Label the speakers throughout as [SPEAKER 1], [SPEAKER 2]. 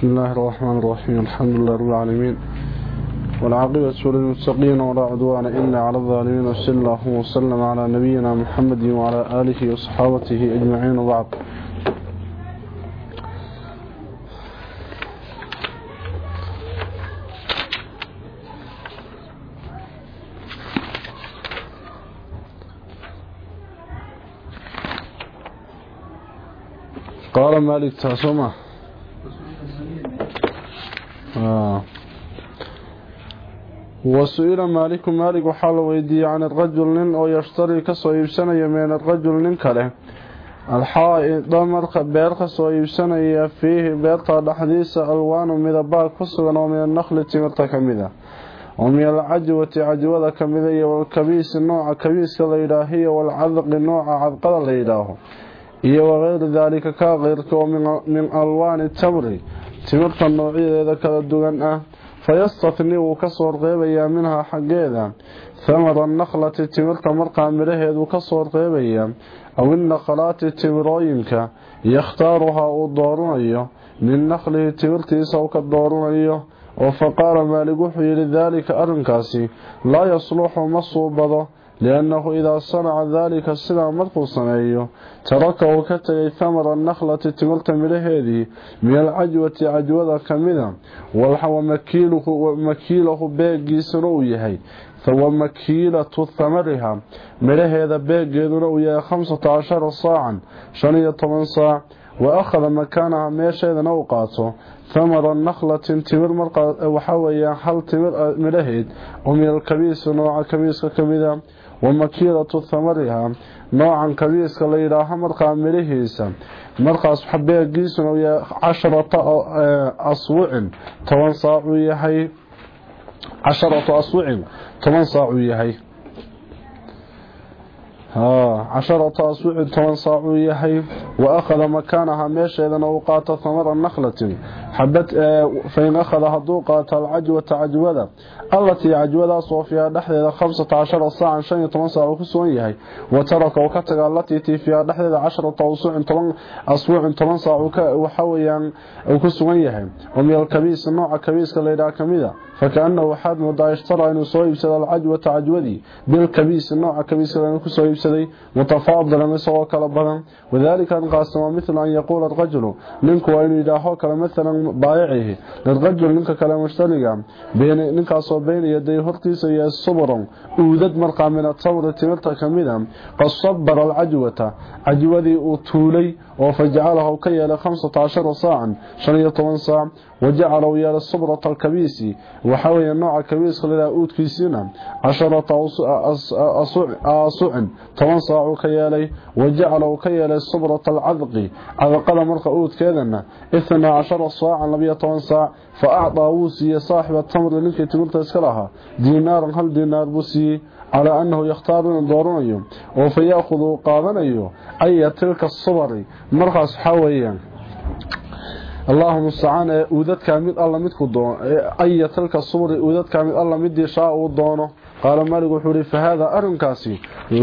[SPEAKER 1] بسم الله الرحمن الرحيم الحمد لله رب العالمين والعاقبة للمتقين ولا عدوان إلا على الظالمين وصلى الله وسلم على نبينا محمد وعلى آله وصحابته أجمعين وبعض قال مالك تاسمه وسئل مالك مالك وحال ويدي عن الرجل نين أو يشتري كسو يبسنيا من الرجل نين كله. الحائط دمر بير كسو يبسنيا فيه بيرتا دحديس ألوان مدبا كسغن ومن النخل تمرتا كميدا ومن العجوة عجوة كميدا والكبيس نوع كبيس ليلاهي والعذق نوع عذق ليلاه iyo wغayr dalika ka keyrka oo min تمرت النوعية إذا كالدوغن أه فيستطني وكسور غيبيا منها حقيدا ثمر النخلة تمرت مرقى مره إذا كسور غيبيا أو النخلات تمرينك يختارها الضارونية من نخله تمرت إساوك الضارونية وفقار مالقوحي لذلك أرنكاسي لا يصلح مصوبة لأنه إذا صنع ذلك السلع مدقو صنعي تركه كتغي ثمر النخلة تملت من هذه من العجوة عجوة كاملة والحوى مكيله, مكيله باقي سنويه فهو مكيلة ثمرها. مره هذا باقي ذنوية خمسة عشر صاعا شنية طمان صاع وأخذ مكانها ميشا إذا نوقاته. ثمر النخلة تمر مرقا وحوى حل تمر من ومن الكبيس نوع كبيس كمدا yidhaaho markaa midhahiisa markaas beegiisuna uu yahay casharata aswucin toban saacuu yahay casharatu aswucin toban saacuu yahay casharata aswucin toban saacuu yahay wa akhada makaanaha meesheedana uu qaato thamara nakhlatin fain akhada hadduu qaato alcajwata cajwada allatii cajwadaas oo fiiha dhexdeeda khamsata cashara saacan shan iyo toban saac uu ku sugan yahay wa taraka uu ka taga allatii tii fiiha dhexdeeda casharata aswucin toban aswucin toban saac waxaweyaan uu ku sugan yahay oo min alkabiis nooca kabiiska layidhaha kamida fakaanahu waxaad moodaa ishtaraa inuu soo iibsado alcajwata cajwadii bilkabiisi nooca kabiiska kusoo iibsaday mutafaadilan isagoo kala badan wadalika anqaasama mithla an yaquula arajulu ninku waa inuu yidhaaho kale maalan baayicihi lirajul ninka kale mushtariga ninkaasoo بين يدي هرتيس يا صبر اودد مرقى من الصبر تمرت كميدا قد صبر العجوة. عجوة أطولي. وفجعله كيال 15 ساعا شريط من وجعل يا الصبرة الكبيسي وحاوي نوع الكبيس خلال أود في سنة عشرة أصع تونصع كيالي وجعل كيالي الصبرة العذقي على قلم رق أود كيالنا. إثنى عشر صاع لبيا تونصع فأعطى ووسي صاحب التمر لنك تمرت إسكرها دينار هل دينار بوسي؟ على أنه يختار من دورون يوم وفيأخذوا قابن أيوه. أي تلك الصبر؟ مرخص حويا. اللهم استعان اوددك مid alla midku doono ay tilka subri uudadka mid alla midii shaa uu doono qaal malik wuxuu ri fahada arinkaasi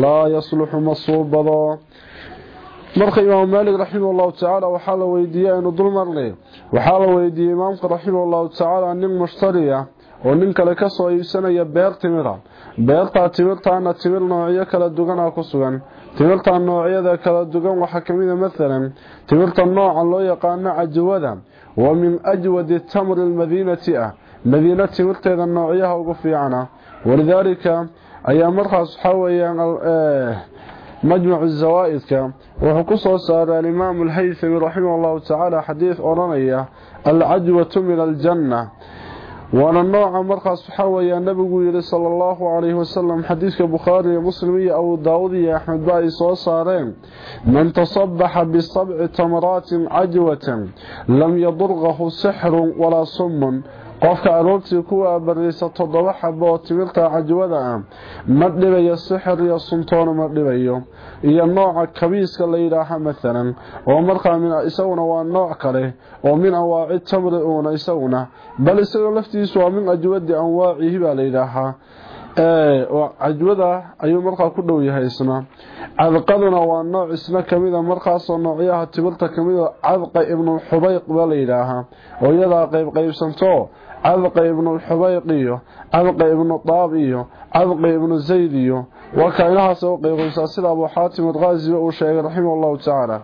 [SPEAKER 1] la yasluhu masubado marka imaam malik rahimahullahu ta'ala waxa la weydiiyay inuu dul marnay waxa la weydiiyay imaamka rahimahullahu ta'ala nin mushtariya oo nin kale ka soo iibsanaya beer timira beerta timirtaana timir noocyo kala duwan ku sugan تمرت النوعيه ذا كلا دغون وحكميده مثلا تمرت النوع الله يقان عجودا ومن اجود التمر المدينة مدينه تمرت النوعيه أو عنها ولذلك اي أمر خاص مجمع الزوائد كان وحكص الامام الهيثم رحمه الله تعالى حديث اورنيه العجوه من الجنه وأنا النوع مرقص حويا النبي صلى الله عليه وسلم. حديث بخاري مسلمي أو داودي أحمد باي صارين من تصبح بسبع تمرات عجوة لم يضرغه سحر ولا صم. Qofka aroortii kuwa bariisa toddoba xabo oo timirta cajwada ah ma dhibayo sixir iyo suntoona ma dhibayo. Iyo nooca kabiiska la yidhaaha maalan oo markaa isaguna waa nooc kale oo min anwaaci tamri uuna isaguna. Bal isaga laftiisu waa min ajwadi anwaacihi baa la yidhaahaa cajwada ayuu markaa ku dhow yahay isna. Cadqaduna waa nooc isna kamida markaasoo noocyaha timirta kamida cadqa ibnulxubayq baa la yidhaahaa oo iyadaa qayb cadqa ibnulxubayq iyo cadqa ibnu daab iyo cadqa ibnu zayd iyo. Waa kainahaas u qaybqaybsaa sida abuu xaatim alqaasiba uu sheegay raximah allahu tacaala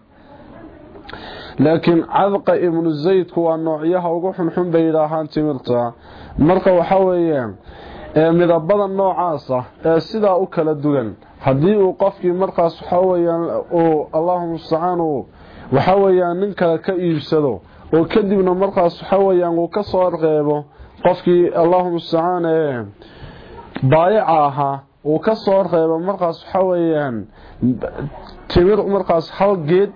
[SPEAKER 1] laakiin cadqa ibnu zaydku waa noocyaha ugu xunxun bay yidhaahaan timirta. Marka waxa weeyaan midabada noocaasa ee sidaa u kala dugan haddii uu qofkii markaas waxa weyaan uu allahu mustacaan uu waxa weyaan nin kale ka iibsado oo kadibna markaas waxa weyaan uu ka soo reebo qofkii allahu mustacaan ee baayaca ahaa uu ka soo reebo markaas waxa weyaan timir markaas hal geed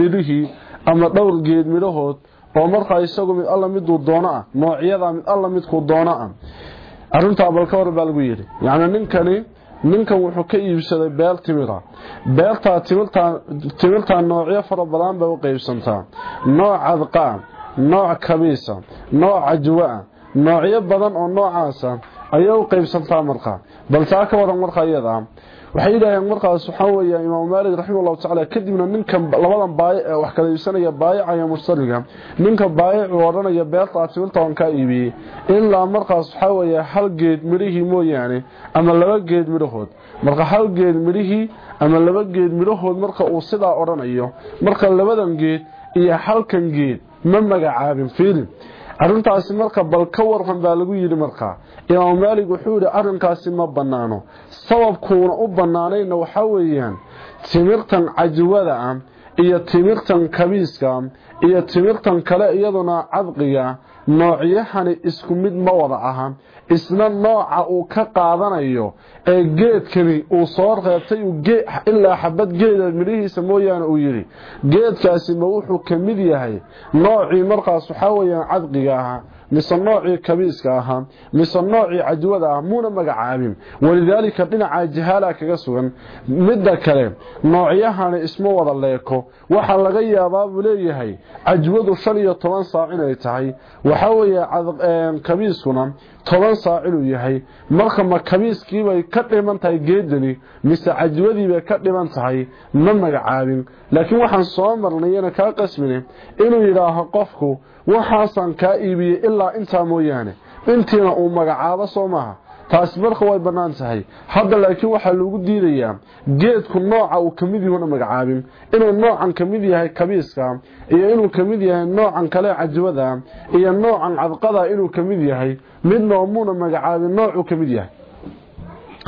[SPEAKER 1] midhihii ama dhowr geed midhahood oo markaa isagu mid alla miduu doono ah noocyada mid alla midkuu doono ah. Arrintaa balka hor baa lagu yidhi yacni ninkani ninkan wuxuu ka iibsaday beel timira. Beeltaa timirtaa noocyo fara badan bay u qaybsantaa nooc cadqaa nooc kabiisa nooc cajwa noocyo badan oo noocaasa ayay u qaybsantaa markaa bal taa ka waran markaa iyada waxay yidhaaheen markaas waxaa weeya imaamu maalik raximah allahu tacala kadibna ninkan labadan wax kala iibsanaya baayica iyo mushtariga ninka baayicu odhanaya beertaa timirta waan kaa iibiyey ilaa markaas waxaa weeya hal geed midhihii mooyaane ama laba geed midhahood marka hal geed midhihii ama laba geed midhahood marka uu sidaa odhanayo marka labadan geed iyo halkan geed ma magacaabin fiili arrintaasi marka bal ka waran baa lagu yidhi markaa imaamu maalig wuxuu yidhi arrinkaasi ma bannaano. Sababkuuna u bannaanayna waxaa weeyaan timirtan cajwada ah iyo timirtan kabiiska iyo timirtan kale iyaduna cadqiga noocyahani isku mid ma wada aha isna nooca uu ka qaadanayo ee geedkani uu soo reebtay ilaa xabad geeda midhihiisa mooyaane uu yidhi geedkaasi ma wuxuu ka mid yahay. Noocii markaas waxaa weyaan cadqiga ahaa mise noocii kabiiska ahaa mise noocii cajwada ah muuna magacaabin. Walidaalika dhinaca jahaala kaga sugan midda kale noocyahani isma wada leeko. Waxaa laga yaabaa buu leeyahay cajwadu shan iyo toban saac inay tahay. Waxaa weeye kabiiskuna toban saac inuu yahay. Marka ma kabiiskiibay ka dhiman tahay geedani mise cajwadiibay ka dhiman tahay ma magacaabin. Laakiin waxaan soo marnayna kaa qasmine inuu yidhaaho qofku waxaasaan kaa iibiyey ilaa intaa mooyaane. Intiina uu magacaabo soo maaha. Taasi marka way bannaan tahay. Hadda laakiin waxaa lagu diidayaa geedku nooca uu ka mid yahuuna magacaabin. Inuu noocan ka mid yahay kabiiska iyo inuu ka mid yahay noocan kale cajwada iyo noocan cadqada inuu ka mid yahay midna muuna magacaabin noocuu ka mid yahay.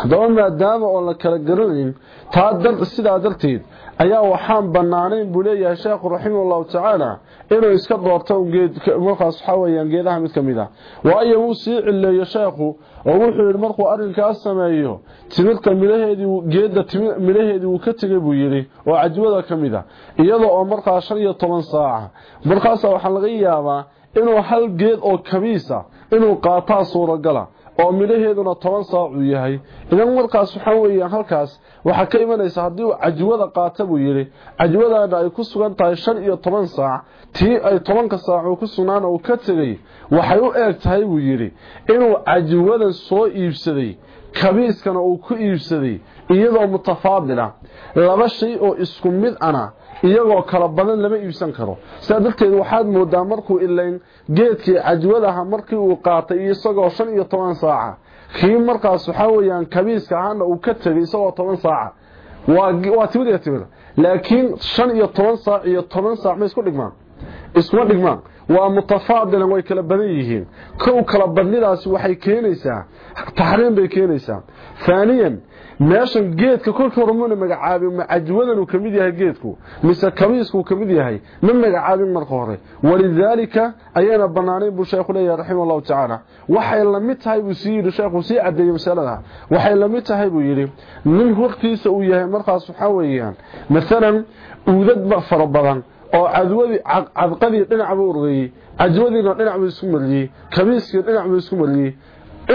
[SPEAKER 1] Haddaba maadaama oo la kala garanayn taa sidaa darteed ayaa waxaan banaanayn buu leeyahay sheekhu raximah allahu tacaala inuu iska doorto markaas waxaa weyaan geedaha mid ka mid a waayo wuu sii cileeyo sheekhu oo wuxuu yidhi markuu arrinkaas sameeyo timirta midhaheedii geedda midhaheedii wuu ka tegay buu yidhi oo cajwada ka mid a iyada oo markaas shan iyo toban saaca. Markaasa waxaa laga yaabaa inuu hal geed oo kabiisa inuu qaataa suuragala oo midhaheeduna toban saac uu yahay. Idan markaas waxaa weeyaan halkaas waxaa ka imanaysa haddii uu cajwada qaata buu yidhi cajwadaana ay ku sugan tahay shan iyo toban saac tii ay tobanka saac uu ku sugnaana uu ka tegay waxay u eeg tahay buu yidhi inuu cajwadan soo iibsaday kabiiskana uu ku iibsaday iyadoo mutafaadila laba shay oo isku mid ana iyagoo kala badan lama iibsan karo. Sidaa darteed waxaad moodaa markuu ilayn geedkii cajwadaha markii uu qaatay isagoo shan iyo toban saaca. Kii markaas waxaa weyaan kabiiska ahaana uu ka tegay isagoo toban saaca. Waa timid iyo timid. Laakiin shan iyo toban saac iyo toban saac ma isku dhigmaan. Iskuma dhigmaan. Waa mutafaadilan way kala badan yihiin. Kow kala badnidaasi waxay keenaysaa taxriim bay keenaysaa. Haaniyan meeshan geedka kolkii hore muuna magacaabin ma cajwadanuu ka mid yahay geedku mise kabiiskuu ka mid yahay ma magacaabin marka hore. Walidaalika ayayna banaanayn buu sheekhu leeyahay raximah allahu tacaala. Waxay la mid tahay buu sii sheekhu sii cadeeyey masalada waxay la mid tahay buu yidhi nin hortiisa uu yahay markaas waxaa weeyaan maalan uudadba fara badan oo cadwadii cadqadii dhinac buu urgeeyey cajwadiina dhinac buu isku mariyey kabiiskii dhinac buu isku mariyey.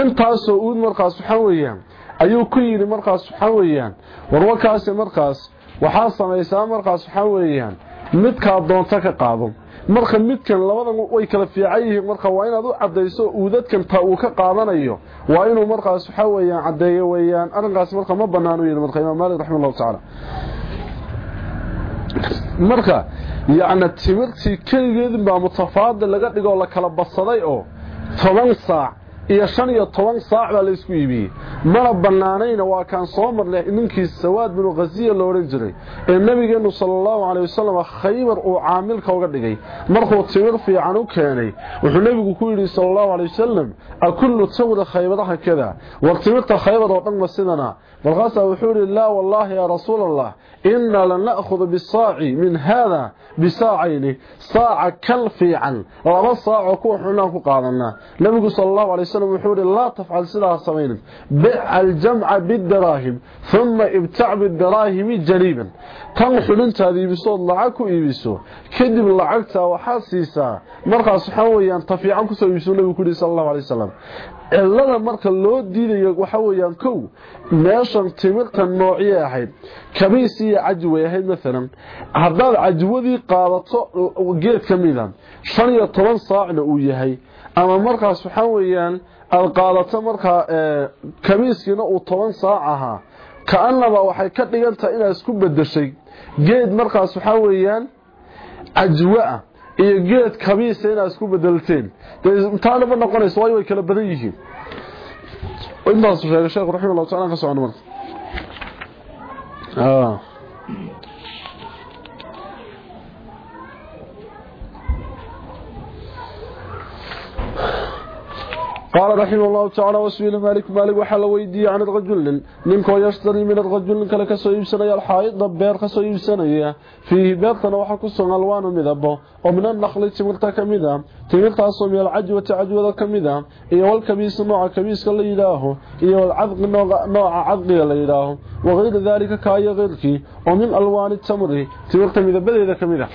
[SPEAKER 1] Intaasoo uud markaas waxaa weeyaan ayuu ku yidhi markaas waxaa weeyaan warwarkaasi markaas waxaa samaysaa markaas waxaa weeyaan midkaa doonto ka qaado. Marka midkan labadan way kala fiican yihiin marka waa inaad u cadayso uudadkan ta uu ka qaadanayo. Waa inuu markaas waxa weeyaan cadeeyo weeyaan. Arrinkaas marka ma banaano yiri marka imaam maalik raximahullahu ta'ala marka yacni timirtii keligeedin baa mutafaadil laga dhigo la kala badsaday oo toban saac iyo shan iyo toban saac baa la isku iibiyey mana banaanayna waa kaan soo marnay ninkii sawaad binu khasiya la odhan jiray ee nabigeenu sallallahu alayhi wasallam khaybar uu caamilka uga dhigay. Markuu timir fiican u keenay wuxuu nabigu ku yiri sallallahu alayhi wasallam akullu tawra khaybaraha kada. War timirta khaybar oo dhan sidana. Markaas wuxuu yiri la wallahi ya rasuulallah inna lan na'khudh bis-sa'i min hada bisaacayni saaca kal fiican. Laba saac ku xunaan ku qaadanaa. Nabigu sallallahu alayhi wasallam wuxuu yidhi laa tafcal sidaas samaynin. Bic aljamca bidaraahim uma ibtac bidaraahimi janiiban tan xudhintaada iibisood lacag ku iibiso. Kadib lacagtaa waxaad siisaa. Markaas waxaa weyaan tafiican ku soo iibisuu nabigu ku yihi sal allahu alay wasalam cilada marka loo diidayo waxaa weyaan kow meeshan timirta noociyey ahayd. Kabiis iyo caji way ahayd maalan haddaad cajwadii qaadato geed ka mida ah, shan iyo toban saacna uu yahay ama markaas waxaa weeyaan aad qaadato markaa kamiiskiina uu toban saac ahaa ka-anaba waxay ka dhigan tahay inaad isku bedeshay geed markaas waxaa weeyaan cajwo ah iyo geed kamiisa inaad isku bedelteen intaana ma noqonayso waayo way kala badan yihiin. Intaas sheegay sheekhu raximahullahu ta'ala ka socon marka قال رحيم الله تعالى وسبيل مالك مالك وحل ويدي عن الغجل نمك ويشتري من الغجل كلك سويب سنية الحائط دبير كسويب سنية فيه بيضة نوحك السنة ألوان مذبا ومن النخلة تمرتا كمدا تمرتا صمي العجوة عجوة كمدا إيه والكبيس نوع كبيس اللي إله إيه والعذق نوع, عذق اللي وغير ذلك كاية غيرك ومن ألوان التمر تمرتا مذبا إذا كمدا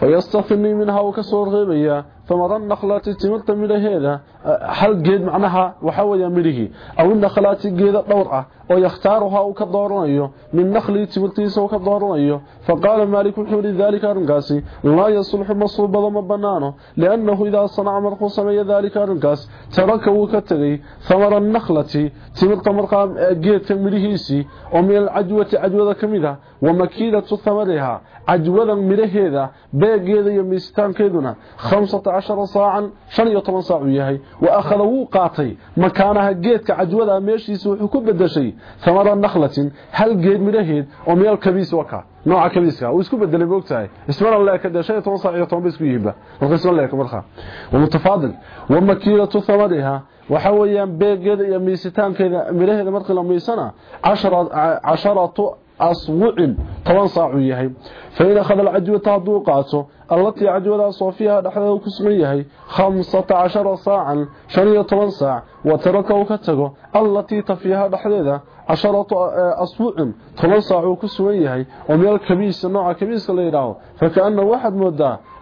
[SPEAKER 1] فيصطفني منها وكسور غيبية ثمر النخلات تمرت من هذا هل جيد معناها وحويا مره أو النخلات جيد دورعة ويختارها وكدورنيه من نخل تمرتيس وكدورنيه فقال مالك حول ذلك أرنقاسي لا يصلح مصوب ضم بنانه لأنه إذا صنع مرخو سمي ذلك أرنقاس تركه كتغي ثمر النخلة تمرت مرقى جيد تمرهيسي ومن العجوة عجوة كمذا ومكيلة ثمرها. عجوة مرهيذا beegeeda iyo miistaankeeduna 15 saacan 15 saac uu yahay. wa akhada wuu qaatay makaanaha geedka cajwada meeshiisa wuxuu ku bedeshay thamara nakhlatin hal geed midhaheed oo meel kabiis waka nooca kabiiska uu isku bedelay moogtahay ismana leeka de 15 saac iyo 10 isku yihiba marka ismana leeka marka wa mutafaadil wa makilatu thamariha waxa weeyaan beegeeda iyo miisitaankeeda midhaheeda marka la miisana 10 10 أصوع. طبعا صاع يهي. فإن أخذ العجوة هدوقاته التي عجوة صوفيها نحن كسميه خمسة عشر ساعا شنية طبعا ساع وتركه كتغو التي تفيها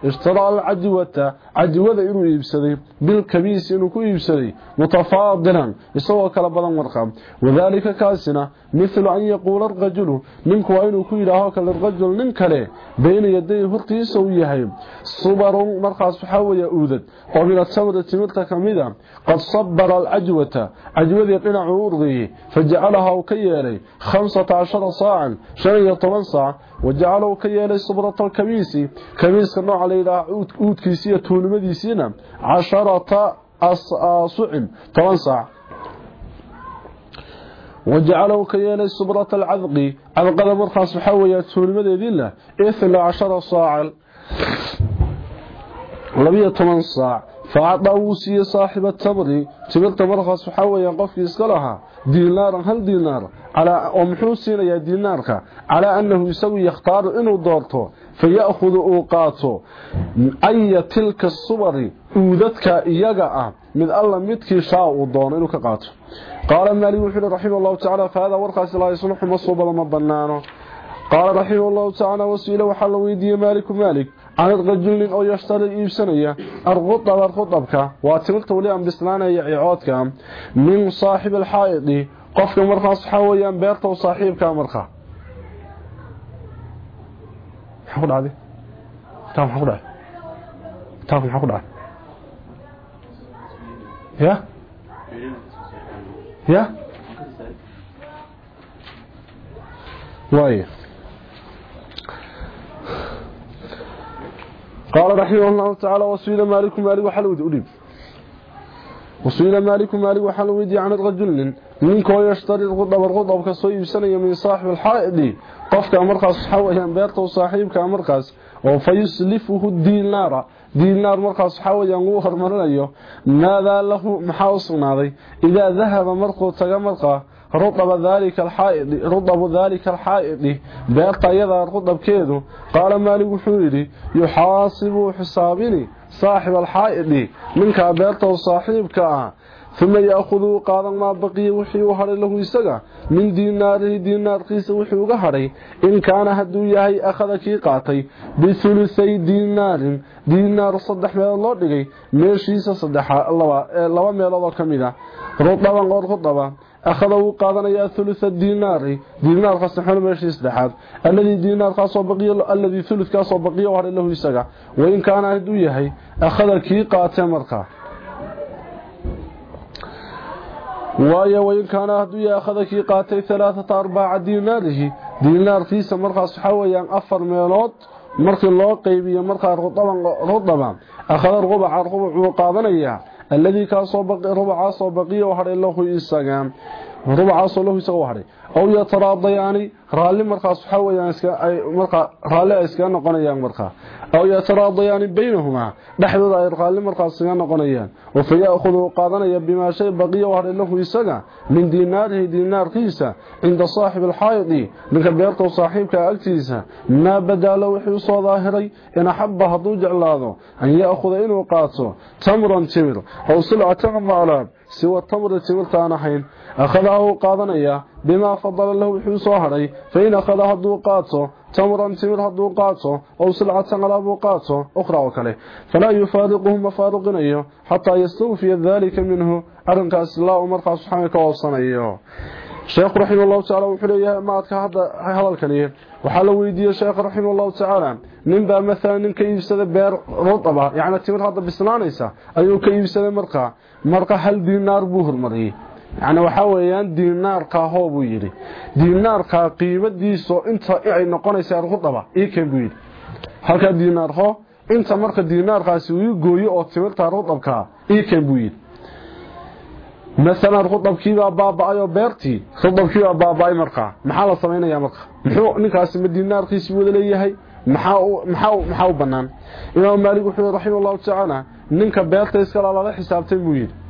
[SPEAKER 1] مدى اشترى العجوة عجوة إنه يبسدي. بالكبيس إنه يبسدي. متفاضلا. يسوى كالبلا مرقم وذلك كاسنا. مثل أن يقول الرجل. منك وإنه كو يلاها كالرجل ننكله بين يديه هرتيس ويهي صبر مرقص حاوية أودد ومن التمر تمرت كمدا قد صبر العجوة عجوة يقنع عورضه فجعلها وكيالي. خمسة عشر صاعا. شنية وجعله كيالي صبرة الكبيسي كبيس النوع عليه عود كيسية تولمديسينا عشرة أصعن. طبان صاع وجعله كيالي صبرة العذق. عذق مرخص حوية تولمديدين له إثنى عشر صاعا لبية طبان صاع فعطاوسي صاحب التمر تمرت مرخص حوية قفك اسكلها دينار هل دينار؟ على ومحوسين يا دينارك. على أنه يسوي يختار إنه دورته. فيأخذ أوقاته. أي تلك الصبر أودتك إيقاء من الله متك شاء ودون. إنه كقاته قال مالي وحيد رحمه الله تعالى فهذا ورقاس لا يصلح مصوبة لما بنانه. قال رحمه الله تعالى وسئله وحل ويدي مالك مالك. واتملت ولي أن بسلانة عودك من صاحب الحائط قفك مرخى صحاويا بيرته وصاحبك مرخى حقول هذه kitaab maxaa ku dhacay kitaabka maxaa ku dhacay ya ya واي قال رحمه الله تعالى وسئل مالك مالك وحلود أدب وسئل مالك مالك وحلود عن الرجل. منكو يشتري الغضب والغضب كسوي بسنة من صاحب الحائد قفك أمرقص حويا بيرته وصاحبك أمرقص وفيسلفه markaas waxaa weyaan uu hormarinayo maadaa lahu maxaa u sugnaaday idaa dahaba markuu taga markaa rudaba daalika alxaaidi rudabu daalika alxaa'idi beerta ayadaa rudabkeedu qaala maalig wuxuu yidhi yuxaasibuu xisaabini saaxib alxaa'idi ninkaa beerta u saaxiibka ah uma yaakuduu qaadan maa baqiya wixii u hadhay lahu isaga min diinaarihi diinaarkiisa wixii uga hadhay in kaana hadduu yahay akhada kii qaatay bihulusay diinaarin diinaar saddex meelood loo dhigay meeshiisa laba meelood oo ka mid a rudaban oo rudaba akhada wuu qaadanayaa hulutha diinaari diinaarka saxona meeshii saddexaad alladii diinaarkaasoo baqiya alladii huludkaasoo baqiya u hadhay lahu isaga wain kaana hadduu yahay akhada kii qaatee markaa waayo wain kaana hadduu yahay akhada kii qaatay alaaata arbaaca diinaarihi diinaarkiisa markaas waxaa weyaan afar meelood markii loo qeybiyo markaa rudaba akhada rubaca rubac wuu qaadanayaa الذي كان صوبق ربع صوبقيه وحري له اسغان rubacaasoo lahu isaga hadhay aw yataraadayaani raalli markaas waxaa weyaan markaa raalli ay iskaga noqonayaan markaa aw yataraadayaani baynahumaa dhexdooda ay raalli markaas iskaga noqonayaan oo fa ya'khudu qaadanaya bimaa shay baqiya u hadhay lahu isaga min diinaarihi diinaarkiisa cinda saaxibi alxaayidi ninka beerta saaxiibka agtiisa maa badaalo wixii usoo daahiray in axaba hadduu jeclaado an ya'khuda inuu qaato tamran timir aw silcatan maalaab siwa tamri timirta aan ahayn أخذه قادنية بما فضل له وحي صهري فإن أخذها الضوقاته تمرا تمرها الضوقاته أو سلعة على أبوقاته أخرى وكله فلا يفارقهم مفادقني حتى يستوفي ذلك منه أرنك أسل الله مرقى سبحانك وصنعي الشيخ رحمه الله تعالى وحليه ماتك هذا هذا الكليل وحلو يدي الشيخ رحمه الله تعالى ننبى مثلا كيف سدبير رطبة يعني تمر هذا بسلانيسة أي كيف سدبير مرقى مرقى هل دينار بوه مريه yacni waxaa weeyaan diinaarkaa hoo buu yidhi. Diinaarkaa qiimadiisu inta ay noqonaysaa rudaba iiken buu yidhi. Halkaa diinaar hoo inta marka diinaarkaasi uu gooyo oo timirta rudabkaa iiken buu yidhi. Maalan rudabkiibaa baaba-ayoo beertii rudabkiibaa baaba-ay markaa. Maxaa la samaynayaa marka muxuu ninkaasi ma diinaarkiisii wada leeyahay? Maxaa u bannaan? Imaam maalik wuxuu yhi raxima tacaala ninka beerta iskala lala xisaabtay buu yidhi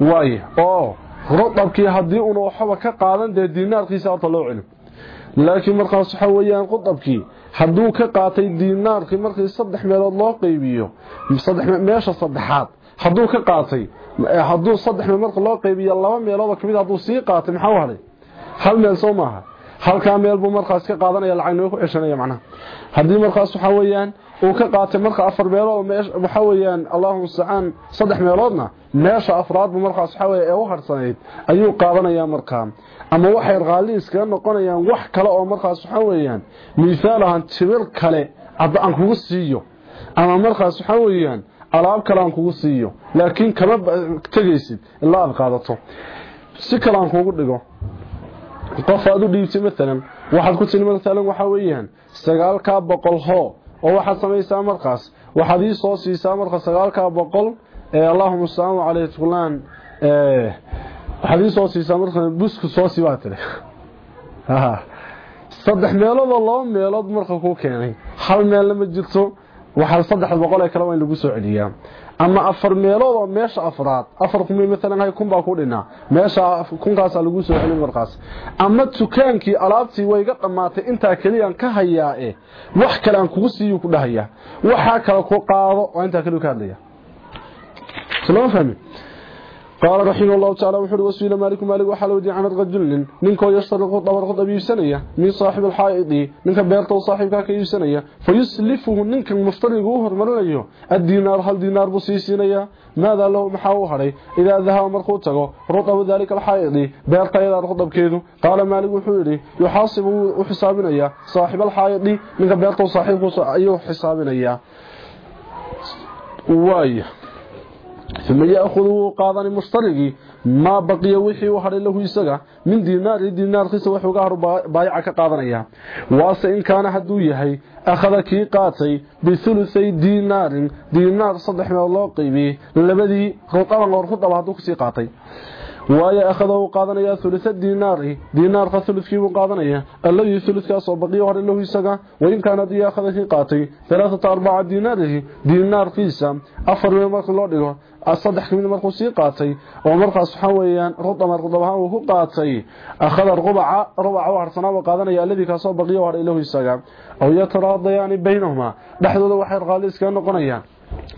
[SPEAKER 1] waaye oo rudabkii haddii una waxba ka qaadan dee diinaarkiisa horta loo celin. Laakiin markaas waxa weeyaan rudabkii hadduu ka qaatay diinaarkii markii saddex meelood loo qeybiyo meesha saddexaad hadduu ka qaatay hadduu saddex meel marka loo qeybiyo laba meelood ka mid hadduu sii qaatay maxaa u hadhay hal meel soo maaha. Halkaa meel buu markaas ka qaadanaya lacagna ku ceshanaya macnaha. Haddii markaas waxaa weeyaan uu ka qaatay marka afar meelood waxaa weeyaan allahuma mustacaan saddex meeloodna meesha afraadbu markaas waxaa weya ee u harsanayd ayuu qaadanayaa markaa. Ama waxay raalli iskaga noqonayaan wax kale oo markaas waxaa weeyaan miisaal ahaan timir kale hadda aan kugu siiyo. Ama markaas waxaa weeyaan alaab kale aan kugu siiyo. Laakiin kama tegaysid ilaa aad qaadato si kale aan kugu dhigo. Qof aad u dhiibtay maalan waxaad ku tiri maalan waxaa weeyaan sagaalkaa boqol hoo oo waxaad samaysaa markaas. Waxaad ii soo siisaa marka sagaalkaa boqol ee allahuma asalaamu caleyh fulaan waxaad ii soo siisaa marka busku soo sii baa tiri. Saddex meeloodoo laba meelood marka ku keenay. Hal meelna ma jirto. Waxaa saddexda boqol ee kale waa in lagu soo celiyaa ama afar meelood oo meesha afraad. Afar kun maalan hay kun baa ku dhinaa meesha kunkaasaa lagu soo celin markaas. Ama dukaankii alaabtii way iga dhammaatay intaa keliyaan ka hayaa e wax kale aan kugu siiyu ku dhahayaa waxaa kale ku qaado. Waa intaa keliyu ka hadlaya قال رحمه الله تعالى وحر وسئل مالك مالك وحال ودي عن الرجل نينكو يشترق دبر قد بيسنيا من صاحب الحائط. نينك بيرتو صاحبك كيسنيا فيسلفه نينك مفترق هرمرنيو الدينار هل دينار بسيسينيا ماذا له محاو هري؟ إذا ذهب مرخو تغو رطب ذلك الحائط. بيرتا يدا رطبكيدو قال مالك وحوري يحاسب وحسابنيا صاحب الحائط. نينك بيرتو صاحبه uma yaahudu wuu qaadani mushtarigii maa baqiya wixii u hadhay lahu isaga min diinaari diinaarkiisa wuxuu ga har baayaca ka qaadanaya waase in kaana hadduu yahay akhada kii qaatay biuluay diinaarin diinaar saddex meel loo qeybiyey labadii rudhaban orudhaba hadduu ku sii qaatay waayo akhada uu qaadanayaa ulua diinaari diinaarka uludkiibuu qaadanaya alladii uludkaasoo baqiya hadhay lahu isaga wain kaana hadduu yahay akhada kii qaatay alaaata arbaca diinaarihi diinaarkiisa afar meel marka loo dhigo الصدح كمين مركو سيقاتي ومركو صحويان رضا مرضبهان وكبتاتي أخذ الربع ربع وارتنا وقادنا يا الذي كاسو بقية وار إله يساقع أو يتراضي يعني بينهما. لحظة وحير غاليس كأنه قنيان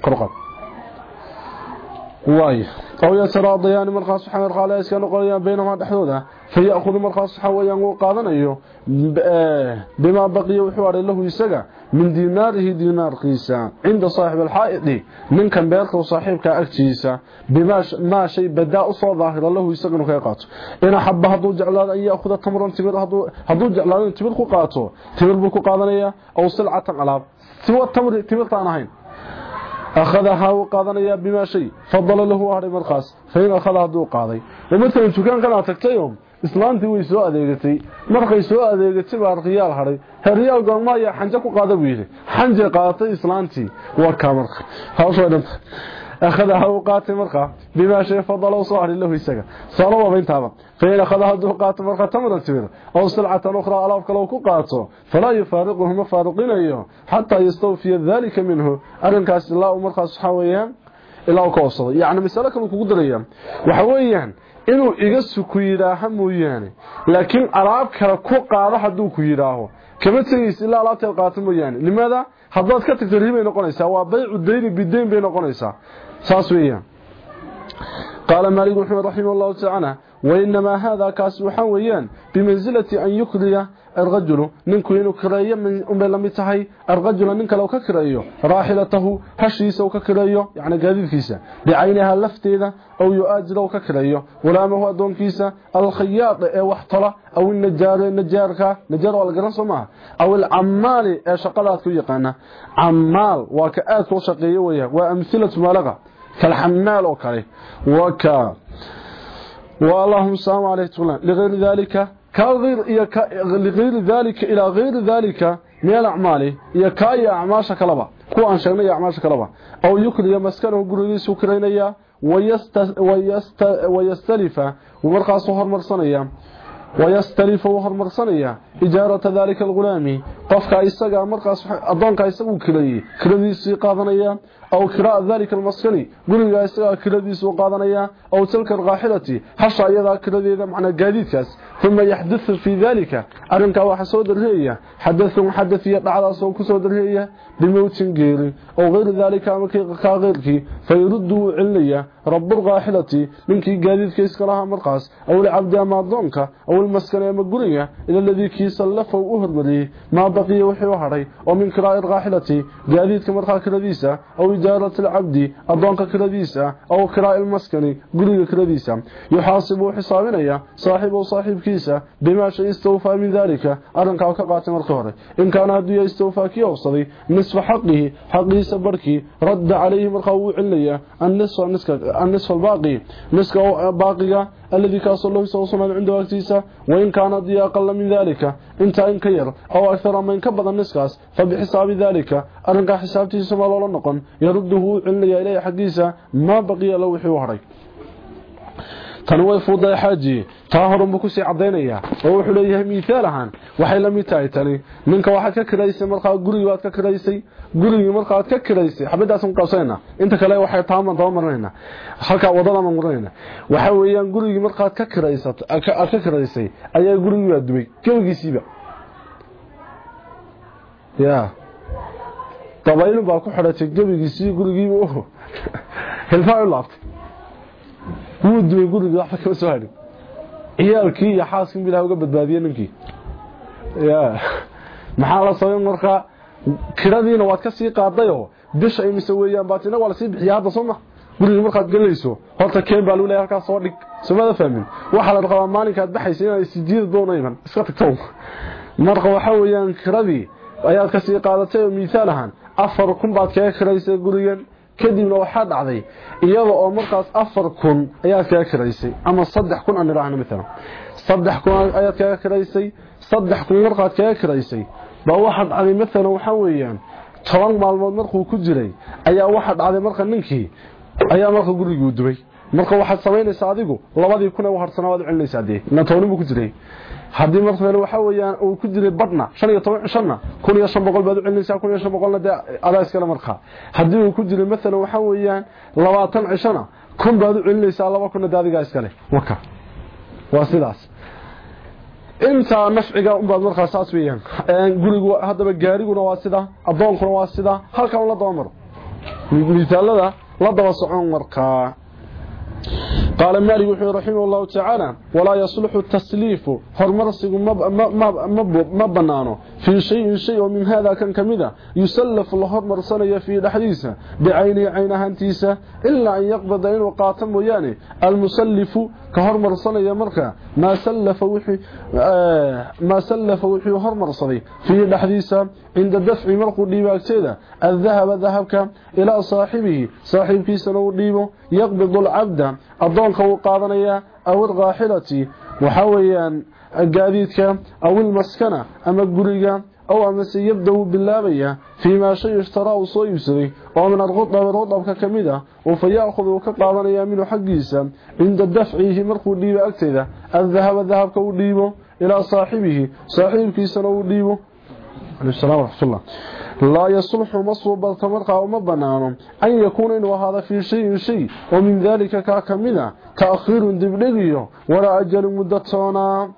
[SPEAKER 1] قرقب. واي. أو يتراضيان مرخص سبحان قال اسكن قوليان بينهما دحدودا فيأخذ مرخص حويان وقادنيو بما بقي وحوار له يسغا من ديناره دينار قيسا. عند صاحب الحائط. من كان بيرك وصاحبك اغتيسا بما ما شيء بدأ سو ظاهر له يسغن كيقاتو إن حب هدو جعلاد أن يأخذ تمرا تبر هدو هدو جعلاد تبر كو قاتو. تبر بو كو قادنيا أو سلعة علاب سوى التمر تبر akhadahaa wuu qaadanayaa bimaa shay fadala lahu hadhay markaas fain akhada hadduu qaaday oo matalan dukaankanaa tagtayo islaantii way soo adeegatay markay soo adeegatay baa riyaal hadhay he riyaal goormaayaa xanje ku qaada buu yidhi xanje qaadatay islaantii waa kaa akhadaha uu qaatay markaa bimaa shay fadala u soo hadhin lahu isaga saalowaba intaaba fain akhada hadduu qaato markaa tamran timir ow silcatan ukhraa alaab kale ku qaato falaa yufaariquhu ma faariqinayo xataa yastawfiya daalika minhu arrinkaas ilaa uu markaas waxaa weeyaan ilaa uu ka obsado yacni masalo kale uu kugu daraya waxa weeyaan inuu iga suku yidhaaha mooyaane laakiin alaab kale ku qaado hadduu ku yidhaaho kama tegaysa ilaa alaabteed qaato mooyaane limaada haddaad ka tagto rihi bay noqonaysaa waa baycu dayni bidayn bay noqonaysaa weeyaan qaala maalik maxamed raximah allahu tacaala وإنما هذا كاس وحويان بمنزلة أن يكري الرجل ننكو إنو كريا من أم لمتهي الرجل ننك لو ككريو راحلته هشيس أو ككريو يعني قادر كيسا بعينها لفتيدة أو يؤاجر أو ككريو ولا ما هو أدون كيسا الخياط وحطلة أو النجار النجارك نجار والقرنص معه أو العمال شقلات كي يقانا. عمال وكآت وشقية وأمثلة مالغة كالحمال وكالي وكا واللهم السلام عليكم لغير ذلك كغير لغير ذلك إلى غير ذلك من الأعمال يا كاي اعماش كلبا كو أن شيغنay اعماش كلبا أو يكري مسكنه غريسو كرينيا ويست ويست ويستلف ومرقاس هرمرسنيا ويستلف وهرمرسنيا إجارة ذلك الغلام قفك إساقا مرقاس أدونك إساقو كري كرديسي قادنيا أو كراء ذلك المسكني. قلوا إساقا كرديسي قادنيا أو تلك الغاحلة حشا يذا كردي معنى قاديتكس ثم يحدث في ذلك. أرنك وحسو درهية. حدث محدث يطلع سو كسو درهية. بموت غير أو غير ذلك أمكا غيرك فيردوا عليا. رب الغاحلة منك قاديتك إسكراها مرقاس. أو لعبد أمادونك أو المسكن يمقرية إلى الذي كيس اللفة وأهرمري ما بقي وحي وحري ومن كراء الغاحلة قاديتك مرقا كرديسة. أو إجارة العبد أدونك كرديسة. أو كراء المسكن قرية كرديسة. يحاسب حسابنا صاحب وصاحب كيسة. بما شيء استوفى من ذلك. أرنك وكقات مرقوري إن كان هدو يستوفى كي أوصدي نصف حقه حقه سبركي. رد عليه مرقو عليا النصف, النصف الباقي. نصف باقي الذي صلى الله عليه وسلم عنده وقتيسة وإن كان دي أقل من ذلك. انت إن كير أو أكثر من كبض النسكاس فبحساب ذلك أرنك حسابتي سمال الله نقن يرده عليا إليه حقيسة ما بقي لو حواري tan way fuuday xaaji? Taa horunbu ku sii cadaynaya oo wuxuu leeyahay miisaal ahaan waxay la mid tahay tani. Ninka waxaad ka kiraysay markaa gurigi waad ka kiraysay gurigii markaad ka kiraysay xabadaasan qabsayna. Inta kale waxay taaman daba marnayna halka waddada ma marnayna waxa weeyaan gurigii markaad ka kiraysay ayaa gurigii waa dubay gabagiisiiba ya dabayl baa ku xidhatay gabagiisii gurigiiba hilfaa u laabtay wuu dumay gurigii waxba kama soo hadhin ciyaalkii iyo xaaskii bilaha uga badbaadiyey ninkii. Ya maxaa la sabay markaa kiradiina waad ka sii qaadayoo bisha imise weeyaan baatina waa la sii bixiya hadda sooma guriga markaad gelayso horta keen baa lagu leeyahay halkaas soo dhig. Soomada fahmin? Waxaa la rabaa maalinkaad baxaysa inaad isjiida doona iska tagto marka waxa weeyaan kiradii ayaad ka sii qaadatay oo miisaal ahaan afar kun baad kaga kiraysay gurigan kadibna waxaa dhacday iyada oo markaas afar kun ayaad kaga kiraysay ama saddex kun aan idhaahno maalan saddex kun ayaad kaga kiraysay saddex kun markaad kaga kiraysay baa waxaa dhacday maalan waxaa weeyaan toban maalmood markuu ku jiray ayaa waxaa dhacday marka ninkii ayaa marka guriguu dubay marka waxaad samaynaysaa adigu labadii kun ee harsanaa waad celinaysaa dee buu ku jiray haddii marka waxa weeyaan uu ku jiray badhna shan cishana kun iyo shan boqol baad u celinaysaa kun ku jiray maalan weeyaan labaatan cishana kun baad u celinaysaa laba kunna dee adigaa iskale weeyaan gurigu haddaba gaariguna waa sida addoonkuna waa sida halkan la daba maro la daba socon markaa قال مالك وحي رحمه الله تعالى ولا يصلح التسليف. هرمرسق ما في شيء شيء ومن هذا كان كمذا. يسلف الهرمر صنية في الحديثة بعيني عينها انتيسة إلا أن يقبض إن وقاتم وياني. المسلف كهرمر مركة ما سلف وحي آه ما سلف وحي هرمر في الحديثة عند الدفع مرقو ديباكتيدا الذهب ذهبك إلى صاحبه. صاحب كيس لو ديبو يقبض العبد. الضول خو قادنيا أو الغاحلة. محويا قاديتك أو المسكنة أما القريقة أو أمس يبدو باللامية فيما شيء اشتراه صيبسري ومن الغطة بالغطبك كميدة وفيأخذ وكقادنيا من حقيسا عند الدفع مرقو ديباكتيدا الذهب ذهبك وديبو إلى صاحبه. صاحب كيس لو ديبو alayhisalaam waraxmatullah لا يصلح مصوبة مرقى وما بنانه أن يكون إنه هذا في شيء شيء. ومن ذلك كاكمنا تأخير دبلغيه ولا أجل مدتنا.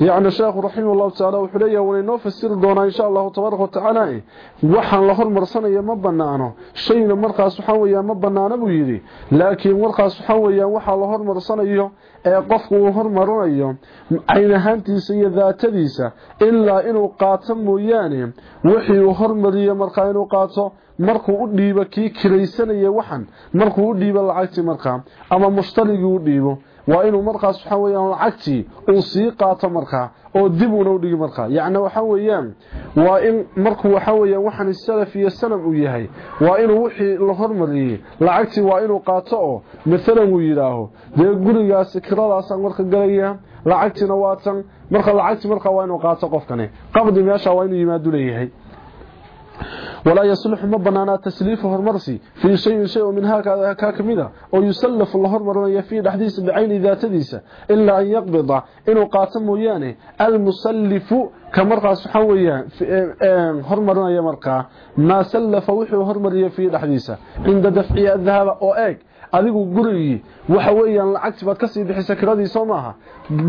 [SPEAKER 1] يعني الشيخ رحمه الله تعالى وحليه ولينو فسر دونا إن شاء الله تبارك وتعالى وحن لهر مرسانيا ما بنانه شيء مرقى سبحانه ما بنانه بيدي لكن مرقى سبحانه وحن لهر مرسانيا ee qofku uu hormarinayo cayn ahaantiisa iyo daatadiisa ilaa inuu qaato mooyaane wixii uu hormariyo markaa inuu qaato markuu u dhiibo kii kiraysanaya waxan markuu u dhiibo lacagtii markaa ama mushtarigii u dhiibo waa inuu markaas waxa weeyaan lacagtii uu sii qaato markaa oo dib uuna u dhigi markaa yacni waxa weeyaan waa in markuu waxa weeyaan waxan salaf iyo sanam uu yahay waa inuu wixii la hormariyey lacagtii waa inuu qaato oo maalan uu yidhaaho. Dee gurigaasi kiradaasaan marka galaya lacagtiina waa tan marka lacagtii markaa waa inuu qaato qofkani. Qabdi meesha waa inuu yimaadu leeyahay ولا يصلح مبنانا تسليف هرمرسي في شيء شيء من هكذا كاكمدا أو يسلف الهرمر في الحديث بعين ذاتديسه إلا أن يقبض. إنه قاتم ويانه المسلف كمرقى سحويا هرمرنا يا ما سلف وحي هرمر في الحديث عند دفع الذهب أو إيك. Adigu gurigii waxa weeyaan lacagti baad ka sii bixisay kiradii soo maaha.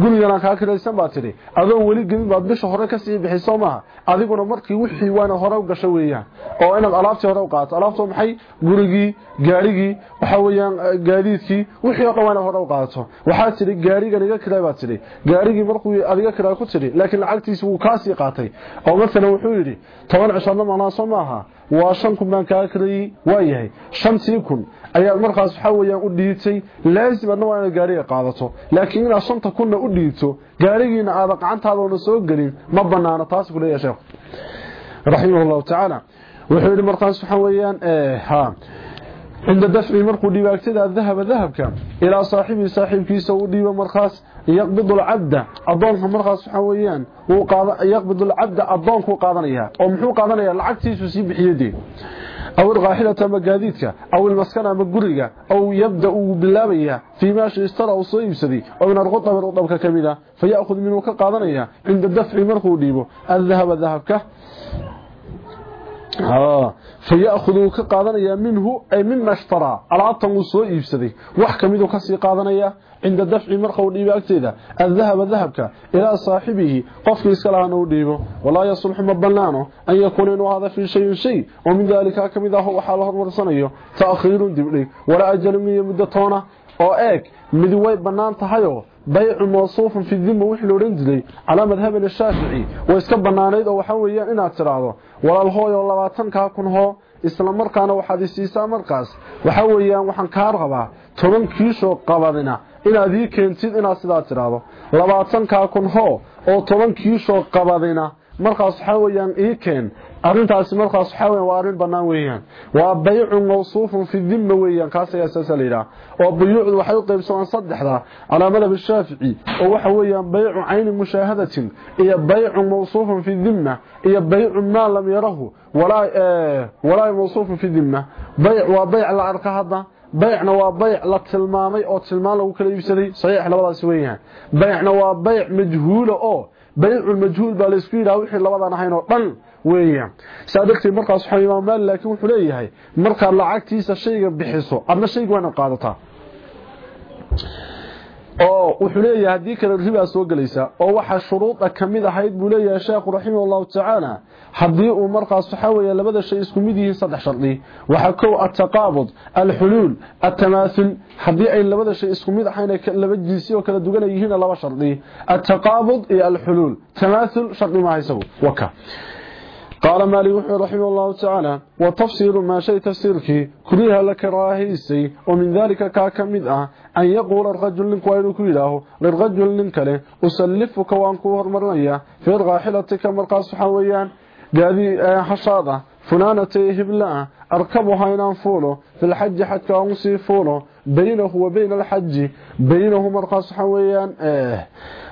[SPEAKER 1] Gurigana kaa kiraysan baad tidhi adoo weli gelin baad bisha hore ka sii soo maaha. Adiguna markii wixii waana hore u gasho weeyaan oo inaad alaabtii hore qaato. Alaabtu maxay? Gurigii gaarigii waxa weeyaan gaadiidkii wixii oo dhan waana hore u qaato. Waxaa tidhi gaarigan iga kiray baad tidhi. Gaarigii markuu adiga kiray ku tidhi laakiin lacagtiisi wuu kaa sii qaatay. Oo masalan wuxuu yidhi toban cishoodna macnaa soo maaha waa shan kun baan kaa kirayey waa yahay. Shantii kun ayaad markaas waxa weeyaan u dhiibtay laazim adna waa inaad gaariga qaadato. Laakiin inaad shanta kunna u dhiibto gaarigiina aada gacantaadana soo gelin ma banaano taas ku leeyahay sheekhu raximahullahu tacaala wuxuu yidhi markaas waxa weeyaan عند دفع مرقو ديباكتدا ذهب ذهب كان. إلى صاحب صاحب كيسا وديبا مرخاص يقبض العبد. اضونك مرخاص حويان. يقبض العبد اضونك قادنيا أو مخو قادنيا لعقتيسو سي بخيدي أو الغاحلة تم أو المسكنة ما أو يبدأ بلابيا في ماشي استرى أو سويبسدي أو ان رقطه من رقطه كاميده فيأخذ منه كقادنيا عند دفع مرقو ديبو الذهب ذهبك. آه فيأخذ كقاضنية منه أي مما اشترى. العطة وصيب سدي وحكا ميدو كسي قاضنية عند دفع مرخو ديبه أكتيدا. الذهب ذهبك إلى صاحبه. قفل إسكالانه وديبة. ولا يصلح مبنانه أن يكون إنه هذا في شيء شيء. ومن ذلك كمذا هو حاله المرسانيه تأخير دبلي. ولا أجل من مدتونه way bannaan tahayoo baycu بيع موصوف في الذمة وحل ورنزلي على مذهب الشاشعي ويسكبنا نيد أو حوية يعني إن اعتراضه ولا الهوية ولا باتن كاكون هو إسلام مركان أو حديث إيسا مركز. وحوية يعني وحن كارغبا ترون كيشو قبضنا. إن أذي كنتيد إن أصد اعتراضه لباتن كاكون هو. أو ترون كيشو قبضنا. مركز حوية يعني إيكين arrintaasi markaas waxaa weeyaan waa arrin bannaan weeyaan waa baycun mawsuufun fi dimma weeyaan kaas ayaa la yidhaha oo buyuucdu waxay u qaybsamaan saddexda calaa madhab shaafici oo waxa weeyaan baycu cayni mushaahadatin iyo baycun mawsuufun fi dimma iyo baycun maa lam yarahu walaa mawsuufun fi dimma bayc waa bayc la arka hadda baycna waa bayc la tilmaamay oo tilmaan lagu kala iibsaday saxiix labadaasi weeyaan baycna waa bayc majhuula oo baycul majhuul baa laysku yidhaha wixii labadan ahayn oo dhan weeyaan saa darteed markaas waxaa maali laakiin wuxuu leeyahay markaad lacagtiisa shayga bixiso adna shayga waa inaad qaadataa oo wuxuu leeyahay haddii kale ribaa soo gelaysa oo waxaa shuruuda ka mid ahayd buu leeyahay sheekhu raximah allahu tacaala haddii uu markaas waxaa labada shay isku mid yihiin saddex shardi waxaa kow altaqaabud alxuluul altamaathul haddii ay labada shay isku mid ahayn laba jinsi oo kala duwan yihiin laba shardi altaqaabud iyo alxuluul. Tamaathul shardi maaha isagu waka قال مالك رحمه الله تعالى وتفسير ما شيء تفسيرك كلها لك راهيسي ومن ذلك كاكمد أن يقول الرجل لنك وينك إله للرجل لنك له أسلفك وأنكو هرمرنيا في الغاحلتك مرقاس حويان قاذي حشاضة فلانة هبلاء أركبها إنان فولو في الحج حتى أنسي فولو بينه وبين الحج. بينه مرقاس حويان. آه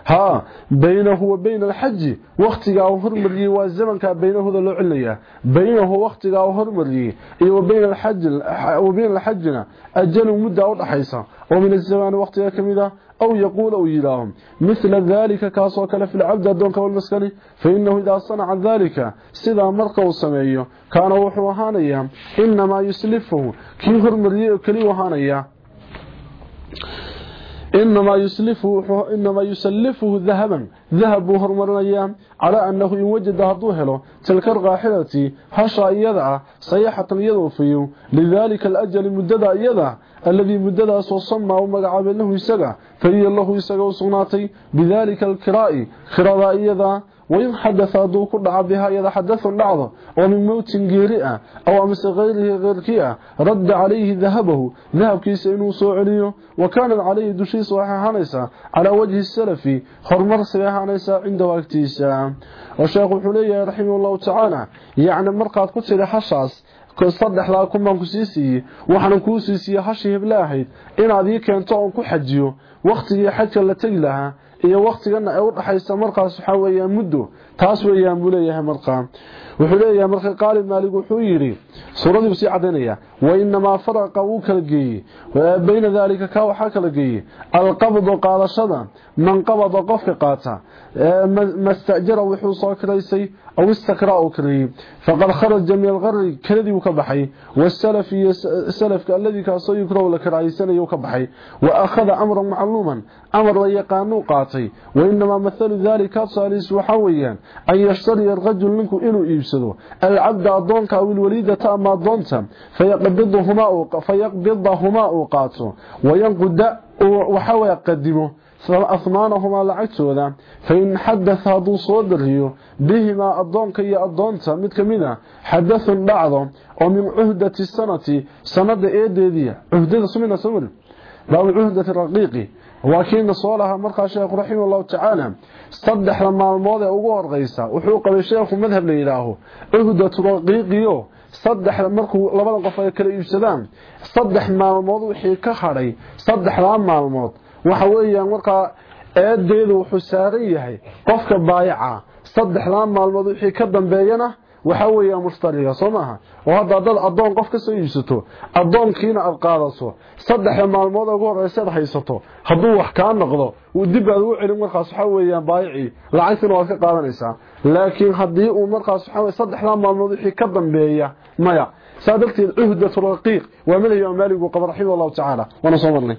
[SPEAKER 1] ها. بينه وبين الحج. وقتiga uu hormariyay waa zamanka baynahooda loo cilaya baynahu waqtiga uu hormariyay iyo bayn الحج. وبين الحجنا مدة u dhaxaysa oo min الزمان waqtiga kamida أو يقول أو يلاهم مثل ذلك كاسو كلا في العبد أدونك والمسكن. فإنه إذا صنع ذلك. سيدا مرقه سميه كان وحو هانيا إنما يسلفه. كي هرمريه كلي وهانيا إنما يسلفه إنما يسلفه ذهبا. ذهب هرمرنيا على أنه إن وجد هدوهله تلك الغاحلة هشا يدعى صيحة يدوفيه لذلك الأجل مدد يدعى. الذي مدد صصمى ومقعب له يسقى فهي الله يسقى وصناتي بذلك الكراء خراء يدعى وإن حدث هدو كدع بها إذا حدث النعض ومن موت جيرئة أو أمس غيره غير كيا رد عليه ذهبه. ذهب كيس إنه سوعليه وكان عليه دشي صحيحانيسا على وجه السلفي خرمر صحيحانيسا عند وقتيسا. والشيخ حلية رحمه الله تعالى يعني مرقات قتل حشاس sii siiyey hashii hiblaahayd inaad ii keento oon ku xajiyo wakhtigii xajka la tegi lahaa iyo wakhtigana ee u dhaxaysa markaas waxaa weeyaan muddo. Taas weeyaan buu leeyahay markaa. Wuxuu leeyahay marka qaalib maalig wuxuu yidhi سورة يوسف عدنيا وإنما فرق وكلغي وبين ذلك كا وحا القبض قال شدا من قبض قف قاتا. ما استأجر وحوصا سو كريسي أو استقرا أو فقد خرج جميع الغر كلدي وكبحي والسلف السلف الذي كان سو يكرو لكرايسن يو وأخذ أمرا معلوما. أمر ويقان قاتي وإنما مثل ذلك صالح وحويا. أن يشتري الرجل منكم انه يبسدو العبد اظن أو ولي wayanquda waxaa weya qadimo asmaanahumaa lacagtooda fain xadatha hadduu soo dariyo bihimaa addoonka iyo addoonta mid ka mid a xadathun dhacdo oo min cuhdati sanati sanada eedeediya cuhdada sumina samir baabu cuhdati raqiiqi waa kiina soo lahaa markaa sheekhu raximah allahu tacaala saddexda maalmood ee ugu horeysa wuxuu qabay sheekhu madhab la saddexda markuu labada qof ay kala iibsadaan saddex maalmood wixii ka hadhay saddexdaa maalmood. Waxa weeyaan markaa eedeedu wuxuu saaran yahay qofka baayaca saddexdaa maalmood wixii ka dambeeyana waxa weeyaan mushtariga soo maaha? Oo hadda dad adoon qof ka soo iibsato adoonkiina aad qaadato saddexda maalmood ugu horeysa haysato hadduu wax kaa noqdo uu dib aad ugu celin markaas waxa weeyaan baayicii lacagtina waad ka qaadanaysaa لكن حدي عمر قال سبحانه صدح لا ما نضحي كدنبيا ما مايا. صادقت العهد الرقيق ومن يوم مالك وقبر رحيم الله تعالى. وانا صبرنا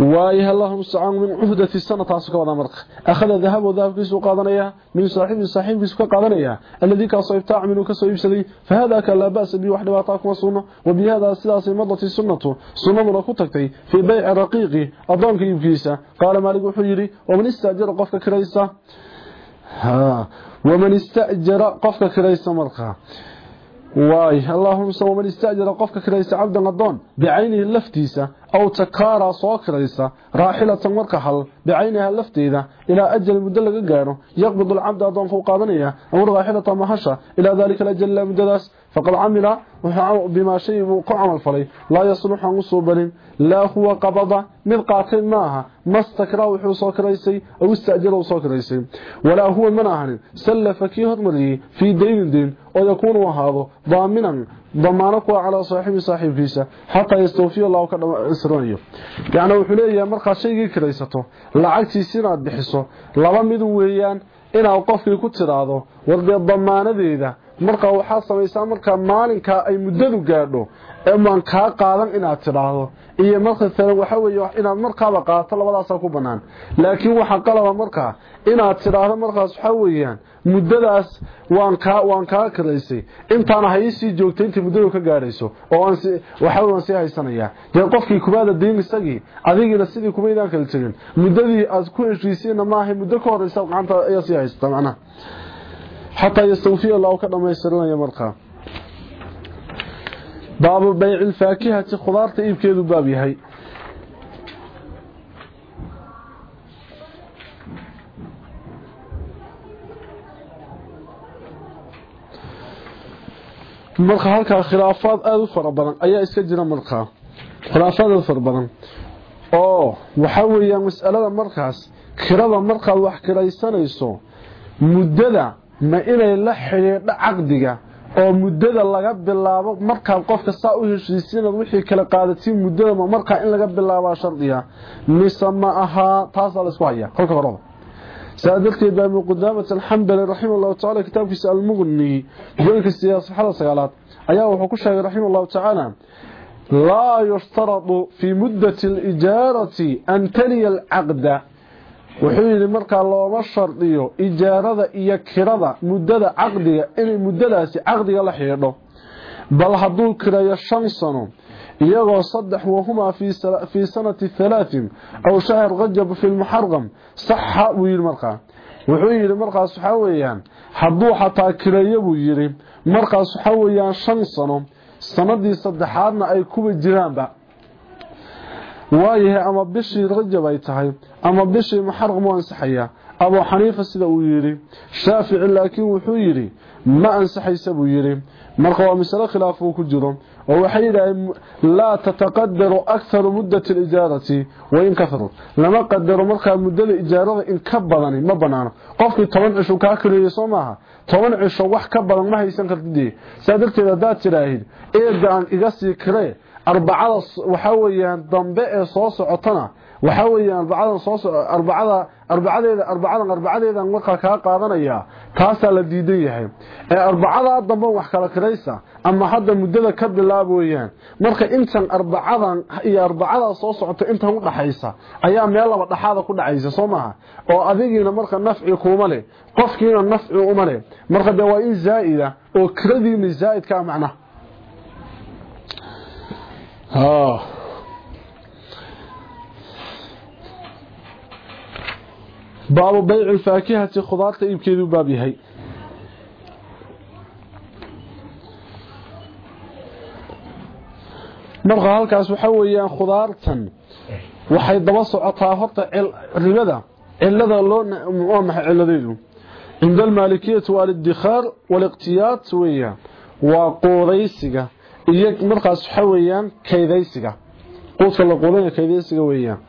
[SPEAKER 1] وايه اللهم سعان من عهدة السنة تاسك ودا مرق. أخذ ذهب وذهب سوق قادنيا من صاحب الصاحب في سوق قادنيا الذي كان صيب تعمل كسو يبسلي فهذا كان لا بأس به وحده واطاكم السنة. وبهذا السلاسة مضت السنة. سنة مرقوتك في بيع رقيقي أضام كيب كيسا قال مالك حيري ومن استعجر قفك كريسا ها. ومن استأجر قفك كريسه مرقه واي. اللهم صل ومن استأجر قفك كريسه عبد القدون بعينه لفتيسه أو تكارا سو كريسا راحلة مركحل بعينها لفتيده إلى أجل مده لغا غارو يقبض العبد اضون فوق قادنيا أو راحلة مهشه إلى ذلك الأجل مدداس فقد عمل بما شيء قعم الفلي لا يصلح ان صوبن لا هو قبض من قاتل ما استكرا وحو سو كريسي أو استاجر سو كريسي ولا هو مناهن سلف كي هدمري في دين دين أو يكون وهذا ضامنا damaano kuwa ah calaa saaxibi saaxiibkiisa. Xataa yastawfiya allahu ka dhamsranayo yacni wuxuu leeyahay markaad shaygii kiraysato lacagtiisi inaad bixiso laba mid weeyaan inaad qofkii ku tidhaahdo wardee damaanadeeda markaa waxaad samaysaa markaa maalinkaa ay muddadu gaadho eemaan kaa qaadan inaad tidhaahdo iyo markatalen waxa weeye inaad markaaba qaato labadaasaa ku bannaan. Laakiin waxa qalaba markaa inaad tidhaahdo markaas waxaa weeyaan muddadaas waan kaa waan kaa kadaysay intaan haysii joogtay intii muddadu ka gaadhayso oo aan si waxa weeyaan si haysanayaa. Dee qofkii kubaada diin isagii adigina sidii kuma idaan kala tagin muddadii aad ku heshiisiina maahay muddo ka horeysa gacanta ayaa si haysata macnaha xataa yastawfiya allahu ka dhammaystiranaya markaa. Baabu bayci lfaakihati khudaarta iibkeedu baab yahay. Marka halka khilaafaad aad u fara badan ayaa iska jira marka khilaafaad aad u fara badan. Oo waxa weeyaan mas'alada markaas kirada markaad wax kiraysanayso muddada ma inay la xidhiidho caqdiga oo muddada laga bilaabo markaad qofka saa u heshiisiinad wixii kala qaadatiin muddada ma markaa in laga bilaabaa shardiga. Mise ma ahaa taasaa la isku hayaa. Kolka horaba سادلت بام قدامة. الحمد لله رحمه الله تعالى. كتاب في المغني. يقولك السياسة حل سغالات ايا و هو رحمه الله تعالى. لا يشترط في مدة الإجارة أن تلي العقد. وحين الله اللهم الشرطية إجارة إيا يكرة مدة عقدية إلي يعني مدة لها عقدية لحيرة بل هدوك لا يشنصنون يغو صدح وهما في في سنة الثلاث أو شهر غجب في المحرغم. صحة ويرمرقى وحوير مرقى صحويان حضوحة كريب ويري مرقى صحويان شنصن. سندي صدحان أي كوب الجرامب وايه أما بشي غجب أيتهي أما بشي محرغم وانسحيا أبو حنيفة سيدو ويري شافع لكن وحو ييري ما أنسحي سبو ييري مرقوة مسألة خلافه كجرم. Oo waxay yidhaaheen laa tataqadaru akharu muddati alijaarati wain kaharu lama qadaro markaa muddada ijaarada in ka badani ma banaano. Qofkii toban cisho kaa kareeyey soo maaha. Toban cisho wax ka badan ma haysan kartid saa darteed haddaad tidhaahid eega aan iga sii kiree arbacada waxa weeyaan dambe ee soo socotana waxa weeyaan arbacadan soo arbacada arbacadeeda arbacadan arbacadeedan markaa kaa qaadanaya taasaa la diidan yahay. Ee arbacada dambe wax kala kiraysa ama hadda muddada ka bilaab weeyaan marka intan arbacadan iyo arbacada soo socota intan u dhaxaysa ayaa meel laba dhaxaada ku dhacaysa soo maaha? Oo adigiina marka nafci kuma leh qofkiina nafci uma leh marka de waa in zaa'ida oo kiradiina zaa'idka macnaha. ها baabu bayci faakihati khudaarta iibkeedu baab yahay. Marka halkaas waxa weeyaan khudaartan waxay daba socotaa horta ribada cilada loo waa maxay ciladeedu cinda almaalikiyati waa lidikhaar waliqtiyaat weeyaan waa quudaysiga iyo markaas waxa weeyaan kaydaysiga. Quudka la quudanaya kaydaysiga weeyaan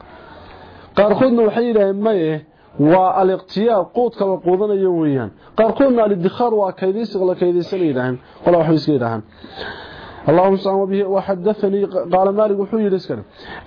[SPEAKER 1] qaarkoodna waxay yidhaaheen maye waa aliqtiyaar quudka la quudanayo weeyaan qaarkoodna alidikhaar waa kaydaysiga la kaydaysanay yidhaaheen qola waxbay yidhaahaan اللهم صل وبه وحدثني قال مالك وحو يرسكن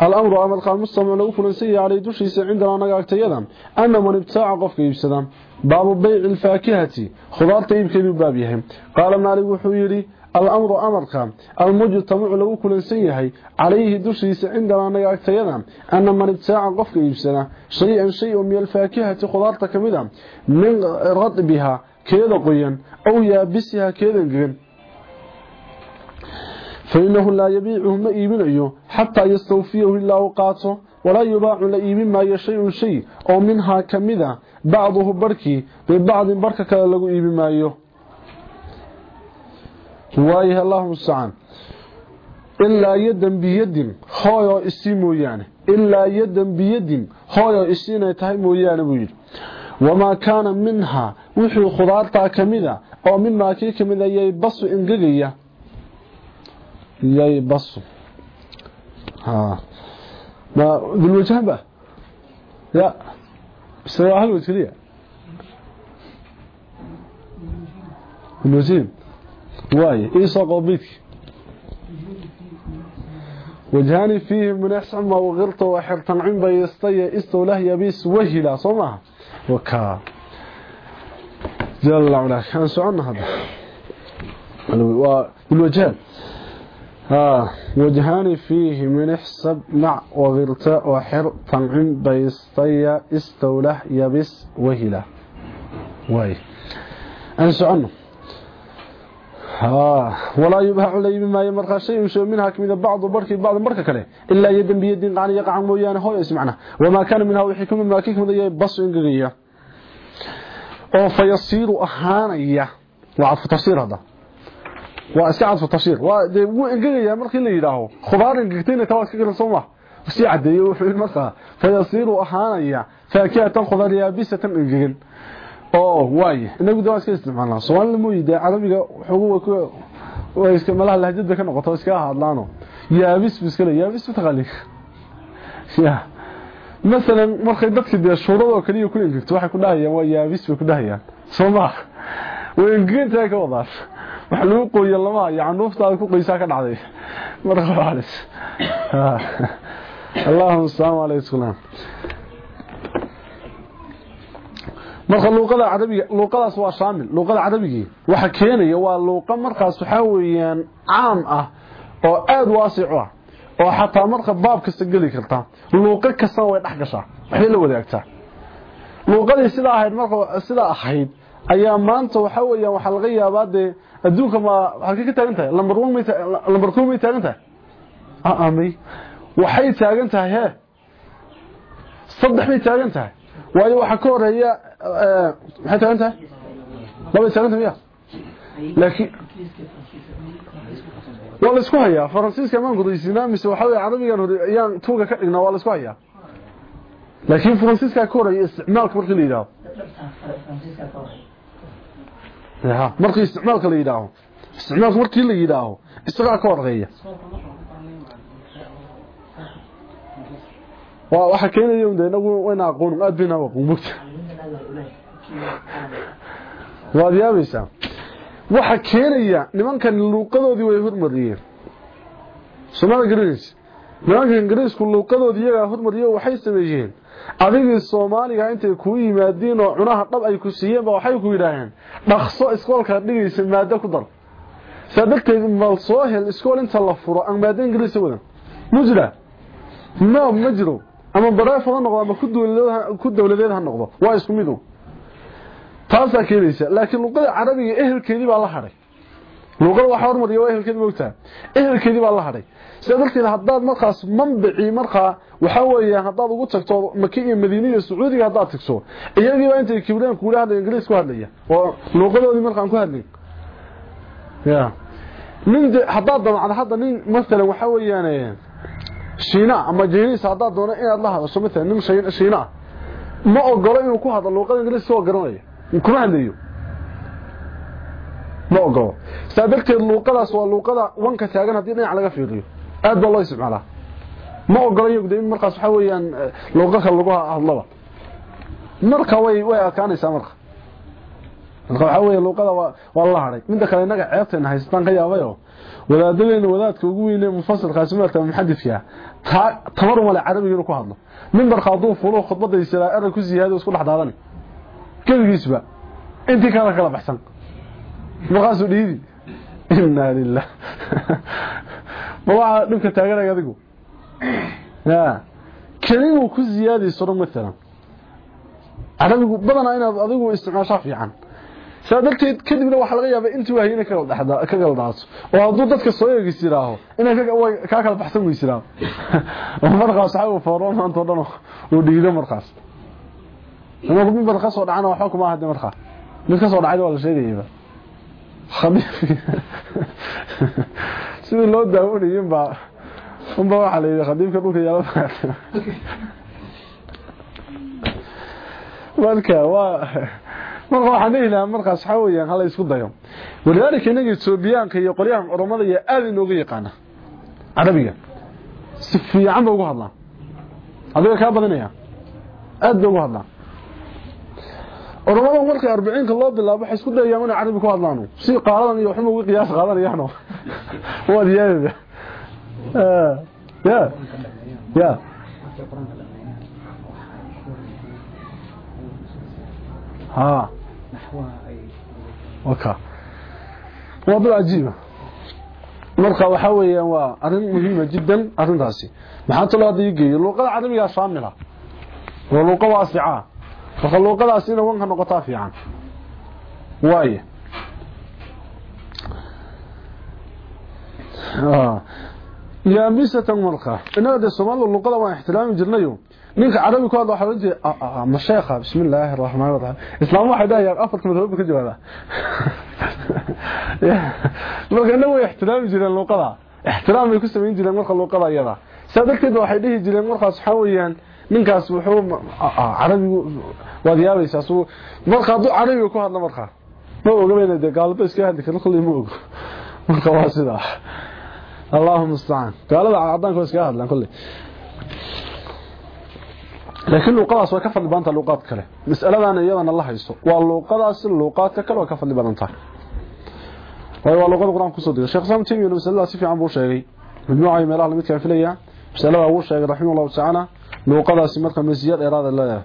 [SPEAKER 1] الأمر أمر قال مستمع لو فلنسي علي دشيس عندنا نغا اغتيدا ان من ابتاع قف يبسدا باب بيع الفاكهة. خضار طيب كذو باب يهم قال مالك وحو يري. الأمر أمرك المجتمع لو كل سيهي عليه دشيس عندنا أنك أكتينا أن من ابتاع قفك يبسنا شيئا شيء من الفاكهة خضارة كمدا من رطبها كذا قيا أو يابسها كذا قيا فإنه لا يبيعه ما إيبنيه حتى يستوفيه إلا أوقاته ولا يباع لإيبن ما يشيء شيء أو منها كمدا بعضه بركي ببعض بركة كلا لغو إيبن ما waayahay allahuma stacaan ilaa yadan biyadin hooyoo isii mooyaane. Ilaa yadan biyadin hooyoo isiinay tahay mooyaane buu yidhi. Wamaa kaana minhaa wuxuu khudaartaa ka mida oo mimaa kii ka mid a yaybasu ingegaya yaybasu dulwajahanba ya. Ise waa hal waj keliya واي ايسا قوبيتك وجهاني فيه من أحسن ما وغرته وحرتا عن بيستي استوله يبيس وهلا صمها وكا. جل الله علاك كان سعنا هذا والوجهان ها وجهاني فيه من أحسب مع وغرته وحرتا عن بيستي استوله يبيس وهلا واي. أنسى عنه ها ولا يباع لي بما يمرق شيء وشو منها كميده بعض بركي بعض مركة كله. إلا يد بيد قان يقع مويان هو يسمعنا. وما كان منها وحكم ما كيك مديه بس انغريا أو فيصير اهانيا وعف تفسير هذا. واسعد في التفسير. و انغريا markii la yiraaho khubaar ingirtina tawas ka soo si cadeeyo wuxuu markaa fayasiru ahaanaya faakiyatan khubaariya bisatan ingirina oo waay inagu dawas ka isticmaalnaa Soomaaliya mooyida carabiga wuxuu way iska malaha lahjada ka noqoto iska hadlaano yaabis biskale yaabis taqali ya مثلا markay dadka de shuurado kaliya ku ingirto waxay ku dhahayaan waa yaabis bay ku dhahayaan Soomaa way ingirta ka wadaas wax lagu qooyo lama yaanuuftaada ku qoysaa ka dhacday marka waalis Allahumma salli alayhi marka luuqada carabiga luuqadaas waa shaamil. Luuqada carabigi waxa keenaya waa luuqa markaas waxa weeyaan caam ah oo aad waasic ah oo xataa marka baab kasta gali karta luuqa kasta way dhex gashaa. Waxay la wadaagtaa. Luuqadii sida ahayd marka sida ahayd ayaa maanta waxa weeyaan waxa laga yaabaa de adduunka ma waxa ka taagan tahay? Lambar 1 meeta lambar 2 meeta taagan tahay? Aamay waxay taagan tahay he saddex bay taagan tahay. Waayo waxa ka horreeya hayaa faransiiska maan gudaysinaa mise waxa weeye carabigan ayaan tuuga ka dhignaa waa la isku hayaa laakiin faransiiska ka horeeya isticmaalka markii la yidhaaho ya markii isticmaalka la yidhaaho isticmaalka markii la yidhaaho isagaa ka horeeya waa waxa keenaya in inagu wayna aqoon aad bina aqoon bugta waad yaabaysaa waxa keenaya nimankan luuqadoodii way hormariyeen Soomaali Greece nimankan Greece luuqadoodii iyaga hormariyay waxay sameeyeen. Adigii Soomaaliga intay ku yimaadeen oo cunaha dhab ay ku siiyeen ba waxay ku yiraahdeen dhaqso iskoolka dhigaysa maada ku dar. Sadaqteed mal soo hel iskool inta la furo aan maada Ingiriisi wadan. Mujra ma majro ama baraa fado noqdo ama ku dawladeed ha noqdo waa isku mid taasaa keenaysa laakiin luqada carabiga ehelkeedii baa la hadhay luqada waxa hormariya waa ehelkeedii moogtaa ehelkeedii baa la hadhay sida darteed haddaad markaas manbicii markaa waxa weeyaan haddaad ugu tagto maki iyo madiina iyo sacuudiga haddaad tagto iyagiiba intay kibreen kuula hadlaya ingiriis hadlaya oo luqadoodii markaan ku hadlay ya nin haddaad damacdo hadda nin masalan waxa weeyaan shiina ama jiniis haddaad doono inaad la hadasho matalan nin shiina ma ogolo inuu ku hadlo luqada ingiriiska oo garanaya kuma hadlayo ma ogolo. Saa darteed luuqadaas waa luuqada wanka taagan haddii dhinac laga fiiriyo. Aad baa loo isticmaalaa. Ma ogolo iyagu de in markaas waxa weeyaan luuqa kale lagu hadlaba. Marka way way adkaanaysaa marka. Marka waxa weeye luuqada waa la hadhay midda kale inaga ceebteena haystaan ka yaabayo wadaadadeena wadaadka ugu weyn ee mufasilkaasi maarta muxadidka tabar wala carabiga ku hadlo mimbar qaaduu fulo khudbada isla ku siyaado isku dhaxdaadan kaligiisba intii kala kala baxsan. Maqasu dhiidi inna lillah. Baa dhibka taaganaga adigu? Ya kalimu ku siyaadayso midna carabigu badana inaad adigu isticmaashaa fiican saa darteed kadibna waxa laga yaabaa intii wahay inay ka galdaato oo hadduu dadka soo eegis yiraaho inay kaa kala baxsan weys yiraaho markaas waxa uu fooro maanta dhan uu dhiido markaas. Mid ka soo dhacana waxa kuma ahad markaa. Mid ka soo dhacay waa la sheegayba khabiif. Sidii loo daawanayin baa unba waxa la dhulka yaalla marka waa marka waxaan dhihi lahaa markaas waxaa weyaan hala isku dayo. Walidaalika inaga etoobiyaanka iyo qolyahan culammada ayaa aad inooga yaqaana carabiga si fiican ba ugu hadlaa. Adiga kaa badinaya. Aad ba ugu hadlaa. Culammada markay arbiciinka loo bilaabo waxay isku dayayaan inay carabi ku hadlaan si qaaladan iyo waxuma ugu qiyaas qaadanayaan waa diyaadada ya ya ها وكا موضوع عجيب marka waxa weeyaan waa arin muhiim jiddan arintaasi maxaa tolo hadii geeyo luqada carabiga shaamila waa luqada waasica marka luqadaasi inay wanka noqotaa fiican waaye ah yaa misatan marka inaada Soomaaliya luqada waan ixtiraami jirnayo ninka carabi ku hadla waxa la jeedaa ma sheekha bismillaahir rahmaanir rahiim. Islaam waxa dhaaya afar madhab ka jawaaba marka inna way ixtiraami jireen luqada. Ixtiraam ay ku sameeyeen jireen marka luqada iyada sadarteed waxay dhihi jireen markaas waxa weeyaan ninkaas wuxuu carabigu waad yaabaysaa soo marka haduu carabi ku hadla marka ma ogabayna de gaalada iska hadli karo kulli marka waa sidaa اللهم استعان قالوا عدان كويس luqadaas way ka fadli badan tahay luqad kale mas'aladan iyadana la hayso waa luqadaas luqadka kale way ka fadli badan tahay way waa luqada quraan ku soo diray sheekh sam timi mas'alada si fiican buu sheegay majmuuca meelaha lamid ka filaya mas'alada uu sheegay rahimahullahu ta'ala luqadaas marka masiyad dheeraad leeyahay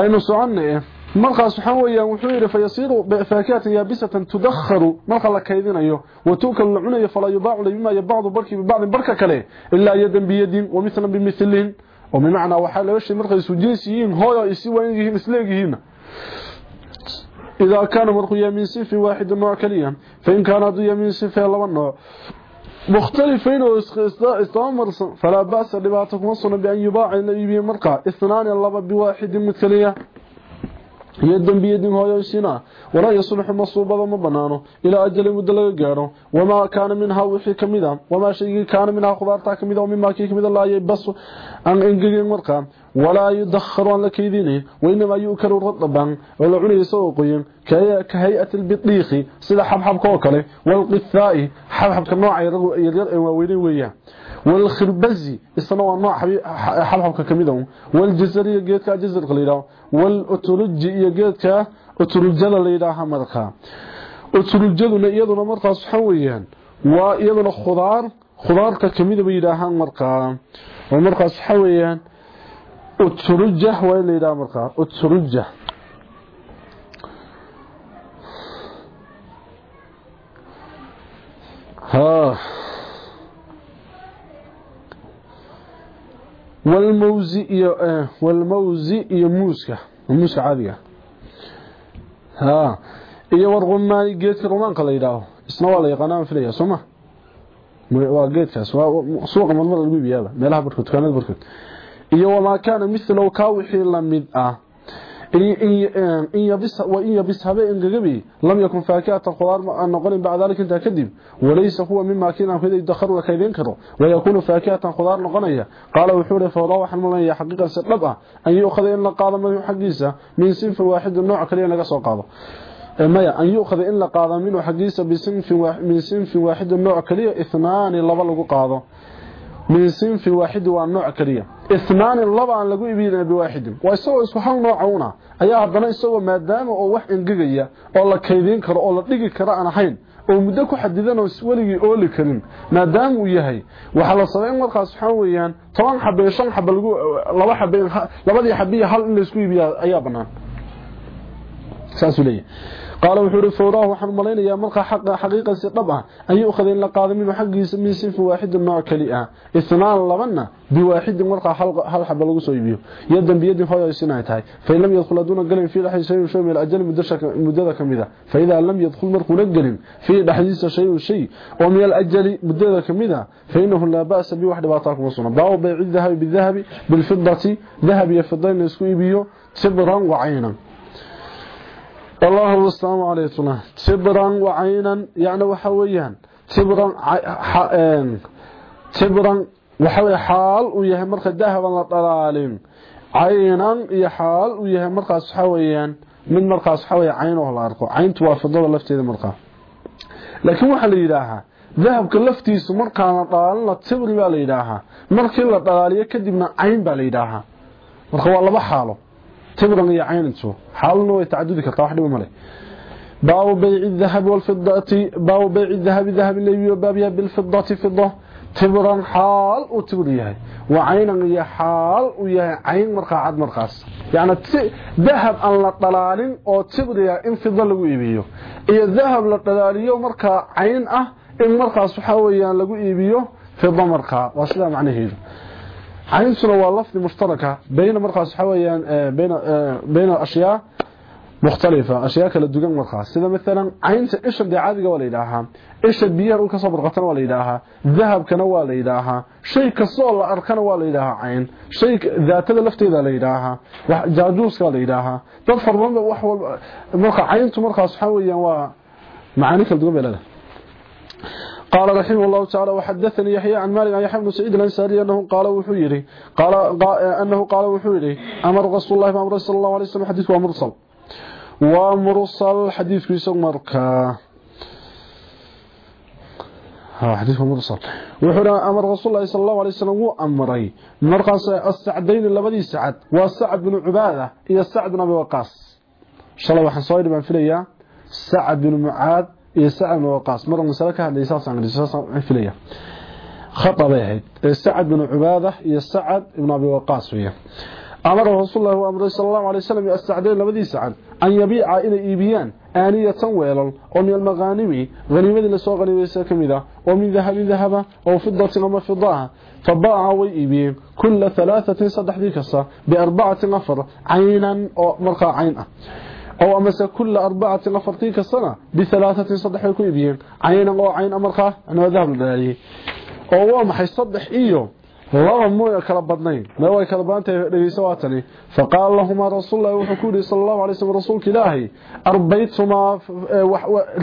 [SPEAKER 1] aynu soconay markaas waxa weeyaan wuxuu yiri fayasiru faakiyatan yabisatan tudakharu marka la kaydinayo watuukal lunayo fala yubaacu bima yabadu barki bibacd barka kale illa yadan biyadin wa mithlan bimithlin oo macna waxa laga shay marka isu jeesiin hooyo isi waan yihiin isleegihiin إذا كان مرق يمين صف واحد نوع كليا فإن كان ذو يمين صف لبا نوع مختلفين واستمر فلا بأس لبعتكم وصنا بأن يباع النبي مرقى اثنان اللبا بواحد متكليا يدن بيدن هو يسنا ولا يصلح مصوبه ما بنانو إلى أجل مد laga gaaro wama kana minha wixii kamida wama shay kana minha khudaarta kamida oo mima kii kamida la yabas an ingegin marka wala yudakharu la kaydini wayna yukaru radaban wala cunayso qoyin kaya ka hay'at albidikhi sida xabxabka oo kale wal qithai xabxabka nooca yar yar ee waaweyn weeyaan leeyahay wal utruji iyo geedka utrujada leeyahay marka utrujaduna iyaduna markaas waxa weeyaan waa iyaduna khudaar khudaarka kamida bay yiraahaan marka oo markaas waxa weeyaan utruja waa leeyahay marka utruja ها والموز iyo والموز iyo muuska muuska caadiga ha iyo warqomaan geedka romaanka la yiraahdo isna waa la yaqaanaa filaya soma waa geedkaas waa suuqa marmar lagu iibiyaa meelaha barkood dukaanada barkood iyo wama kana mithlu ka wixii lamid ah in yabis وإن يبس هبه انغغبي لم يكن فاكهة الخضار نقول بعد ذلك انت كذب. وليس هو مما كان كذا يدخر وكيدين كرو ويكون فاكهة الخضار نقنية. قال وحوله فوضوح الملية حقيقة سلبة أن يؤخذ إن قاضى من حقيسة من سنف واحد النوع كليا لقصوا قاضى مايا أن يؤخذ إن قاضى منه حقيسة من سنف واحد النوع كليا اثنان لبلغ min sinfi waaxidi waa nooc kaliya inaani laba aan lagu ibilina biwaaxidin. Waa isagoo isku hal nooca una. Ayaa haddana isagoo maadaama oo wax engegaya oo la kaydin karo oo la dhigi karo aan ahayn oo muddo ku xadidan oo weligii ooli karin. Maadaama uu yahay waxaa la sabay in markaas waxaa weeyaan toban xabe shan xabe laba xabe labadii xabe hal in laysku ibiya ayaa bannaan saasuu ah minhu xaggiisa min sinfin waaxidin nooc keli ah ithnaan labana biwaaxidin markaa hal xaba lagu soo iibiyo yadan biyadin hooyaysin ay tahay fain lam yadkhul haduuna gelin fii dhexdiisa shayun shay min ajali muddada ka mida faidaa lam yadkhul markuuna gelin fii dhexdiisa shayun shay oo min alajali muddada ka mida fainahu laa ba'sa bi wax dhibaataa kuma sugna baabu bayci dahabi bidahabi bilfidati dahab iyo fida in la isku iibiyo tibran wacaynan الله السلام عليكم تبرا وعينا يعني وحويان تبرا تبرا وحوي حال وياه marka dahaban la dhalaalin caynan iyo xaal u yahay markaas xawayaan mid markaas xaway cayn oo la arko cayntu waa fidada lafteeda marka laakiin waxa la yiraahaa dahabka laftiisu marka la dhalaalina tibri baa la yiraahaa markii la dhalaaliyo kadibna cayn baa la yiraahaa marka waa laba xaalo تبرا يا عينته حالنا ويتعدد كرتا واحد مله باو بيع الذهب والفضة باو بيع الذهب ذهب اللي وبابها بالفضة فضة تبرا حال وتبريه وعينا يا حال ويا عين مرقعد مرقاس يعني ذهب ان لا طلالين او تبريه ان فضة لو ايبيو iyo ذهب la dhalaaliyo marka cayn ah in markaas waxa weeyaan lagu iibiyo fidda marka waa sida macnaheedu عينتنا هو لفظ مشتركه بين مرخص حويان بين بين مختلفه اشياء kala duwan markaas sida midalan caynta isha daacadiga waa leeyahay isha biyaha uu ka soo barqatan waa leeyahay dahabkana waa leeyahay shay kasto la arkana waa leeyahay cayn shay daatada lafteeda leeyahay wax jaajuuska leeyahay dad farban wax walba marka cayntu markaas waxa weeyaan waa قال رحمه الله تعالى وحدثني يحيى عن مالك عن يحيى بن سعيد الأنصاري أنه قال وحيري قال أنه قال وحيري أمر رسول الله أمر صلى الله عليه وسلم حديث ومرسل. ومرسل حديث في مركا حديث مرسل وحنا أمر رسول الله صلى الله عليه وسلم وأمري. مرقص السعدين لبدي سعد وسعد بن عبادة إلى سعد بن وقاص. شلو waxaan soo dhibaan filaya سعد بن معاذ يسعد وقاص. مرة مسلكه هذا يسعد سان رساسان فيليا خطبه سعد بن عبادة يسعد بن أبي وقاص فيه أمر رسول الله وأمر صلى الله عليه وسلم يستعدين لمدي سعد. أن يبيع إلى إيبيان آنية ويلا ومن المغانم غنيمة لسوء غنيمة كميدة. ومن ذهب ذهب وفضة فضاها فباع ويئبي كل ثلاثة صدح ذيكسة بأربعة نفر عينا ومرقى عينة oo amase kula arbacati afartii ka sana bialaaatin saddex bay ku iibiyeen caynan oo cayn amarkaa anaa dahab la dhalaayey oo waa maxay saddex iyo laba mooya kala badnayn mee way kala badantahay dhegeyso waa tani faqaala lahumaa rasuullahi wuxuu ku yidhi sala allahu alay slm rasuulka ilaahay arbaytumaa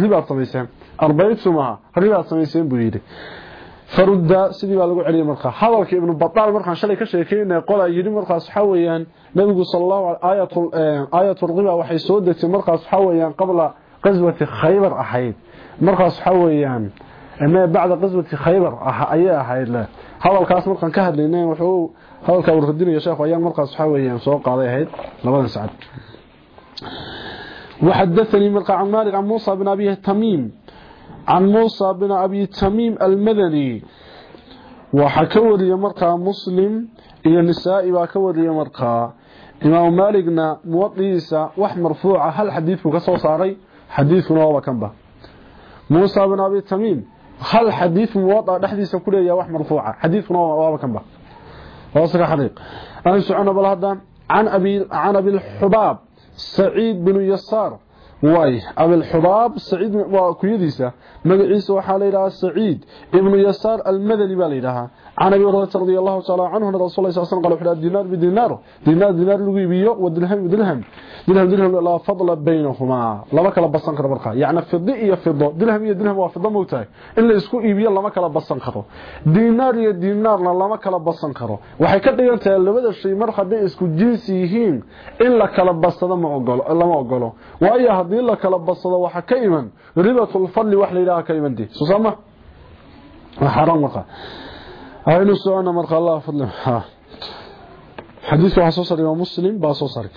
[SPEAKER 1] ribaad samayseen arbaytumaa yidhi farudda sidii baa lagu celiyay markaa. Hadalka ibnu bataal markaan shalay ka sheekeynay qola yiri markaas waxa weeyaan nabigu sallallahu alayhi aayatul aayatul waxay soo degtay markaas waxa weeyaan qabla qaswati khaybar ahayd. Markaas waxa weeyaan ama bacda qaswati khaybar aha ayaa ahayd la hadalkaas markaan ka hadlaynay wuxuu hadalka uu radinayo sheekhu ayaan markaas waxa weeyaan soo qaaday ahayd labadan sacad. Waxadathani markaa aan malik aan musa bin عن موسى بن أبي تميم المدني. وحكوري مرقى مسلم إلى النساء وكوري مرقى. إمام مالكنا موطيسة وح مرفوعة هل حديث كسو صاري؟ حديثنا هو كنبه موسى بن أبي تميم هل حديث موطأ نحديث كله وح مرفوعة حديثنا هو كنبه واصل حريق أنسو عن أبي, عن أبي الحباب سعيد بن يسار واي. ابي الحباب سعيد وكيديسا مغعيسا waxa la Saeed ibn Yasar al-Madani baa la yiraahdaa عن أبي هريرة رضي الله تعالى عنه أن رسول الله صلى الله عليه وسلم قال دينار بدينار. دينار دينار لو يبيو ودرهم بدرهم درهم درهم لا فضل بينهما لما kala basan karo marka yaana fidda iyo fiddo dirham iyo dirham waa fidda moogtahay in la isku iibiyo lama kala basan karo diinaar iyo diinaarna lama kala basan karo waxay ka dhigan tahay labada shay mar haday isku jinsi yihiin in la kala basado ma ogolo lama ogolo waayo hadii la kala basado waxa ka iman ribatul fadli wax la yiraahdo ka imanti susama xaram marka aynu soona marka allah fadli حديث وحصو صري ومسلم باسو صري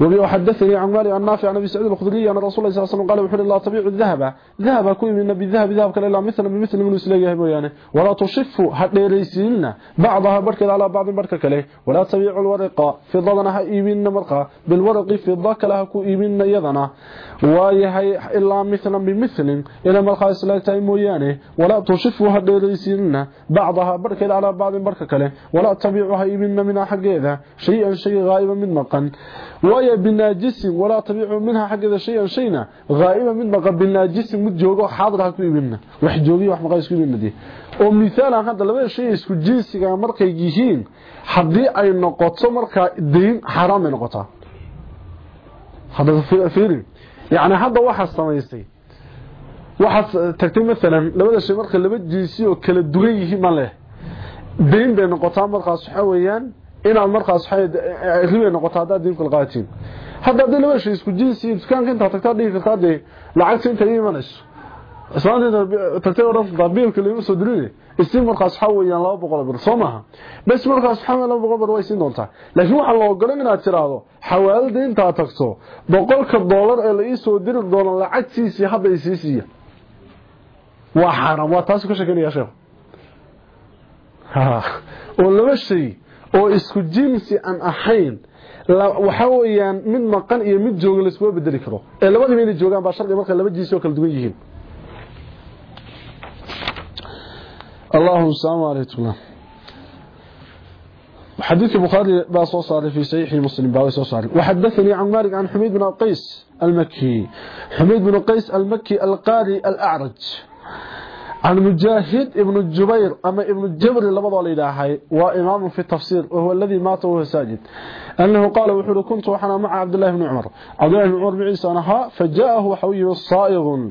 [SPEAKER 1] وبي حدثني عن مالي عن نافع عن أبي سعيد الخدري أن رسول الله صلى الله عليه وسلم قال وحول الله طبيع الذهب. ذهب كوي من النبي ذهب ذهب كلا لا مثل بمثل من اسليه يعني. ولا تصف حديريسينا بعضها بركة على بعض بركة كله. ولا تبيع الورق في ضدنا ايبين مرقه بالورق في ضك لها كو ويهي الا مثل بمثل إلى مرقه اسلاغتay mooyane ولا تصف حديريسينا بعضها بركه على بعض بركه كله ولا تبيعها ايبين من حقيده شيئا شيء غائبا من مقن ويا بناجس ولا تبيع منها حقيده شيئا شيئا غائبا من xaadirha ku iibina wax joogiyo wax maqays ku iibinadii oo misaal aan hadda labada shay isku jinsiga markay yihiin hadii ay noqoto marka deyn xaraam ay noqotaa hada fiirin yani hadda waxa samaysay waxa tagtay midalan labada shay marka laba jinsi oo kala duwan yihiin ma leh. Deyn bay noqotaa markaas waxa weeyaan inaad markaas ribe noqoto haddaad diinka qaatiin hadda haddii laba shay isku jinsi dukaanka intaa tagtaa dhihi kartaa dee lacagta inta imanayso dabiilka lagu soo diray isin markaas waxa weeyaan 200 bir soo maaha bas markaas waxa 200 bir way siin doontaa laakiin waxa loo ogolan inaad tiraahdo xawaalada inta tagto boqolka dollar ee la ii soo diri doono lacagtiisii hadda ii siiya. Waa xaram waa taas ku sheeganaya sheekh. Ha oo laba shay oo isku jinsi aan ahayn waxa weeyaan mid maqan iyo mid jooga la isku bedeli karo. Ee labadaba inay joogaan ba shardi marka laba jinsi oo kala duwan yihiin اللهم السلام عليكم. حديث البخاري باصو صار في صحيح مسلم باصو صار وحدثني عن مالك عن حميد بن قيس المكي. حميد بن قيس المكي القاري الأعرج. عن مجاهد ابن الجبير أما ابن الجبر لبضى لإلهي وإمام في التفسير وهو الذي مات وهو ساجد. أنه قال وحول كنت وحنا مع عبد الله بن عمر. عبد الله بن عمر بعيسى نها فجاءه وحوي الصائغ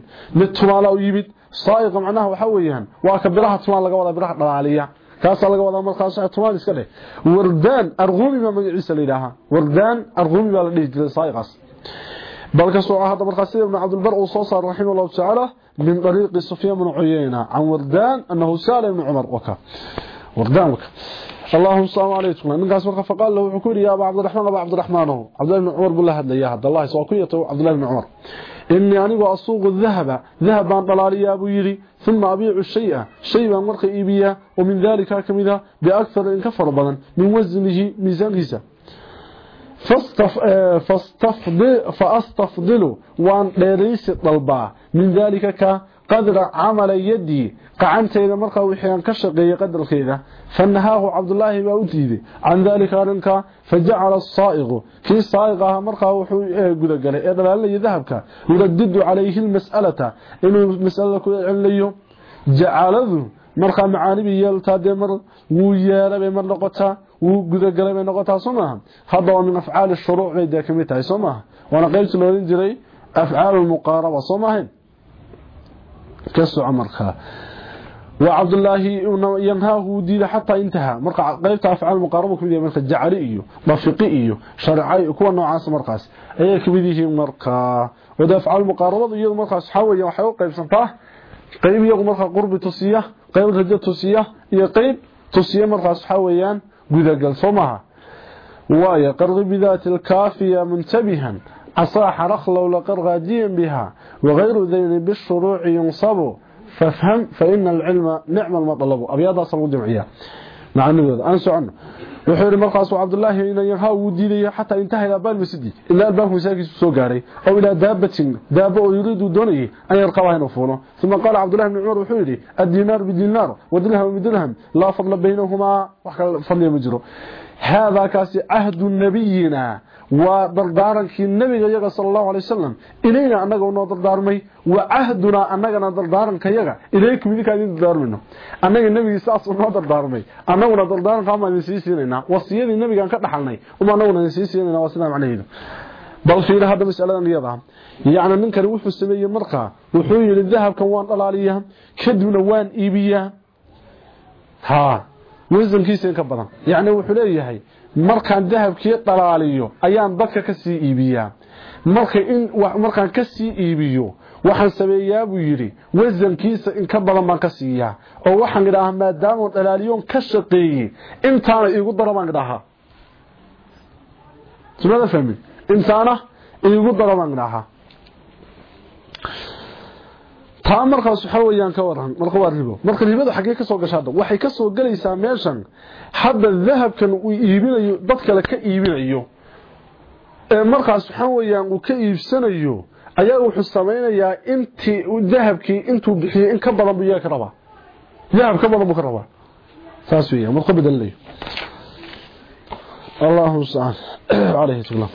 [SPEAKER 1] صايغ معناه وحويان واكبرها اسمان لغه ودا برح دلاليا كاسا لغه ودا مال خاصة اتمان اسكله وردان أرغومي من مجلس ليداها وردان أرغومي ولا ديج صايغاس. بل كسو هذا برخصي ابن عبد البر وصوصار رحمه الله تعالى من طريق صفية بن عيينة. عن وردان أنه سالم بن عمر وكا. وردان وكا. اللهم صل على سيدنا من قاس ورخ فقال له حكوري يا ابو عبد الرحمن ابو عبد الرحمن. عبد الله بن عمر بالله هذا يا عبد الله سوكيته عبد الله بن عمر. إني أنيق أسوق الذهب. ذهبا ضلالي أبو يري. ثم أبيع الشيء. شيئا مرقى إيبيا. ومن ذلك كمذا بأكثر إن كفر بضا من وزنه ميزان غيسا فاستف... فاستفضل... فأستفضل. وأن ليس الطلباء من ذلك كقدر عمل يدي. قعنت إذا مرقى وحيان كشقي قدر كذا فنهاه عبد الله باوتيدي عن ذلك أرنك فجعل الصائغ في صائغها مرقى وحو قد قال إذا لي ذهبك يردد عليه المسألة إنه مسألة عليه جعله marka macaanibi yeeltaa dee mar wuu yeelay bay mar noqotaa wuu gudagalay bay noqotaa soo maaha hadda waa min afcaali shuruuc bay dee kamid tahay soo maaha waana qaybta loodhan jiray afcaalu lmuqaaraba soo maahayn ka soco markaa وعبد الله ينهاه ديده حتى انتهى. مرق قيلت افعال المقاربة كبد من خجعريه مفقيه شرعي كو نوعاس مرقاس. أي كبديه مرق ودفع المقاربة يد مرق حويه وحو قيب سنته قيب يق مرق قرب توسية قيب رجه توسية. يا قيب توسية مرق حويان غدا جلسمها ويا قرض بذات الكافية منتبها. أصاح رخ ولا لقرغ بها. وغير ذين بالشروع ينصبوا. فافهم فإن العلم نعم المطلب. أبيضا صلوا جمعية مع النبوذ أنسوا عنه. وحير مرقص عبد الله إن ينهى وديدي حتى انتهى إلى بال مسجد إلا الباب مساكس سوغاري أو إلى دابة دابة يريد دونه أن يرقبها نفونه ثم قال عبد الله بن عمر وحيري الدينار بدينار ودرهم بدرهم لا فضل بينهما فضل يمجره هذا كاسي عهد نبينا waa dardaarankii nabiga yaga sallallahu alayhi wasallam ilayna anaga oo dardaarmay wa ahduna anagana dardaaranka yaga ilaykum idinka idin dardaarmayno. Anaga nabiga saas oo dardaarmay anaguna dardaaranka ma idin siisiinayna wasiyadii nabiga aan ka dhaxalnay uma anaguna idin siisiinayna waa sidaa macnaheedu bal fiina hadda mas'aladan iyada. Yaana ninkani wuxuu sameeyay markaa wuxuu yiri dahabkan waan dhalaaliyaa kaduna waan iibiyaa wasankiisa in ka badan. Yacni wuxuu leeyahay markaan dahabkii dhalaaliyo ayaan dadka ka sii iibiyaa. Marka in markaan ka sii iibiyo waxaan sameeyaa buu yidhi wasankiisa in ka badan baan ka siiyaa. Oo waxaan idhaahaa maadaamaan dhalaaliyoon ka shaqeeyey intaana igu dara baan idhaahaa sumada fahmin? Intaana iigu dara baan taa markaas waxa weeyaan ka waran marka waa ribo marka ribadu xagee ka soo gashaa waxay ka soo galaysaa meeshan hadda dahabkan uu iibinayo dad kale ka iibinayo ee markaas waxa weeyaan uu ka iibsanayo ayaa wuxuu sameeynayaa intii dahabkii intuu bixiyay in ka badan buu ka rabaa dahab ka badan buu ka rabaa saas weeyaan marka bedelayo اللهم صل عليه وسلم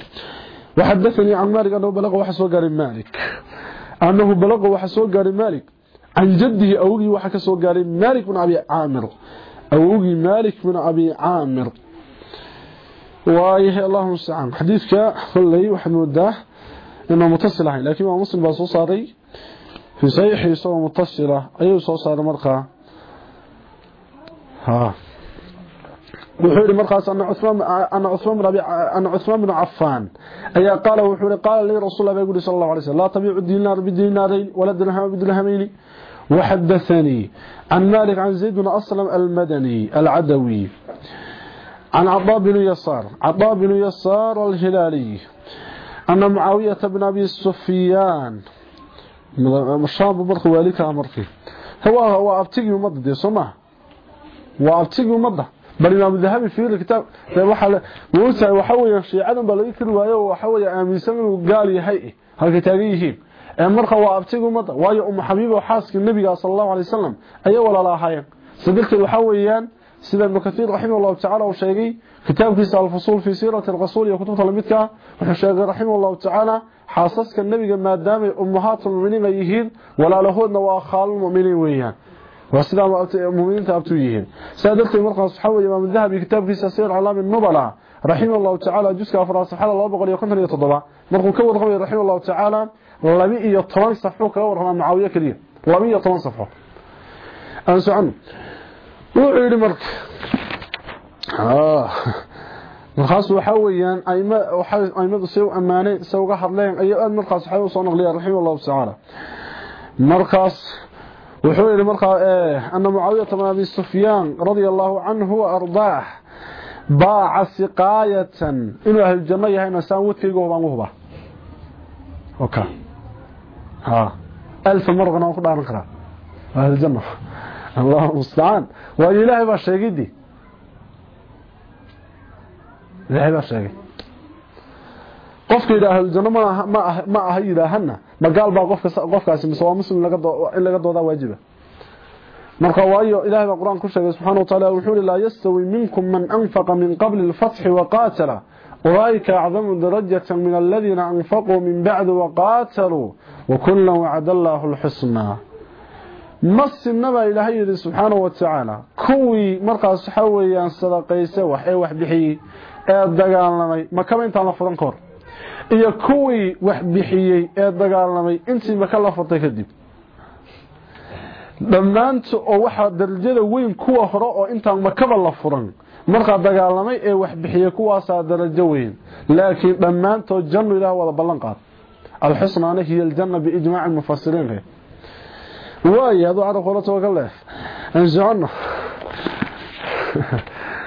[SPEAKER 1] وحدثني عن مالك أنه بلغ وحسو قال مالك أنه بلغ وحسو قال مالك. عن جده أوغي وحكسو قال مالك من أبي عامر. أوغي مالك من أبي عامر. وإية اللهم استعان حديثك خلي وحد مداه إنه متصل عين لكن ما مسلم بأسو صاري. في صيحي سوى متصلة. أيه سوى صار مرقى ها. وحوري مرخص أن عثمان أن عثمان أن عثمان بن عفان. أي قال وحوري قال لي رسول الله يقول صلى الله عليه وسلم لا تبيع الدينار بالدينارين ولا الدرهم بالدرهمين. وحدثني عن مالك عن زيد بن أسلم المدني العدوي. عن عطاء بن يسار عطاء بن يسار الهلالي. أن معاوية بن أبي سفيان. مشاب مرخ والك أمرك. هو هو أبتقي مضد سمع وأبتقي مضد. Bal imaam dahabi fiir kitaab waxa wuxuu waxa weeye shiicadan bal laga kiri waayo waxa weeye aaminsan inuu gaal yahay halka taagan yihiin ee marka waa abtigu mada waayo um xabiibo xaaska nabiga sallallahu alayhi wasallam ayaa walaalahaayeen sababta waxa weeyaan sida ibn kathir rahimahullahu ta'ala uu sheegay kitaabkiisa al-fusul fi sirati al-rasul iyo kutubta lamidka wuxuu sheegay rahimahullahu ta'ala xaasaska nabiga maadaama ummahatul mu'miniin yihiin walaalahoodna waa khaalul mu'miniin weeyaan وسلام المؤمنين تابتو يهين سادلتي مرقص حوي إمام الذهبي كتاب في سير علام النبلاء. رحمه الله تعالى جزء افراس صفحه 257 مرقو كور رحمه رحمه الله تعالى. 12 صفحة كور معاوية كليه 12 صفحة. انسو عنه وعيد مرق آه. markaas waxa weeyaan ayma waxa aymadu soo amaanay soo uga hadleen ayo aad markaas waxa soo ta'ala markaas wuxuu yiri markaa ee anna muawiya ibn abi sufyan radiyallahu anhu wa ardaah baa'a siqayatan inuu ahl janna yahayna saan wadkayga baan huba okay ha. Alf marqana ku dhaaran kara ahl janna allah musta'an wa ilaahi ba sheegidi ilaahi ba sheegay qofka ilaahay janna ma ma ma aha ilaahana magaal baa qofka qofkaasi waa muslim laga in laga dooda waajiba marka waayo ilaahay baa quraan ku sheegay subhanahu wa ta'ala wuxuu la yastawi minkum man anfaqa min qabl al-fath wa qatala min alladhina anfaqu min ba'd wa qatalu wa kullu wa'ada Allahu al-husna masinaba ilaahay yiri subhanahu wa ta'ala kuwi markaas waxa weeyaan sadaqaysa wax ee wax bixiyay ee dagaalamay makaba inta la furan kor iyo kuwii wax bixiyey ee dagaalamay intii maka la furtay kadib. Dhammaanta oo waxaa darajada weyn kuwa hore oo intaan makaba la furan markaa dagaalamay ee wax bixiyey kuwaasaa darajo weyn. Laakiin dhammaantood jannu ilaah wada ballan qaad. Alxusnaana hiya aljanna biijmaaci mufasiriin waaye hadduu carab kula toga leef. Aan soconno.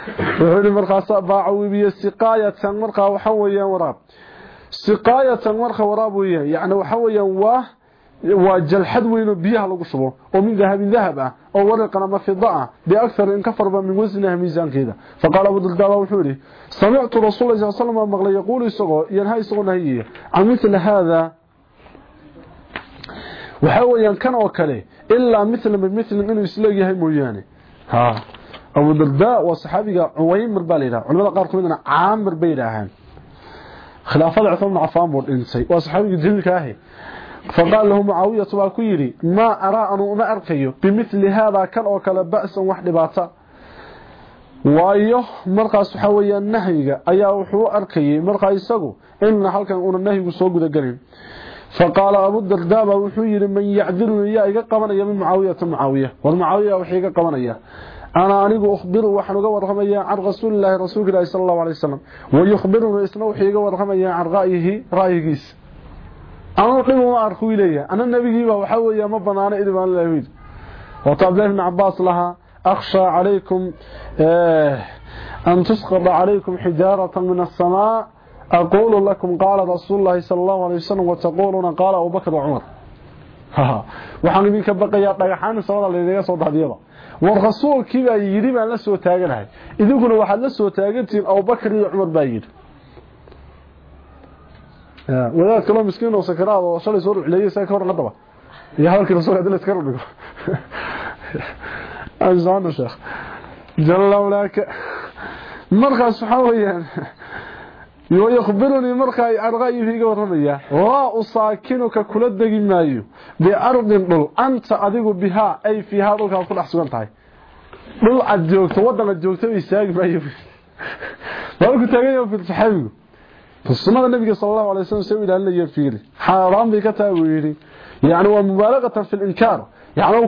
[SPEAKER 1] Wuxuu yidhi markaas baaca wibiye siqaayatan markaa waxa weeyaan waraab siqaayatan marka waraab weeyaan yacni waxa weeyaan waa waa jalxad weyn oo biyaha lagu shubo oo min dahabin dahab ah oo warqan ama fida ah biakthar in ka farba min wasnaha miisaankeeda. Faqala abu daldaba wuxuu yidhi samictu rasuul sallallahu alayhi wasallam maqlay yaqulu isagoo yanha isagoo nahiye can mithla hada waxa weeyaan kan oo kale ilaa mithla bimithla inuu is leeyahay mooyaane. Ha abu dalda waa saxaabiga uwaymir baa culimada qaar kamidna caamir bay yidhaahaan khilaafada cuthman bn cafaan buu dhintay. Waa saxaabiga jaliilka ahi. Faqaal lahu mucaawiyatu baa ku yidhi maa araa anuu uma arkayo bimithli haadaa kan oo kale ba'san wax dhibaata. Waayo markaas waxa weeyaan nahyiga ayaa wuxuu arkayay markaa isagu inna halkan una nahyigu soo gudagelin faqaala abu dardaaba wuxuu yidhi man yacdiluni yaa iga qabanaya min mucaawiyata mucaawiya. War mucaawiya wax iga qabanaya أنا أنيق أخبر وحنق ورغمي عن رسول الله رسول الله صلى الله عليه وسلم. ويخبرنا إسنو حيق ورغمي عن رأيه رأيهيس أنا أقيم ما أرخو إليه. أنا النبي وحوي ما بنانا إذا بان الله يريد. وطاب ابن عباس لها أخشى عليكم آه أن تسقط عليكم حجارة من السماء. aquulu lakum qaala rasuulu llaahi sala allahu alay wasalam wataquuluuna qaala abubakr wacumar waxaan idinka baqayaa dhagaxaan samada laynaga soo daadiyaba war rasuulkii baa yidhi baan la soo taaganahay. Idinkuna waxaad la soo taagantihiin abubakar iyo cumar baa yidhi. Wadaad kaloo miskiin oo sakaraad oo shalay soo dhucleeyay saa ka waran haddaba iyo hadalkii rasuulka haddii layska dhigo ansaano sheekh. Jalla walaaka. Markaas waxaa weeyaan ويخبرني مرخى عن غاية في قورمية وأصاكنك كل الدقي مايو بأرض دل أنت أذيق بها أي في هذا الكلام كل أحسن تاي دل أجوكت ودن أجوكت ويساق مايو كنت أغير في الصحابي فالصلاة النبي صلى الله عليه وسلم سوي لأنه يفيري حرام بكتاويري يعني ومبالغة في الإنكار يعني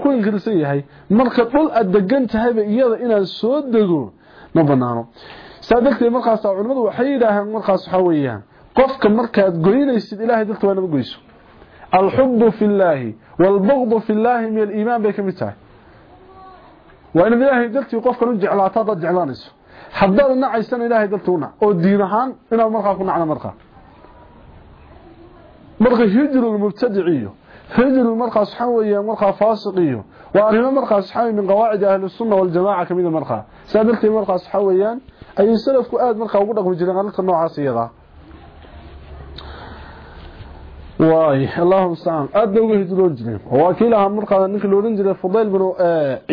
[SPEAKER 1] yahay marka dhul aad degan tahay iyada inaad soo dego ma banaano saadagtay markaas culimadu waxay yiraahdaan markaas waxa weeyaan qofka markaad goynaysid ilaahay dadka waa naga goyso الحب في الله والبغض في الله من الإيمان بك متاع وإن إلهي دلتي قفك نجعل دad جعلانيسو حداد نعيسان إلهي دلتونا oo diin ahaan inaa markaa ku nacna markaa marka hijru المبتدعيو هجر مرقى سبحانه ويا مرقى فاسقيه وارنا مرقى سبحانه من قواعد أهل السنة والجماعة كميده مرقى سادلتي مرقى سبحانه ويا اي سلفku aad markaa ugu dhaqmi jireen halka noocaas iyada waay allahum sa'an aad ugu hijroon jireen wakiilaha markaa ninka loo oran jiray fudayl bin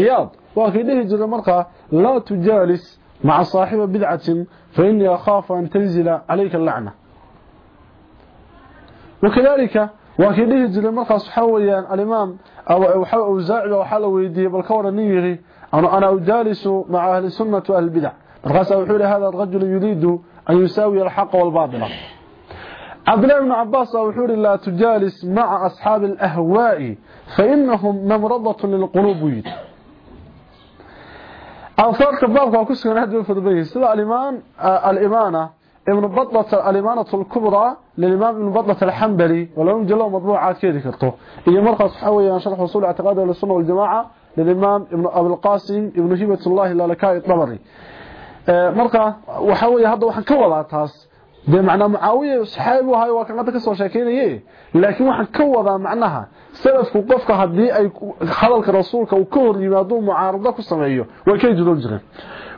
[SPEAKER 1] iyad waa kii dhihi jiray markaa la tujalis ma'a saahiba bid'atin fa inni akhafu an tanzila alayka al-la'na وكذلك وكي dhihi jiray markaas waxa weeyaan alimaam waxa uu zaaciba waxa la weydiiyay bal ka waran yiri ana ana ujalisu ma'a ahli sunnah wa ahli bid'ah hada rajul yuridu an yusawi al-haqq wal baatila Abdullah ibn Abbas wuxuu yiri la tujalis ma'a ashab al-ahwa'i fa innahum namradatun lil-qulub أوصارك بابك وكسكن هذا الفضبيه سواء الإيمان الإيمانة ابن بطلة الإمانة الكبرى للإمام ابن بطلة الحنبلي ولو جلو مطبوعات كيدي كرتو إيه مرخص حوية شرح وصول اعتقاد للسنة والجماعة للإمام ابن أبو القاسم ابن هبة الله اللالكاء الطبري مرخة وحوية هذا وحن كوالاتاس بمعنى معاوية صحابي وهاي وكان قد كسو شاكينيه لكن waxaan ka wada macnaha salafku qofka hadii ay hadalka rasuulka uu ka hor yimaado mucaarada ku sameeyo way ka jiroon jireen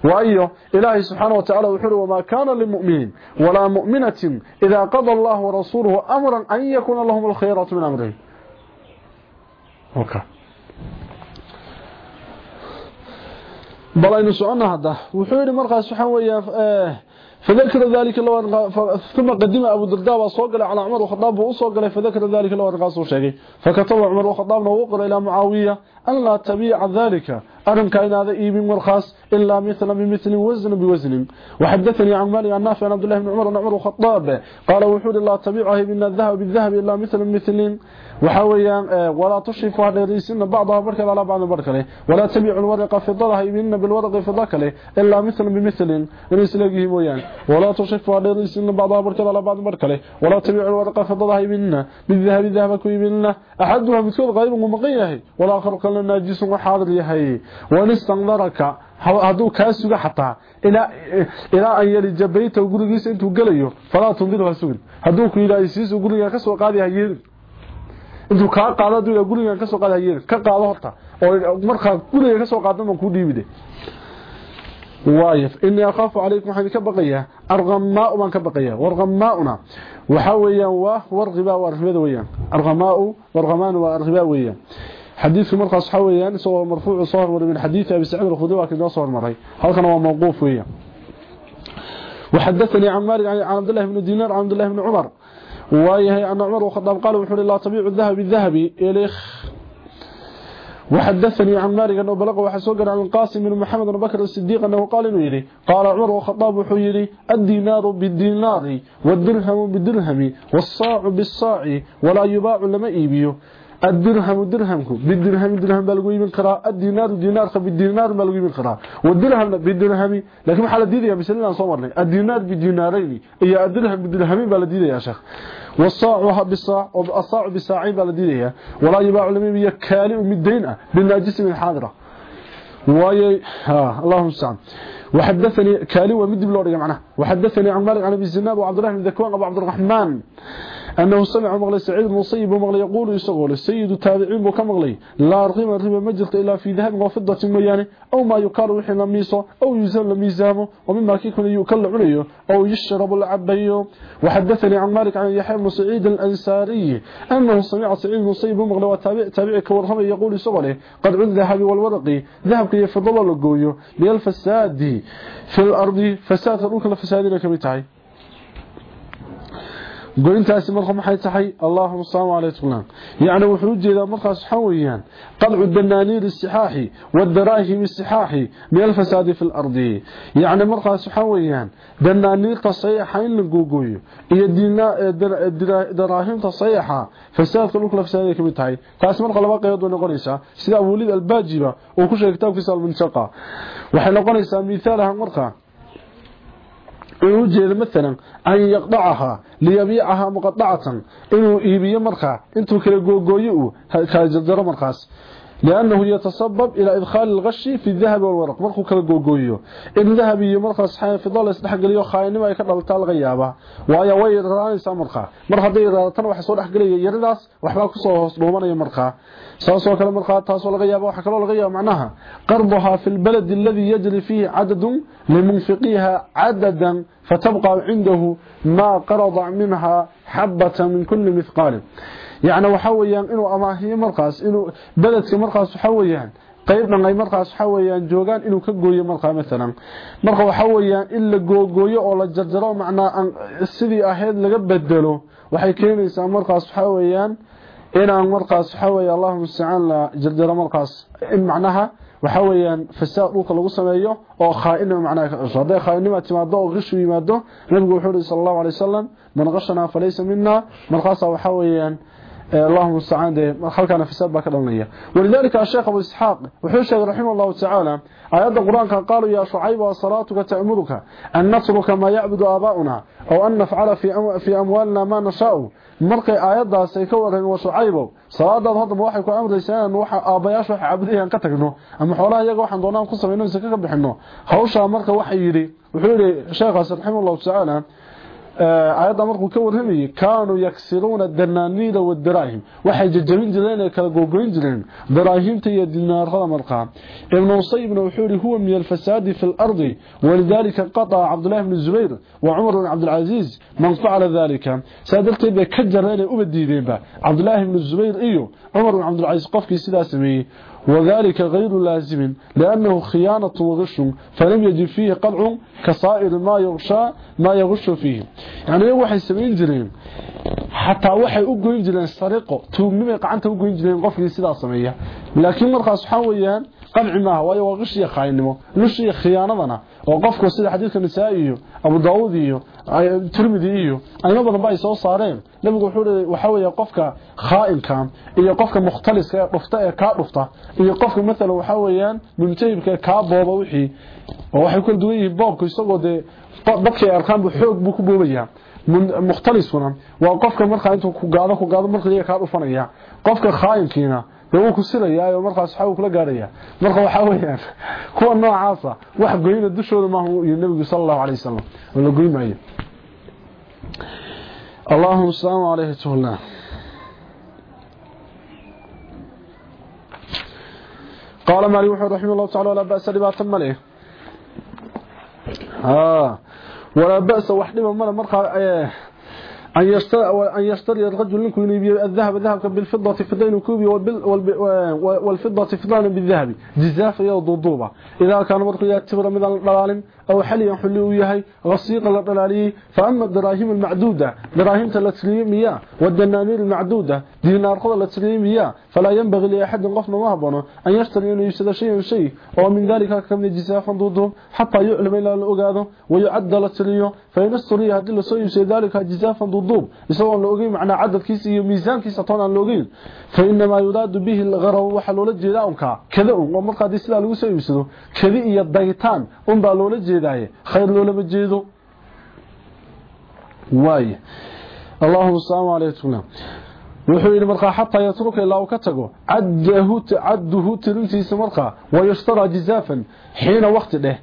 [SPEAKER 1] waayo ilaahi subhanahu wa ta'ala wuxuu wama kana lil mu'minin wala mu'minatin idha qada Allah wa rasuluhu amran an yakuna lahum al balaynu socona hada wuxuu yiri markaas waxaan weeyaa فذكر ذلك لو ثم قدم أبو الدرداء وصوغل على عمر وخطاب وصوغل فذكر ذلك لو رقاص شيغي فكتب عمر وخطاب وقر إلى معاوية ان لا تبيع ذلك. أرن كأن هذا إيب مرخص إلا مثل بمثل وزن بوزن. وحدثني عن مالي عن نافع عبد الله بن عمر عن عمر وخطاب قال وحود الله تبيعه من الذهب بالذهب إلا مثل مثل وحويا ولا تشرف على ريسنا بعضها بركة على بعض بركة. ولا تبيع الورقة في الضلها يبين بالورق في ضكله إلا مثل بمثل. ريس لقيه ويان ولا تشرف على ريسنا بعضها بركة على بعض بركة. ولا تبيع الورقة في الضلها يبين بالذهب ذهبك يبين أحدها مثل غير ممقيه والآخر قال ناجس وحاضر يهي wanistandaraka hadduu kaa suga xataa ilaa an yalija bayta gurigiisa intuu gelayo falaa tundir ha sugin hadduu ku yidhaha siisu gurigan ka soo qaadi ha yeelin intuu kaa qaado hadduu gurigan ka soo qaadi ha yeelin ka qaado horta oo markaa guriga ka soo qaado ma ku dhiibide وايف اني اخاف عليكم waxaan ka baqayaa arqamaa baan ka baqayaa warqamauna waxa weeyaan waa warqiba warqibada weeyaan arqamaa warqamaan waa arqiba weeyaan حديث مرقى صحويان سوى مرفوع صهر من حديث أبي سعيد الخدري وكذا صهر مري هل كان موقوف ويا وحدثني عن مالك عن عبد الله بن دينار عن عبد الله بن عمر. وهي أن عمر وخطاب قال وحول الله طبيع الذهب الذهب إليخ. وحدثني عن مالك أنه بلغ وحسوق عن القاسم بن محمد بن بكر الصديق أنه قال إنه قال عمر وخطاب وحيري الدينار بالدينار والدرهم بالدرهم والصاع بالصاع ولا يباع لما إيبيه الدرهم درهمك بالدرهم درهم بلغو قراء الدينار دينار بالدينار بلغو قراء والدرهم بالدرهم. لكن ما حال ديديا مثلنا سو مرني الدينار بالدينارين. يا الدرهم؟ بالدرهم ديديا يا شيخ. والصاع بالصاع والصاع بلا ديديا ولا يباع لم يكالي مدين بالناجس من حاضرة. واي ها اللهم استعان. وحدثني كالي ومد بلو دغ معناها وحدثني عن مالك عن أبي الزناد وعبد الله بن ذكوان ابو عبد الرحمن. أنه سمع مغلي سعيد مصيب ومغلي يقول يسغول السيد التابعين بو كمغلي لا رقيم الربا مجلت إلا في ذهب وفضة ميانة أو ما يقال وحي لميسو أو يزال لميزامه ومما كيكون يكل عليه أو يشرب العبيه وحدثني عن مالك عن يحيى بن سعيد الأنساري أنه سمع سعيد مصيب ومغلي وتابع تابع كورهم يقول يسغول قد عند ذهب والورق ذهب كي يفضل لقويه بالفساد في الأرض فساد الروك الفسادين كمتعي goyntaasi marka maxay tahay? Allahuma salaam calaykum yani wuxuu jeedaa markaas waxaa weeyaan qadcu danaaniiri sixaaxi wadaraahimi sixaaxi min alfasaadi fi lardi yani markaas waxaa weeyaan danaaniirta sayaxa in la googooyo iyo daraahimta sayaxa fasaadka dhulka lafsaaday ka mid tahay. Taasi marka laba qaybood bay noqonaysaa. Sida abulid albaajiba uu ku sheegay kitaabkiisa almuntaqa waxay noqonaysaa miaal ahaan marka inuu jeedo maalan an yaqdacaha liyabiicaha muqadacatan inuu iibiyo markaa intuu kala googooyo uu kala jardaro markaas لأنه يتسبب إلى إدخال الغش في الذهب والورق. مرخو كلا غوغويو إن ذهبي مرخا سحان في دوله سدخغليو خاينه ماي كدلتا لقيابا وآيا وي راني سامرخا مرخا. ديرا تن وخي سو دخغليو يرداس وخبا كوسو هوس دوبانيا مرخا. سو سو كلا مرخا تاسو لقيابا وخا كلا لقيابا معناها. قرضها في البلد الذي يجري فيه عدد لمنفقيها عددا فتبقى عنده ما قرض منها حبة من كل مثقال. yacni waxa weeyaan inuu amaahiyo markaas inuu beledka markaas waxa weeyaan qayb markaas waxa weeyaan joogan inuu ka gooyo markaa midalan marka waxa weeyaan in la googooyo oo la jarjaro macnaa sidii ahayd laga bedelo waxay keenaysaa markaas waxa weeyaan inaan markaas waxa weeye Allahu musta'an la markaas. In macnaha waxa weeyaan fasaad dhulka lagu sameeyo oo khaainimo macnaha ka soo day khaainimo timaado oo qishu yimaado nabigu wuxuu yiri sallallahu alayhi wasallam man qashana falaysa minna. Markaas waxa weeyaan اللهم استعان ده halkana fasad ba ka dhalanaya walidalika sheekh Abu Ishaq wuxuu sheegay rahimahullahu ta'ala ayada quraanka qaalu ya shu'ayb wa salatuka ta'muruka an natruka ma ya'budu abaa'una aw an naf'ala fi fi amwalina ma nasha'u markay ayadaas ay ka waran wa shu'ayb salaadaad hadda waxay ku amraysaa waxa aabayaashu wax caabudayaan ka tagno ama xoolaha iyaga waxaan doonaan ku sameeyno si ka bixino hawsha marka waxa yiri wuxuu yiri sheekh rahimahullahu ta'ala ayada markuu ka warramayay kaanu yaksiruuna danaaniida wadaraahim waxay jajabin jireen ee kala googoyn jireen daraahimta iyo dinaarada markaa ibn usaybna wuxuu yiri huwa min alfasaadi fi al-ardi walidalika qata abdullah ibn zubayr wa umar ibn abdul aziz man fa'ala dhalika saadaltay bay ka jareen u badiideenba abdullah ibn zubayr iyo umar ibn abdul aziz qofkii sidaas sameeyay وذلك غير لازم لأنه خيانة وغش فلم يجب فيه قلع كصائر ما يغشى ما يغش فيه. يعني إيه واحد سمين جرين حتى واحد اقو يجرين سرقه تومنم يقعان تقو يجرين غفل يسيدها سمية. لكن مرقى سحويا قلع ماه وايه وغشي خاينمه لشي خيانة ذنا وقفكو سيد حديث النسائي أبو داود Tirmidhi iyo ayna badan bay soo saareen nabigu wuxuu waxa weeye qofka khaa'inka iyo qofka mukhtaliska ee dhufta ee ka dhufta iyo qofka mesela waxa weeyaan mumtahibka ka booba wixii oo waxay ku duwan yihiin boobku isagoo de dadka arkaan bu xoog buu ku boobaya mukhtalisuna waa qofka marka intuu ku gaado ku gaado marka ka dhufanaya qofka khaa'inkiina wuu ku silayaa markaas waxa uu kula gaaraya marka waxa weeyaan kuwa noocaasa wax goyna dushooda ma uu nabiga sallallahu alayhi wasallam wala goymayo اللهم صل عليه وسلم قال مالي وحده رحمه الله تعالى ولا بأس لباتا مليه ها ولا بأس وحده مله مرقى أن يشتري, أن يشتري الرجل منكم يبيع الذهب ذهب بالفضة فضين كوبي والفضة فضان بالذهب. جزاف يضضوبة إذا كان مرقى يعتبر من الضلال أو حلي حلو يهي غسيق الضلالي فأما الدراهم المعدودة دراهم التسليمية والدنانير المعدودة دينار قضى التسليمية فلا ينبغي لأحد غفنا مهبنا أن يشتري أن يشتري شيئا شيء. ومن ذلك كمن جزافا ضدهم حتى يعلم إلى الأقاذ ويعد التسليم فإن استري هذه لسوي ذلك جزافا ضدهم يسوى الأقاذ معنى عدد كيس ميزان كيس طونا الأقاذ فإنما يراد به الغرو وحلول الجداء كذا ومرقى دي سلا لغو سيبسدو كذا إيا الضيطان أنبا لولا jeedaaye khayr loolama jeedo waay allahumma salaamu alaykum wuxuu yidhi markaa xataa yatruka ilaa uu ka tago cadduhu tirintiisa markaa wayashtaraa jizaafan xiina wakti dheh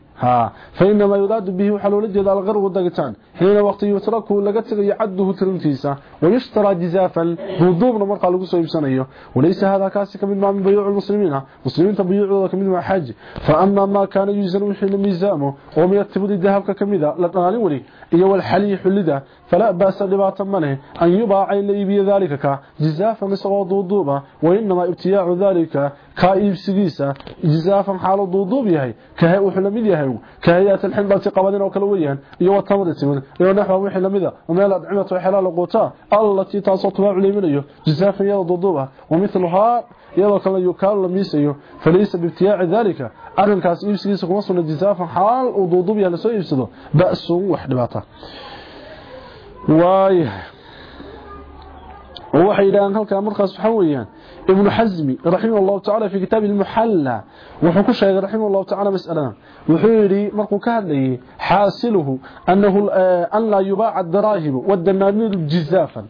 [SPEAKER 1] فإنما يراد به وحلول جد الغرب دغتان حين وقت يتركه لغا تغي عده ترنتيسا ويشترى جزافا ضوضوبنا marka lagu soo iibsanayo وليس هذا كاسي كمid ما من بيوع المسلمين. مسلمين تبيعوا كمid ما حاج. فأما ما كان يوزن وحين ميزامه يكتب ذهبك كميدا لا قال ولي. Iyo والحلي حلدا فلا بأس دباتا منه أن يباع إلا يبي ذلك كا جزافا لسوا ضوضوبا وإنما ابتياع ذلك كا إيبسيسا جزافا حال ضوضوب يهي كهي وحلمid yahay كهيات الحنبة قبلين وكلويا يو التمر تمن يو نحو وحي لمده وما لا دعمة وحلال قوتا التي تصوت عليمنيو جزافا يلا ضوضوبا ومثلها يلا كلا يكال لميسيو فليس بابتياع ذلك. Arrinkaas iibsigiisa kuma sugna jisaafan xaal uu duuduub yahay lasoo iibsado ba'sun wax dhibaata waay waxay yidhahaan halkaa markaas waxaa weeyaan ابن حزم رحمه الله تعالى في كتاب المحلى. وحكو رحمه الله تعالى مسألة. وحيري مرقو كهدي حاصله أنه آه، أن لا يباع الدراهم والدنانير جزافا.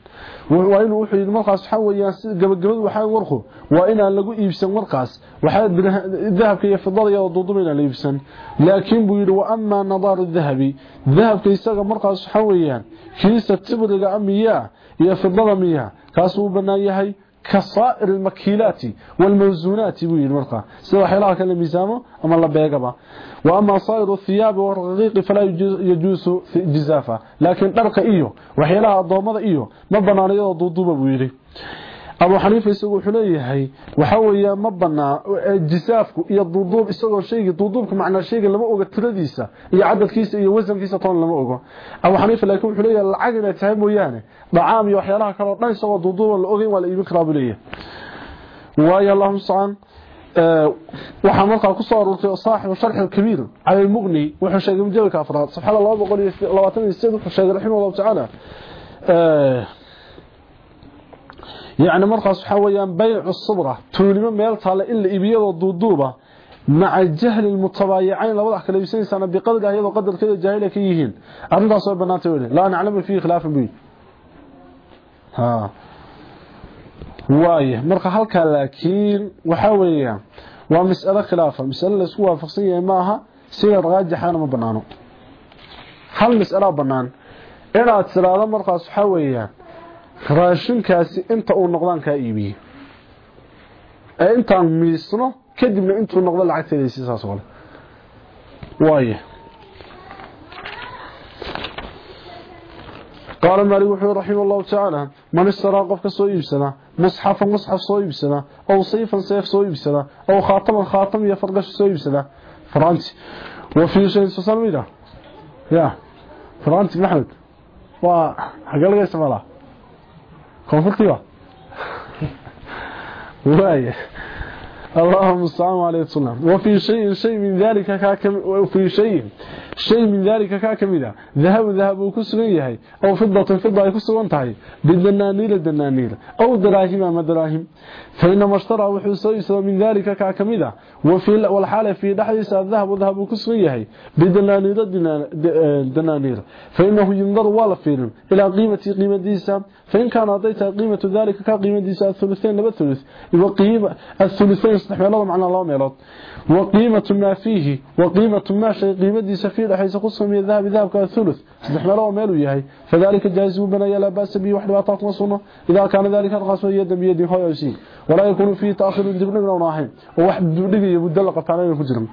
[SPEAKER 1] وانه وحيد مرقس حويا قبل قبل ورخو وإن ان لاغو ييبسن ورقاس وحا ذهب كيه فضل يا ودودمين لا ييبسن لكن بيد وأما نظار الذهب. ذهب كيسغ مرقس حويا كيسه تبدغ اميا يا فضل اميا كاسو بنايهي كصائر المكيلات والموزونات بيد مرقا سواء حيلها كان ميزامه أما لا بيغبا وأما صائر الثياب والرقيق فلا يجوز جزافه لكن درك ايو وحيلها ضومده ايو ما duuduba buu yiri Abu Hanifa isagu wuxuu leeyahay waxa weeyaa ma banaa jisaafku iyo duuduub isagoo sheegi duuduubka macna sheegi lama oga tiradiisa iyo cadadkiisa iyo wasankiisa toon lama ogo. Abu Hanifa laakiin wuxuu leeyahay lacag inay tahay mooyaane dacaam iyo waxyaalaha kale oo dhan isagoo duuduub la ogeyn waa la iibin karaa buu leeyahay. Waayo Allahu subhanahu waxaa markaa ku soo aroortay saaxibu sharx al-kabiir cala al-mughni wuxuu sheegay mujallad afraad safxada 228 wuxuu sheegay rahimahullahu ta'ala يعني مرخص حويا بيع الصبرة تولي تولم ميلتها إلا إبيض وضودوبة مع الجهل المتبايعين لو وضعك لو يسيس أنا بقدر هذا وقدر كذا جاهلة كيهين أرنى صوب بنات أولي لا نعلم فيه خلاف بي ها وايه مرخص حلقة لكن وحويا ومسألة خلافة مسألة سوى فقصية ماها سيئة غاجة حانا مبنانو هل مسألة بنان إلا تسلالة مرخص حويا raashinkaasi inta uu noqdaan kaa iibiyey ee intaan miisno kadibna intuu noqdo lacagteedasi saas oo kale. Waaya qaala maalik wuxuu raxima allahu tacaala man ishtaraa qof ka soo iibsana musxafan musxaf soo iibsana aw sayfan sayf soo iibsana aw khaataman khaatam iyo fargasho soo iibsana faranti. Wa fii shayin soo salmida ya faranti maxmed waa xagee laga isticmaalaa koonfurtiiba waaya اللهم صل عليه وسلم وفي شيء شيء من ذلك شيء من ذلك كاكمدا ذهب ذهب yahay أو فضة فضة kusugan tahay bidanaanil danaanil أو دراهم ما دراهم. فإن مشترى وحو سو من ذلك كاكمدا وفي والحالة في دحديس الذهب ذهب وكسغن yahay bidanaanil دنانير. فإنه ينظر ولا فيلم إلى قيمة قيمتيسا فإن كان أعطيتها قيمة ذلك كقيمتيسا الثلثين لبا الثلث وقيمة الثلثين استحملوا معنا الله ميلاد وقيمة ما فيه. وقيمة ما شيء قيمتيسا فيه لحيث قصة من الذهب ذهب كالثلث استحملوا ميلو يهي. فذلك جائز بني لا بأس به وحده وطاق مصنع إذا كان ذلك القصة يدا بيد هو يسي. ولا يكون فيه تأخير دبنك وناحين وواحد دبنك يبدل قطعنا فجرم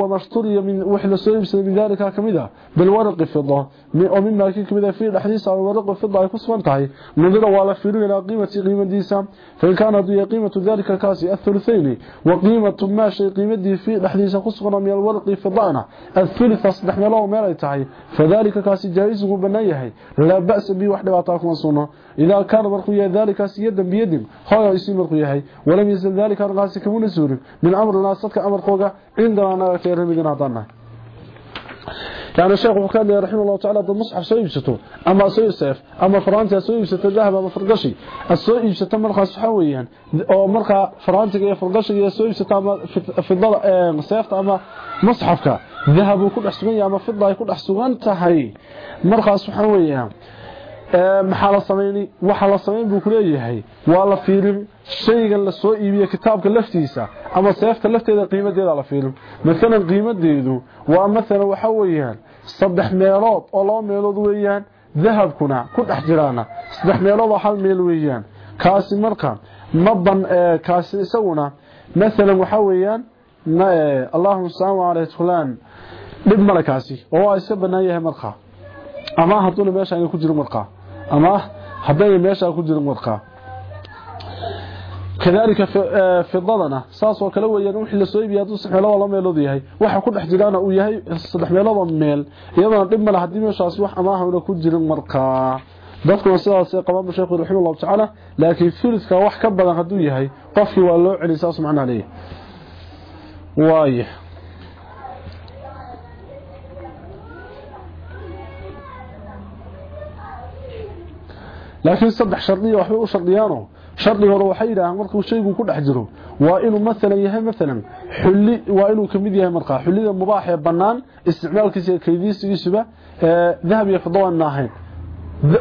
[SPEAKER 1] ومشتري من وحده سيبس من ذلك كمذا بالورق فضة. ومما كمذا فيه الحديث على الورق فضة يكسوان تحي نظر ولا فيرو إلى قيمة قيمة ديسا. فإن كان هذه قيمة ذلك كاسي الثلثين. وقيمة ما شيء قيمة دي فيه الحديث قصونا من الورق الثلث أصدح ملاه ميلا تحي فذلك كاسي جائزه بنيه لا بأس به وحده وطاكم صنع إذا كان مرقيا ذلك كاسي يدا بيد هو يسي مرقيا ولم يزل ذلك أرغاسي كمون سور من أمر الناس صدق أمر قوغا عندنا نغتير مدينة ضنا يعني الشيخ وكان رحمه الله تعالى ضد مصحف سو يبسطو اما سو يسيف اما فرانسا سو يبسطو ذهب اما فرقشي السو يبسطو مرخا سحويا او مرخا فرانسا iyo فرقشي سو يبسطو اما فضل سيفta ama مصحفka dahabuu ku dhex sugan yahay ama fidda ay ku dhex sugan tahay. Markaas waxaa weeyaa maxaa la samayn waxa la samayn buu ku leeyahay. Waa la fiirin shaygan la soo iibiyo kitaabka laftiisa ama seefta lafteeda qiimadeeda la fiirin. Midalan qiimadeedu waa midalan waxa weeyaan saddex meelood oo laba meelood weeyaan dahabkuna ku dhex jiraana. Saddex meelood oo hal meel weeyaan. Kaasi marka ma ban kaasi isaguna midalan waxa weeyaan Allahumma salli ala fulan dib malakaasi oo iska banaan yahay marka ama hadduna meesha ay ku jiro marka ama haday meesha ku jiro marka kadalika fidadana saas oo kale weeyaan wixii la soo iibiyo haduu waxa ku dhex jiraana yahay saddex meelood meel. Iyadoo dib mala haddii meeshaas wax amaahuna ku jirin marka dadku sidaas ay qabaan sheekhu raximahullah ta'ala laakiin filska wax ka badan haduu yahay qofkii waa loo celisaa subxaana alayhi waaye laakiin saddex shardi waxba u shardiyaano shardiga hore waxay yiraahdaan markuu shaygu ku dhex jiro waa inuu مثلا yahay مثلا xulli waa inuu kamid yahay marka xullida mubaax ee banaan isticmaalkiisa kaydiisiisa ee dahab iyo fidda naahayn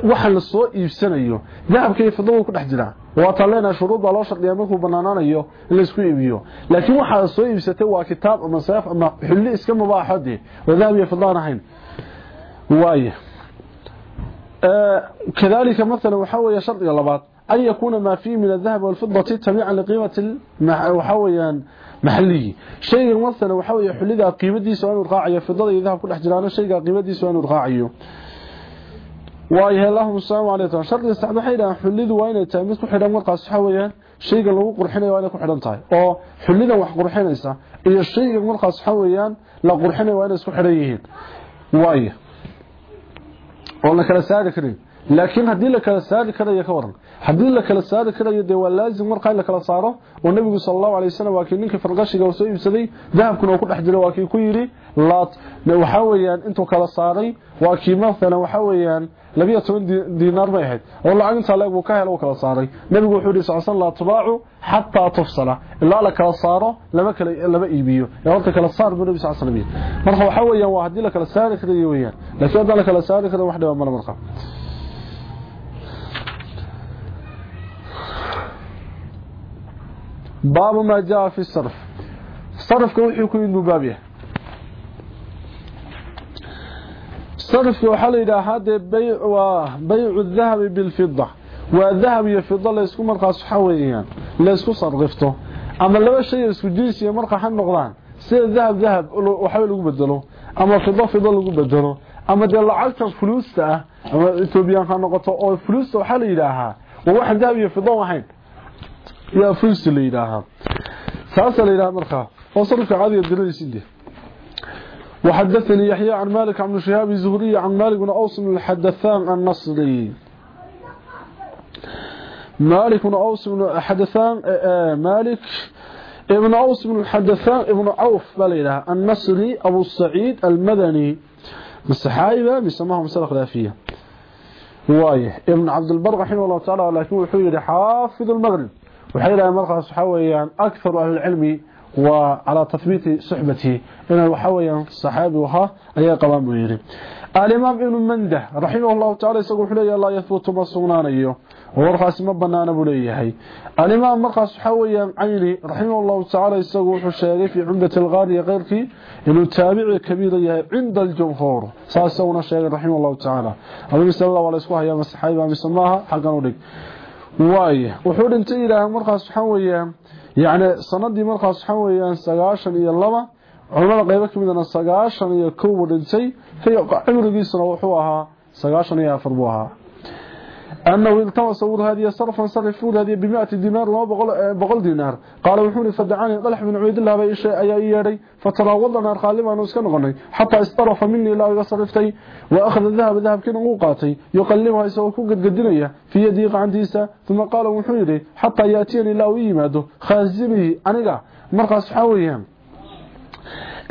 [SPEAKER 1] waxa la soo iibsanayo dahabka iyo fidda ku dhex jira waa taleena shuruuda loo shardiyaa markuu banaanaanayo in la isku iibiyo laakiin waxa soo iibsatay waa kitaab ama sayf ama xulli iska mubaaxade oo dahab iyo fidda naahayn waaye كذلك مثلا وحوي شرط لبات أن يكون ما فيه من الذهب والفضة تبعا لقيمة وحويا محلي شيء مثلا وحوي حلida qiimadiisa waa inuu raaciyo fidada iyo dahabku dhex jiraan shayga qiimadiisa waa inuu raaciyo waayahay allahumma salaamu alaykum shardi saxda waxay dhahan xulidu waa inay tahay mid ku xidhan markaas waxa weeyaan shayga lagu qurxinayo waa inay ku xidhan tahay oo xulida wax qurxinaysa iyo shayga markaas waxa weeyaan la qurxinayo waa inay isku xidhan yihiin waayahay oo la kala saari karin la kala saari karayo de waa laazim markaa la kala saaro oo nabigu sallallahu alayhi wasallam waa kii ninka farqashiga soo iibsaday dahabkuna uu ku dhex jiro waa kii ku yiri laat waxa weeyaan intuu kala saaray waa kii maalan waxa weeyaan 12 dinar bay ahayd oo lacag inta leeg uu ka helo kala saaray nabigu wuxuu yiri sallallahu alayhi tubaacu hatta tufsala illa la kala saaro lama kala lama iibiyo ee horta kala saar buu nabigu sallallahu alayhi wasallam marka waxa weeyaan waa hadii la kala saari karayo weeyaan laakiin hadii la kala saari karayo wax dhawaa marka باب ما جاء في الصرف صرف وحي كو يدو بابيه صرف waxa la yiraahdaa de bay'u wa bay'u dhahab bil fidda wa dhahab iyo fidda la isku markaas waxa weeyaan la isku sarqifto ama laba shay isku jinsi marka han noqdaan sida dhahab dhahab waxa lagu bedelo ama fidda fidda lagu bedelo ama de lacagta fuluusta ama Ethiopian ka noqoto يا فلس اللي يراها ساسا يراها مرخا. وصرف عادي الدريسين وحدثني يحيى عن مالك عن شهاب الزهري عن مالك بن أوس بن الحدثان النصري. مالك بن أوس بن الحدثان مالك ابن أوس بن الحدثان ابن عوف بليلة. النصري أبو السعيد المدني. الصحابة بيسموها مسألة خلافية. وايه ابن عبد البر رحمه الله تعالى ولكن وحيد حافظ المغرب. وحيلا مرخص حويا أكثر أهل العلم وعلى تثبيت صحبته. إنه حويا صحابي وها أي قوام ويري. الإمام ابن مندة رحمه الله تعالى يقول حلي الله يثبت مصونان أيه ومرخص مبنان بليه الإمام مرخص حويا عيني رحمه الله تعالى يقول حشاري في عمدة الغالية غيرك إنه تابع كبير عند الجمهور. ساسونا الشيخ رحمه الله تعالى. أبو بسم الله ولا يسكوها يا مسحايبا بسماها حقا نوريك واي. وحول انت إلى مرخص حويا يعني سندي مرخص حويا يعني سغاشن يا لبا عمره قيبه كمدنا سغاشن يا كو ودنسي في عمره بيسنا وحو أها سغاشن يا فربوها. أنه التمس هذه صرفا صرفوا هذه بمئة دينار وما بقل, بقل دينار قال وحوني فدعاني طلح بن عبيد الله بإيشاء أي إياري فتراوضنا الخالما نسكن غني حتى استرف مني لا صرفتي وأخذ الذهب ذهب كنا موقاتي يقلمها يسوكو قد قدنية في يدي عنديسة ثم قال وحوني حتى يأتيني لا ويماده خازمه أنقع مرقص حاويا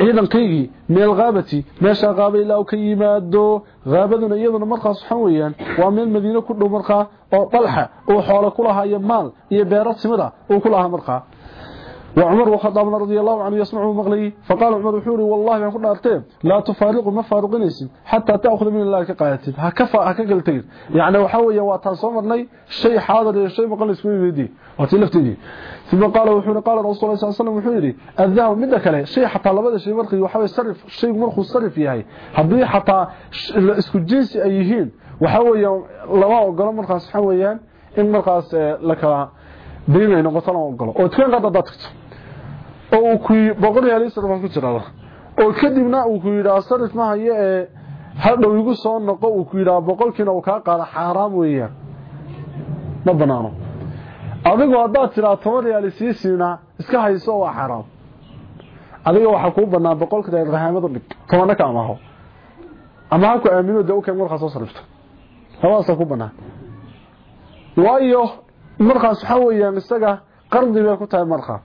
[SPEAKER 1] ciidankaygii meel qaabati meesha qaabay ilaa ka yimaado غابدنا يدنا مرخا صحويا ومن المدينة كله مرخا وطلحة وحول كلها يمال يبارت سمدا وكلها مرخا. وعمر وخطاب رضي الله عنه يسمعه مغلي فقال عمر وحوري والله ما كنا أرتين لا تفارق ما فارقنيس حتى تأخذ من الله كقايتين هكفى هكقلتين يعني وحوية واتنصمرني شيء حاضر شيء مقال اسمه بيدي وتلفتني. ثم قال وحوري قال رسول الله صلى الله عليه وسلم وحوري الذهب من ذكره شيء حتى لبدا شيء مرخي وحوي صرف شيء مرخو صرف yahay hadii xataa isku jinsi ay yihiin waxa weeye laba ogolo markaas waxa weeyaan deynay noqoto la ogolo oo taan qada dadka oo ku boqol sarfa ku jirada oo kadibna uu ku yiraahdo sarif ma haye ee hadhow igu soo noqo uu ku yiraahdo boqolkiina uu ka qaado xaraam weeyaan. Ma banaano. Adigoo haddaad tiraa toban riyaal sii iska hayso waa xaraam adiga waxaa kuu banaa boqolka rahaamadu dhig tobana ka amaho. Ama ha ku aamino de ukeen markaa soo sarifto. Labadaasa ku waayo markaas waxa weeyaan isaga qardi bay ku tahay marka.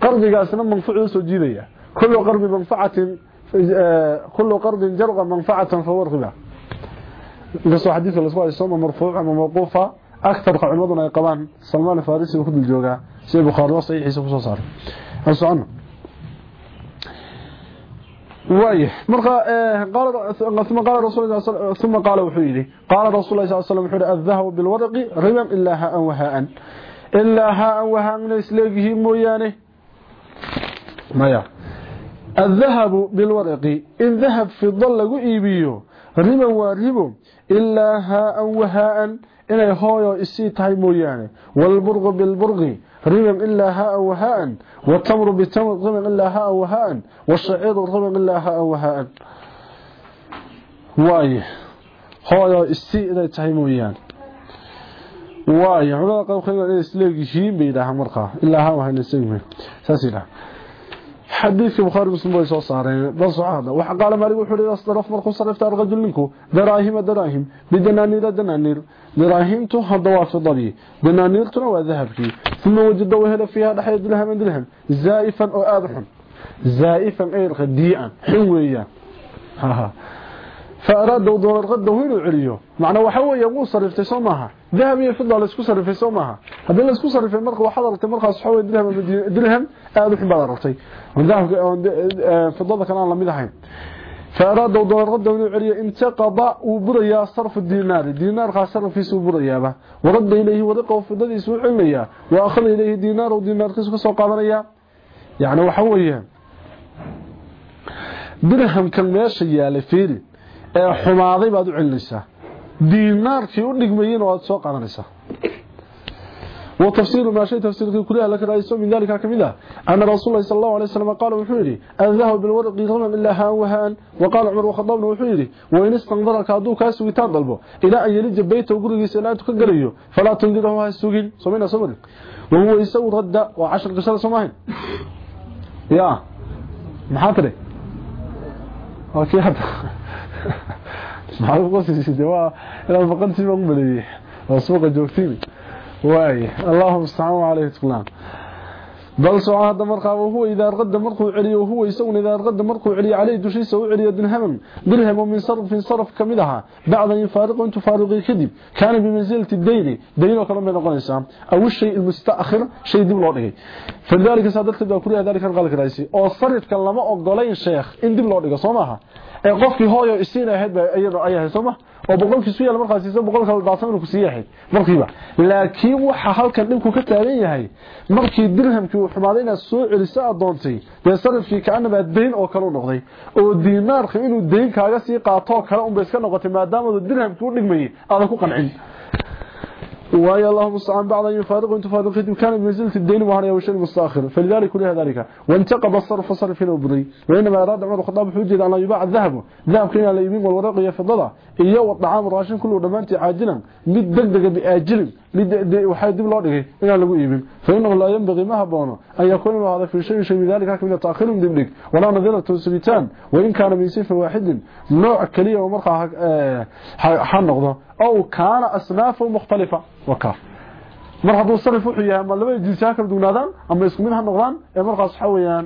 [SPEAKER 1] Qardigaasna manfuuc soo jiidaya. Kullu qardi manfaatin eh, kullu qardin jarqa manfaatan fa warqiba qisoo xadiiska la soo soo marfuuc ama mawquufa akthar culimaduna ay qabaan. Salmaan farisi uu ku dil jooga si bukhari soo saxiixiisa ku soo وايه مرقى قال ثم قال رسول الله ثم قال وحيدي قال رسول الله صلى الله عليه وسلم وحيدي الذهب بالورق ربا إلا هاء وهاء إلا هاء وهاء من إسلاقه مويانه مايا الذهب بالورق إن ذهب في الظل إيبيو ربا وربا إلا هاء وهاء inay hooyo isii tahay mooyaane walburqu bilburqi ربا إلا هاء وهاء والتمر بالتمر ربا إلا هاء وهاء والشعير ربا إلا هاء وهاء واي هو استي إلى تهيمويان واي عمرها قبل خير إلى إسلام يشيب بإله مرقى إلا هاء وهاء نسيبه ساسي لها حديث البخاري ومسلم بي سو سارين بس هذا وقال مالك وحوري اصرف مرخو صرفت الرجل منكو دراهم دراهم. بدنانير دنانير. دراهم تو هدوا في ضري دنانير تو وذهبكي ثم وجد وهله فيها دحي درهم درهم زائفا أو اذحن زائفا أي رديئا حويا ها. فأراد دور الغد وهو عليو معنى وحو يغو صرفت سومها ذهب يفضى لسكو صرف سومها هذا لسكو صرف المرق وحضر المرق صحوى يدرهم درهم هذا كان بالرطي فضلك الآن لمدحين فأراد دور الغد وهو عليو انتقض وبريا صرف الدينار. الدينار خسر في سو بريا ورد إليه ورقة وفضل دد اسو وأخذ إليه دينار ودينار كسو سو قادنيا يعني وحوى يهم درهم كان ماشي يا لفيري ee xumaaday baad u celinaysaa. Diinaarkii u dhigmayeen waad soo qaadanaysaa وتفسير ما شيء تفسير كلها لك رئيس من ذلك كمذا أن رسول الله صلى الله عليه وسلم قال وحيري الذهب بالورق غرما إلا هان وهان وقال عمر وخطاب وحيري وإن استنظرك هدو كاسو يتان ضلبه إلى أن يلج بيته وقرقي سلاة كقريه فلا تنقذه هاي السوقين سمينا صبر وهو يسوي رد وعشر قشر سماهن يا محاطري أوكي هذا waa inaad maqantii baan u maleeyay oo suuqa joogtiin waay allahumma sta'an alayhi tuqlan marqu celiyo huwa isaguna idha qad marqu celiyo calay dushiisa u celiyo dirham dirham min sarf min sarf kamidaha bacda yafariq intu fariqi kadib kana bi manzilati dayni dayno kala mid noqonaysa aw shay almustaakhir shay dib loo dhigay fadalika sadalka da kuriya dalika qalka raasi oo sarifka lama ogolayn sheekh in dib loo dhigo Soomaha ee qofkii hooyo isiin ahayd baa iyada ay ahayd Soomaa oo boqolkiisu yaal markaas isoo boqol kala daadsan inuu ku sii yahay markiiba. Laakiin waxa halkan dhinku ka taagan yahay markii dirhamkii uu xumaaday inaad soo celiso adoontay dee sarifkii kaanaba deyn oo kale u noqday oo diinaarka inuu deyn kaaga sii qaato kale un iska noqotay maadaama dirhamkii u dhigmayay aad ku qancin ويا الله مستعان بعض يفارق وأنت فارق كتب كان بمنزلة الدين وهنا يوشي المستاخر فلذلك كلها ذلك. وانتقض الصرف صرف هنا وبضي وإنما أراد عمر الخطاب أن لا يباع الذهب. ذهب كنا لا يمين والورق يفضله إياه والطعام الراشن كله دمانتي عاجلا. مد دقدق بآجل مد وحيد دب الله إنا لقو إيبين فإنه لا ينبغي ما هبونه. أن يكون هذا في شيء شيء ذلك. تأخير من دبلك ولا نظيرة سبيتان وإن كان من صفة واحد. نوع كلية ومرقى حنقضه أو كان أصناف مختلفة وكاف mar hadduu sarif wuxuu yahay ama laba jinsiyaa kala dugnaadaan ama isku mid ha noqdaan ee markaas waxa weeyaan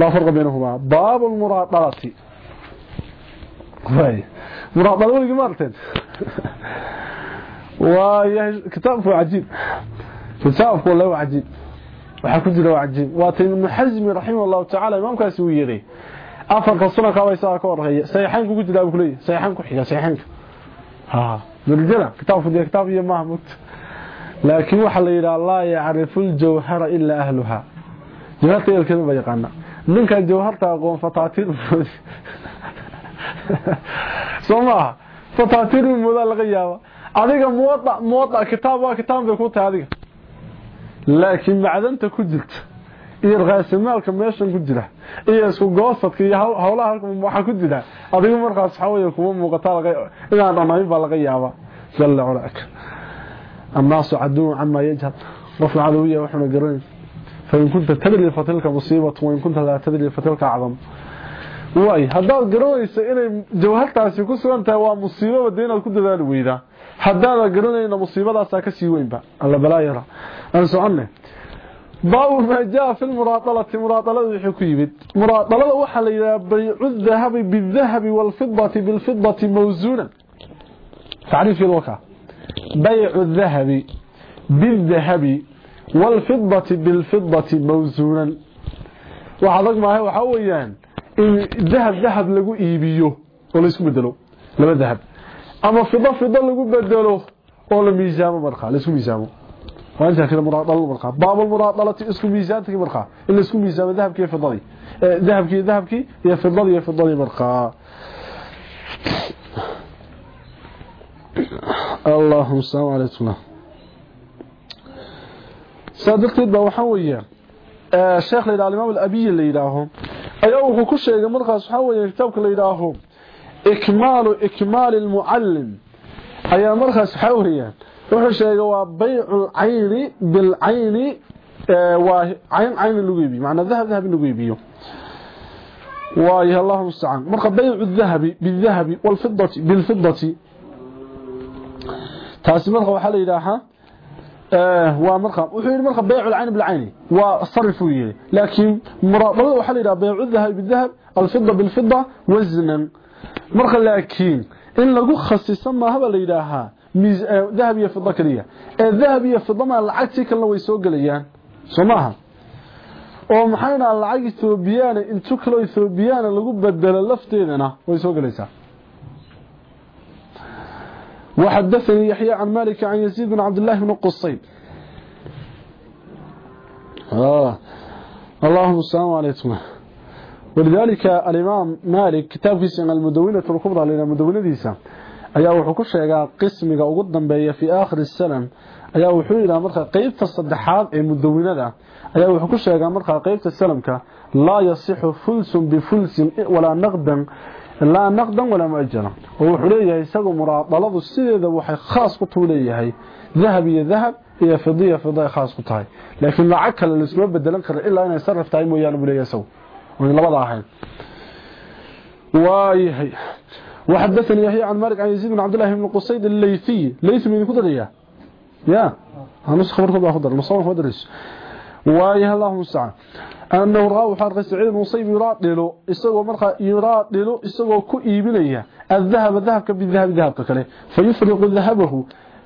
[SPEAKER 1] laa farqa baynahuma baab almuraadalati way muraadala weliga maarteen waa yahay kitaabku waa cajiib kitaabku waa waa cajiib waxa ku jira waajib waa tay ibn hazmi rahimahullahu ta'ala imaamkaasi uu yeeray afarka sunanka way saa ka warhaya saxiixan ku jira buu leeyahay saxiixan ku xiga saxiixan ها درجلا كتاب فدي كتاب يا محمود لكن وحل يرى يعرف الجوهر الا اهلها جرات الكلمه يقانا منك الجوهر تقوم فطاطير سمع فطاطير مو لا يابا adiga mooda mooda kitaab waa kitaab ku tahay adiga laakiin macdanta iyo raasimaalka meeshan ku jira iyo isku goosadka iyo hawlaha halkan waxa ku jira adiga markaas waxa weeye kuma muuqata laga inaan dhanayn baa laga yaaba jalla ulaka الناس عدو عما يجهل رفع علوية وحنا قرين فإن كنت تدري فتلك مصيبة وإن كنت لا تدري فتلك أعظم واي هذا قرونيس إن جوهرتاasi ku sugantahay waa musiibo wadina ku dadaal weeyda hadaa qaroonayna musiibadaas ka sii weynba alla balaayara aan soconne jaa fi muraadalati muraadaladu wixii ku yimid muraadalada waxa la yiraahdaa bay'u dhahabi bil-dhahabi wal-fiddati bil-fiddati mawzunan تعريف الوقع بيع الذهب بالذهب والفضة بالفضة موزونا. وحضرك معي وحويان. إن ذهب ذهب لقو إيبيو. ولا يسكو بدلو. لما ذهب. أما فضة فضة لقو بدلو. ولا ميزامو مرخى لا يسكو ميزامو. وانت كده مراطله المرقه باب المراطلة اسكو ميزانك المرقه إلا اسكو ميزان ذهبك يا فضلي ذهبك أه، يا ذهبك يا فضلي يا فضلي المرقه اللهم صل على صدقت بوحويا الشيخ أه، لله الإمام الأبي اللي يراهم أيوه هو كشيغه مرقه سحويا يعني كتابك اللي يراهم اكمال إكمال المعلم. أيام مرقه سحويا يعني. Wuxuu sheegay waa bay'u ayni bil ayni waa ayn ayn lagu iibiyo macna dhahab dhahab lagu iibiyo waayo allahumma sta'an marka bay'u dhahabi bil dhahabi wal fiddati bil fiddati taasi marka waxa la yiraahaa waa marka wuxuu yiri marka bay'u al-ayn bil ayn waa sarf weeye laakiin muraadada waxa la yiraahdaa bay'u dhahab bil dhahab al-fidda bil fidda waznan marka laakiin in lagu khasiso ma haba la yiraahaa dhahab iyo fidda ma lacagti kale way soo galayaan somaha oo maxayna lacag Ethiopian intu kale Ethiopian lagu bedelo lafteedana way soo galaysaa وحدثني يحيى عن مالك عن يزيد بن عبد الله بن آه. اللهم السلام عليكم ولذلك الإمام مالك كتاب في سنة المدونة الكبرى لنا مدونة ديسا ayaa wuxuu ku sheegaa qismiga ugu dambeeya fi aakhir salam. Ayaa wuxuu yiraahdaa marka qaybta saddexaad ee mudawinada ayaa wuxuu ku sheegaa marka qaybta salamka la yasihu fulsun bi fulsin wala naqdan la naqdan wala muajjala. Oo wuxuu leeyahay isagu muraadaladu sideeda waxay khaas ku tuuleeyahay dahab iyo dahab iyo fidiya fidiya khaas ku tahay. Laakiin lacag kale la isma bedelan karo ilaa inay sarf tahay mooyaan buu leeyahay isagu. Labada ahayn waayahay وحدثني يحيى عن مالك عن يزيد بن عبد الله بن قصيد الليثي. ليث من كدريا يا. هنص خبر خذ اخذ المصور فدرس وايه اللهم استعان أنه رأى حرق سعيد المصيب يرادلو اسقو marka yiraadilo isagoo ku iibinaya الذهب ذهبك بالذهب ذهبك kale فيفرغ ذهبه.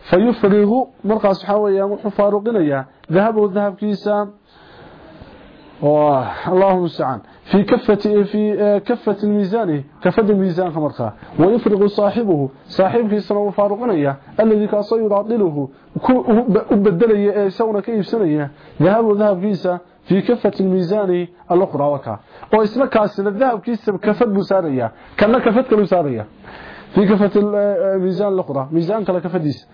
[SPEAKER 1] فيفرغ waxa weeyaan wuxuu faaruqinaya ذهبه ذهبkiisa اللهم استعان في كفة في كفة الميزان كفة الميزان كمرخا ويفرغ صاحبه صاحبه سنه فارقنيا الذي كاسو يعطله وبدليه اسونا كيبسنيا ذهب ذهب كيسا في كفة الميزان الأخرى. وكا isla kaasina dahabkiisa kafad buu saaraya kana kafad kale saaraya في كفة الميزان الأخرى. ميزان كلا كفديس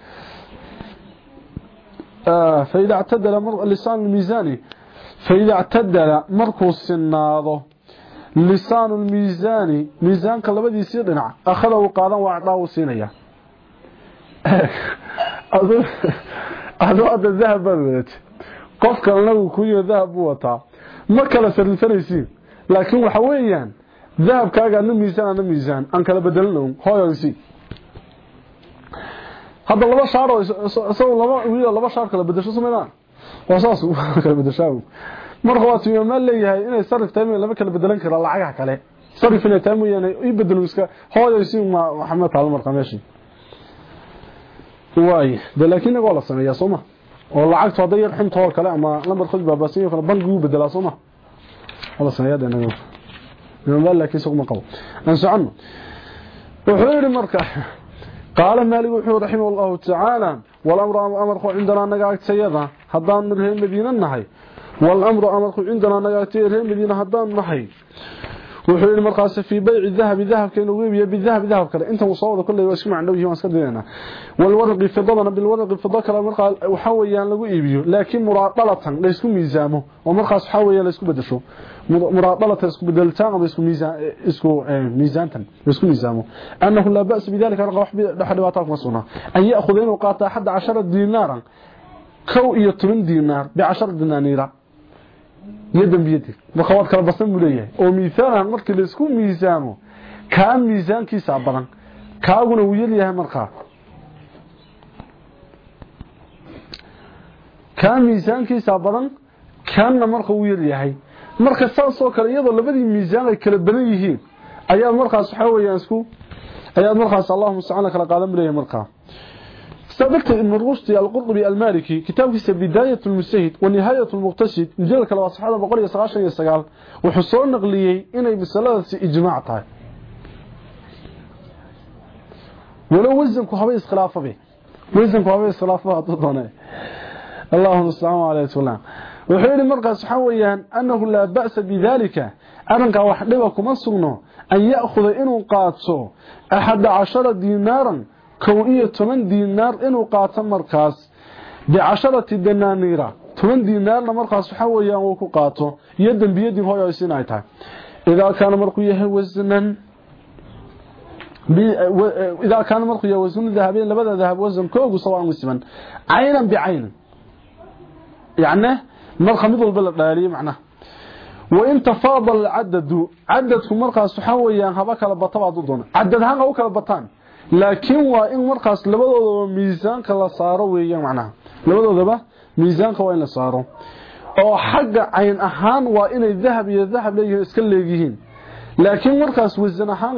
[SPEAKER 1] آه فإذا اعتدل لسان الميزان فإذا اعتدل مركو السناضه لسان الميزان ميزان كلبدي سيدنا أخذه قادا وأعطاه سينيا أدو أدى الذهب بلدت قف كان له كوية ذهب وطا ما كلا سرلفنيسين لكن وحويا ذهب كاقا أنه ميزان أنه ميزان أن كلا بدلنهم هو ينسي هذا لما شعر لما شعر كلا بدشو سمينان wasaas kala bedeshaa marka waa tiyo ma leeyahay inay sarif tahay lama kala bedelan karo lacagaha kale. Sarif inay tahay mooyaan ay bedelo iska hooyaysi ma Maxamed taal marka meeshii waay de laakiin waa la sameeyaa Soomaa oo lacagtu haday yar xintoo kale ama lambar khud baabasiyo kale bangigu bedelaa soo ma? Wala sanayada inaga niman laakiin suuq ma qabo. Aan socono wuxuu marka qaala maalik wuxuu raximah allahu tacaala cindana naga agtayada haddaan reer madiina nahay walamru amarku cindana naga agtayada reer madiina haddaan nahay kale inta uu soo wada kulay waa isku macno yihiin iska dileena wal warqi fidadana bil warqi fidada kale marka waxa weeyaan lagu iibiyo laakiin muraadalatan la isku miisaamo oo markaas waxa weeyaan la isku bedesho muraadalatan isku bedeltaan ama isku miisaan isku miisaantan isku miisaamo annahu la ba's bidalika raqa wax dhibaato kuma suna an yaakhudhu inuu qaata 11 dinaaran kow iyo 10 dinaar bi 10 dinaanira yadan biyadi marka waad kala basan buu oo miisaan markii la miisaamo ka miisaankiisa kaaguna uu yahay markaa ka. Miisaankiisa badan kana marka uu yahay marka saas oo kale iyadoo labadii miisaan ay kala badan yihiin ayaa markaas waxa weeyaan ayaa markaas Allahu subhanahu kala qaadan leeyahay markaa سبقت ابن الرشد القرطبي المالكي كتاب في بداية المجتهد ونهاية المقتصد مجلد كلا وصحابة بقول يسغاشا يسغال وحصول نقليي إني بسلاة إجماع طاي. ولو وزنكو هبا إسخلافة به وزنكو هبا إسخلافة به اللهم السلام عليه وسلم وحيري مرقى سحويا أنه لا بأس بذلك. أرنك وحدبكم السنة أن يأخذ إنه قاتسو أحد عشر دينارا diinaar inuu qaato markaas bicasharati danaaniira toban diinaarna markaas waxa weeyaan uu ku qaato iyo dembiyadii hooyo sin ay tahay idaa kaana markuu yahay wasnan idaa kaana markuu yahay wasnu dahabeen labada dahab wasan koogu sawaan wisiman caynan bicaynin yacni marka mid walba la dhaaliyo macnaha وإن تفاضل العدد عددك مرقى سحويا هبا كلا بطبع ضدنا عدد هان أو كلا بطان laakiin waa in markaas labadoodaba miisaanka la saaro weeyaan macnaha. Labadoodaba miisaanka waa in la saaro. Oo xagga cayn ahaan waa inay dahab iyo dahab leeyihiin iska leeyihiin. Laakiin markaas wasan ahaan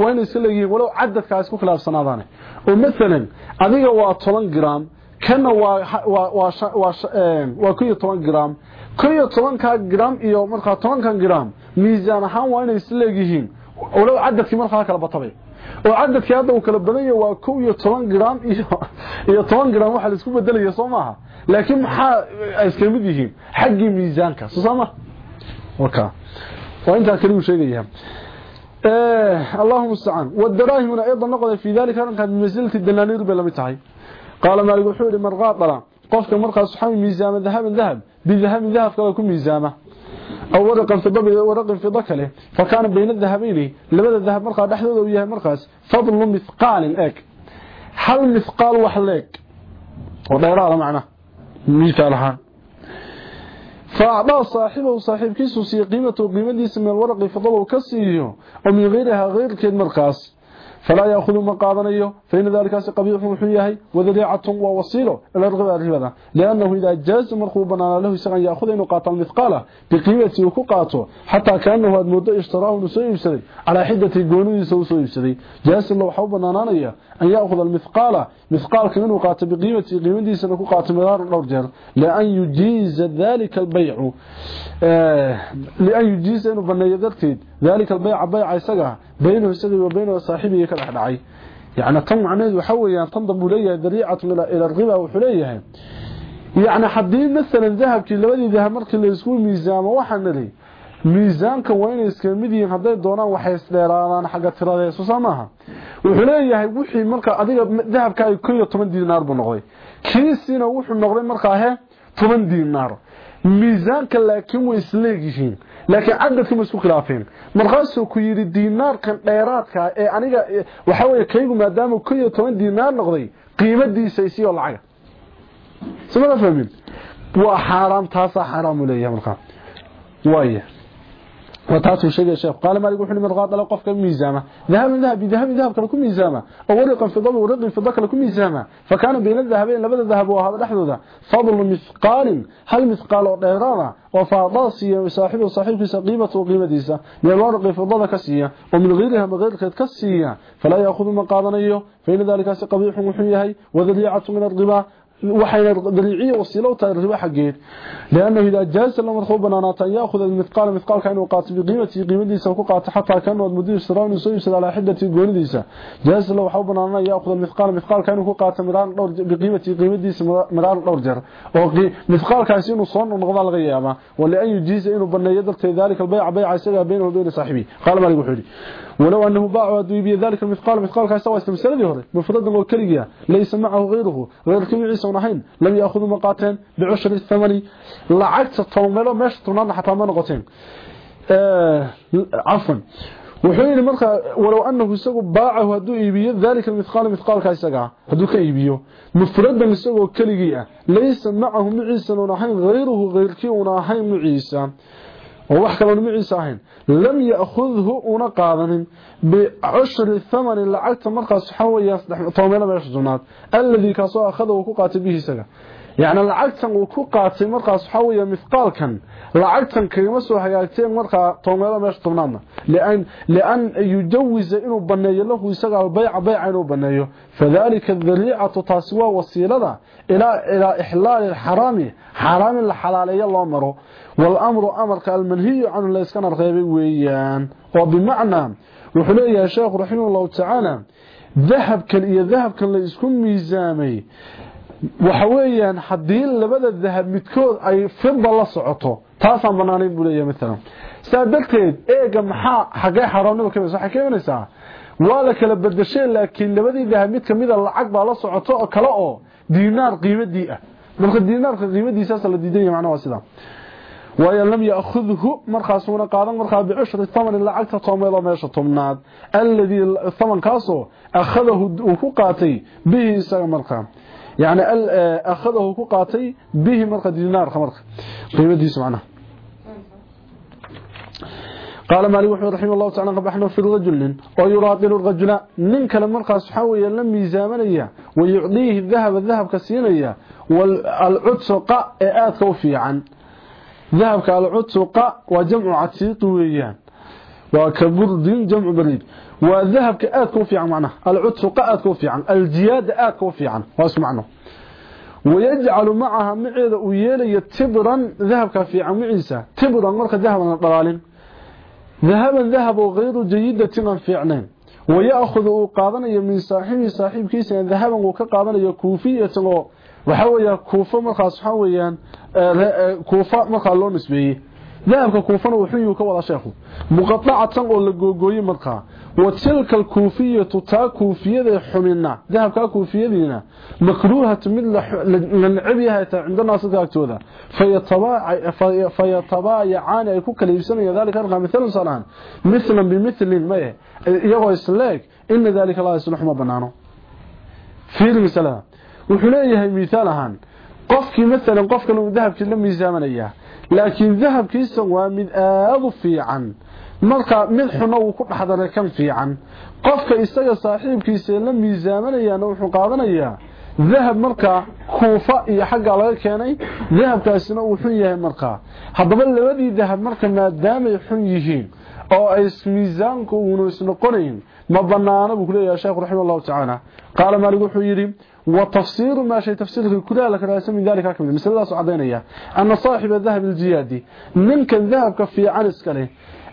[SPEAKER 1] waa inay iska leeyihiin walow cadadkaas ku khilaafsanaadaan oo maalan adiga waa toban gram kana waa iyo toban gram. Ku iyo tobanka gram iyo markaa tobankan gram miisaan ahaan waa inay isla leeyihiin. Walow cadadkii markaa kala batabay oo cadadkii hadda uu kala badan yahay waa kow iyo toban gram iyo toban gram waxa la isku bedelaya soo maaha laakiin maxaa ay iska mid yihiin xaggii miisaanka soo sama waka waa intaa kaliya sheegaya eh musta'an wadarahimuna aydan noqday fi dalika kan misalti dananir bala mitahay qala malik wuxuu yiri marqaadala qofka markaas waxa miisaama dahab dahab bidahab dahab kala ku miisaama أو ورقا في ضبط ورق في ضكله. فكان بين الذهبين لماذا الذهب؟ مرقى دحدوده وياه مرقاس فضل مثقال اك هل مثقال وحليك وديراله معناه مثالها فأعطى صاحبه وصاحب كيسو سي قيمته قيمته من الورق فضله كسيه ومن غيرها غير كيد مرقاس فلا يأخذ ما قادنيه فإن ذلك قبيح وحياه وذريعة ووصيله إلى الغباء الهبادة لأنه إذا جاز مرخوبا له سغن يأخذ إنه قاطع مثقاله. بقيمة وكقاته حتى كأنه المدة اشتراه نسوء يبسدي على حدة قوني سوء يبسدي جاز الله حوبا نانانية أن يأخذ المثقال مثقال كمنه قاطع بقيمة قيمة سنة قاطع مدار الأرجل لأن يجيز ذلك البيع. آه لأن يجيز إنه بني ذلك ذلك البيع بيع يسقى بينه يسقى وبينه صاحبه كالأحدعي يعني طن معناه وحويا تنضم لي ذريعة إلى الغبا وحلية. يعني حدين مثلا ذهب كي لبدي ذهب مركي اللي يسكون ميزان وحن لي miisaanka waa inay iska mid yihiin hadday doonaan waxay isdheeraadaan xagga tiradeesu samaaha wuxuu leeyahay wixii marka adiga dahabka ay koob iyo buu noqday. Kiisiina wuxuu noqday markaa he toban diinaar. Miisaanka laakiin way isleegyihiin laakiin cadadkii ma isku khilaafeen. Markaasuu ku yidhi diinaarkan dheeraadkaa ah ee aniga waxaa weye kaygu maadaama koob iyo noqday qiimadiisa isiyo lacaga samada fahmin? Waa xaaraam taasaa xaaraam u leeyahay markaa waaya وتاتو شيء يا شيخ. قال مالك وحنا مرقاد لا قف ميزامه ذهب ذهب ذهب ذهب كلكم ميزامة. أو ورقا في ضل ورق في ضل كلكم ميزامة. فكان بين الذهبين لبد الذهب وهذا دحدودا فضل مثقال هل مثقال ديرانا وفاضاسي وصاحبه صاحب قيمه وقيمتيسا من الورق في ضل كسية. ومن غيرها من غير كسية. فلا يأخذ قادنيه فإن ذلك قبيح وحيهي وذريعة من وحين دليعية وسيلة الربا حقين لأنه إذا جاز لما رخوب بنانات أن يأخذ المثقال مثقال كأنه قاتل بقيمته قيمة ديسة وقاطع حتى كأنه المدير السراون يسوي على حدة قول ديسة. جاز له وحوب بنانا يأخذ المثقال مثقال كأنه قاطع مران بقيمة قيمة ديسة مران دور جر مثقال كاسين صون ونغضى الغيامة ولأن يجيز إنه بنا يدرت ذلك البيع بيع سيئة بينه وبين صاحبه. قال مالك وحولي ولو أنه باع ودوي ذلك المثقال مثقال كان سوى استمسال هوري مفردا وكليا ليس معه غيره. غير كم عيسى ونحين لم يأخذوا مقاتين بعشر الثمن لعقت الطوميلو ماشي تنان حتى ما نقطين آه عفوا. وحين مرخى ولو أنه يسوى باعه هدو إيبيه ذلك المثقال مثقال كايساقا هدو كإيبيه مفردا يسوى كليا ليس معه معيسى ونحين غيره غير كي ونحين معيسى ووحك الله نبي عساهين لم يأخذه ونقاذن بعشر الثمن اللي عكت مرقى السحوية طوامينا بعشر زنات الذي كان سواء أخذه وكو به سجا yacni lacagtan uu ku qaatay markaas waxaa weeye mifqaalkan lacagtan kagama soo hagaagteen markaa toomeelo meesha tobnaadna. Lian yujawiza inuu baneeyo lahu isagaa bayca bayca inuu baneeyo. Fadalika dariicatu taasi waa wasiilada ilaa ixlaali alxaraami xaraam in la xalaaleeyo loo maro. Waalamru amarka almanhiyu canhu la iskana reebay weeyaan. Oo bimacnaa wuxuu leeyahay sheekhu raximah ullahu tacaala dahabkan iyo dahabkan la isku miisaamay waxa weeyaan haddii labada dahab midkood ay firda la socoto taasaan banaanayn buu leeyahay maalan saa eega maxaa xagee xaaraamnimo ka imanaysa waxay ka waa la kala bedasheen laakiin labadii dahab mid ka ah lacag baa la socoto oo kale oo diinaar qiimadii ah. Marka diinaarka qiimadiisaasa la diidan yahay waa sidaa waayo lam yaakhudhu markaasuuna qaadan markaa bicushri thamani lacagta toomeed meesha tobnaad alladii thamankaasoo akhadahu uu ku qaatay bihi isaga markaa. يعني أخذه وكقاتي به مرخص دينار خمرخ قيمة دي سمعنا قال مالك وحمد رحمه الله تعالى قبحنا في الرجل ويراطل الرجل منك لمرخص حاويا لم يزامنيا ويعطيه الذهب الذهب كسينيا والعتق آت كوفيعا. ذهبك العتق وجمع عتيق ويان وكبرد جمع بريد وذهبك آد كوفي عن معناه العتق آد كوفي عن الجياد آد كوفي عن واسمعنه ويجعل معها معيد ويلي تبرا ذهبك في عن معيسى تبرا مركة ذهبا ضلال ذهبا ذهب غير جيدة في عنين ويأخذ قادنا من صاحب صاحب كيسا ذهبا وكقادنا كوفية waxa weeyaa kuufa markaas waxa weeyaan kuufa markaa loo nisbeeyey dahabka kuufana wuxuu ka wada sheekhu muqaddacatan oo la googooyay markaa wa tilka kuufiyatu ta kuufiyada xumina dahabka kuufiyadiina makruuhat mid la nacibiyaha ta cindana sadaqtooda fayatabaa fayatabaayaan ay ku kaleebsanayaan dalika arqa midalan salaan mithlan bimithlin ma iyagoo isleeg in dalika la isluhu ma banaano fiil misala wuxuu leeyahay miisaal ahaan qofkii maalan qof kale uu dahabkii la miisaamanaya laakiin dahabkiisa waa mid aad u fiican. Marka mid xunna uu ku dhaxdalay kan fiican. Qofka isaga saaxiibkiisa la miisaamanayaana wuxuu qaadanayaa dahab marka kuufa iyo xaggaa laga keenay dahabkaasina uu xun yahay marka. Haddaba labadii dahab marka maadaamay xun yihiin oo ay miisaanku uunu isnoqonayn ma banaana buu ku kuleeyahay sheekhu raximaallahu tacaala qaala maalig wuxuu yidhi وتفسير ما شيء تفسير كلها لك راس من ذلك اكمل مثل الله سعدينيا أن صاحب الذهب الجيادي من كان ذهب كفي عن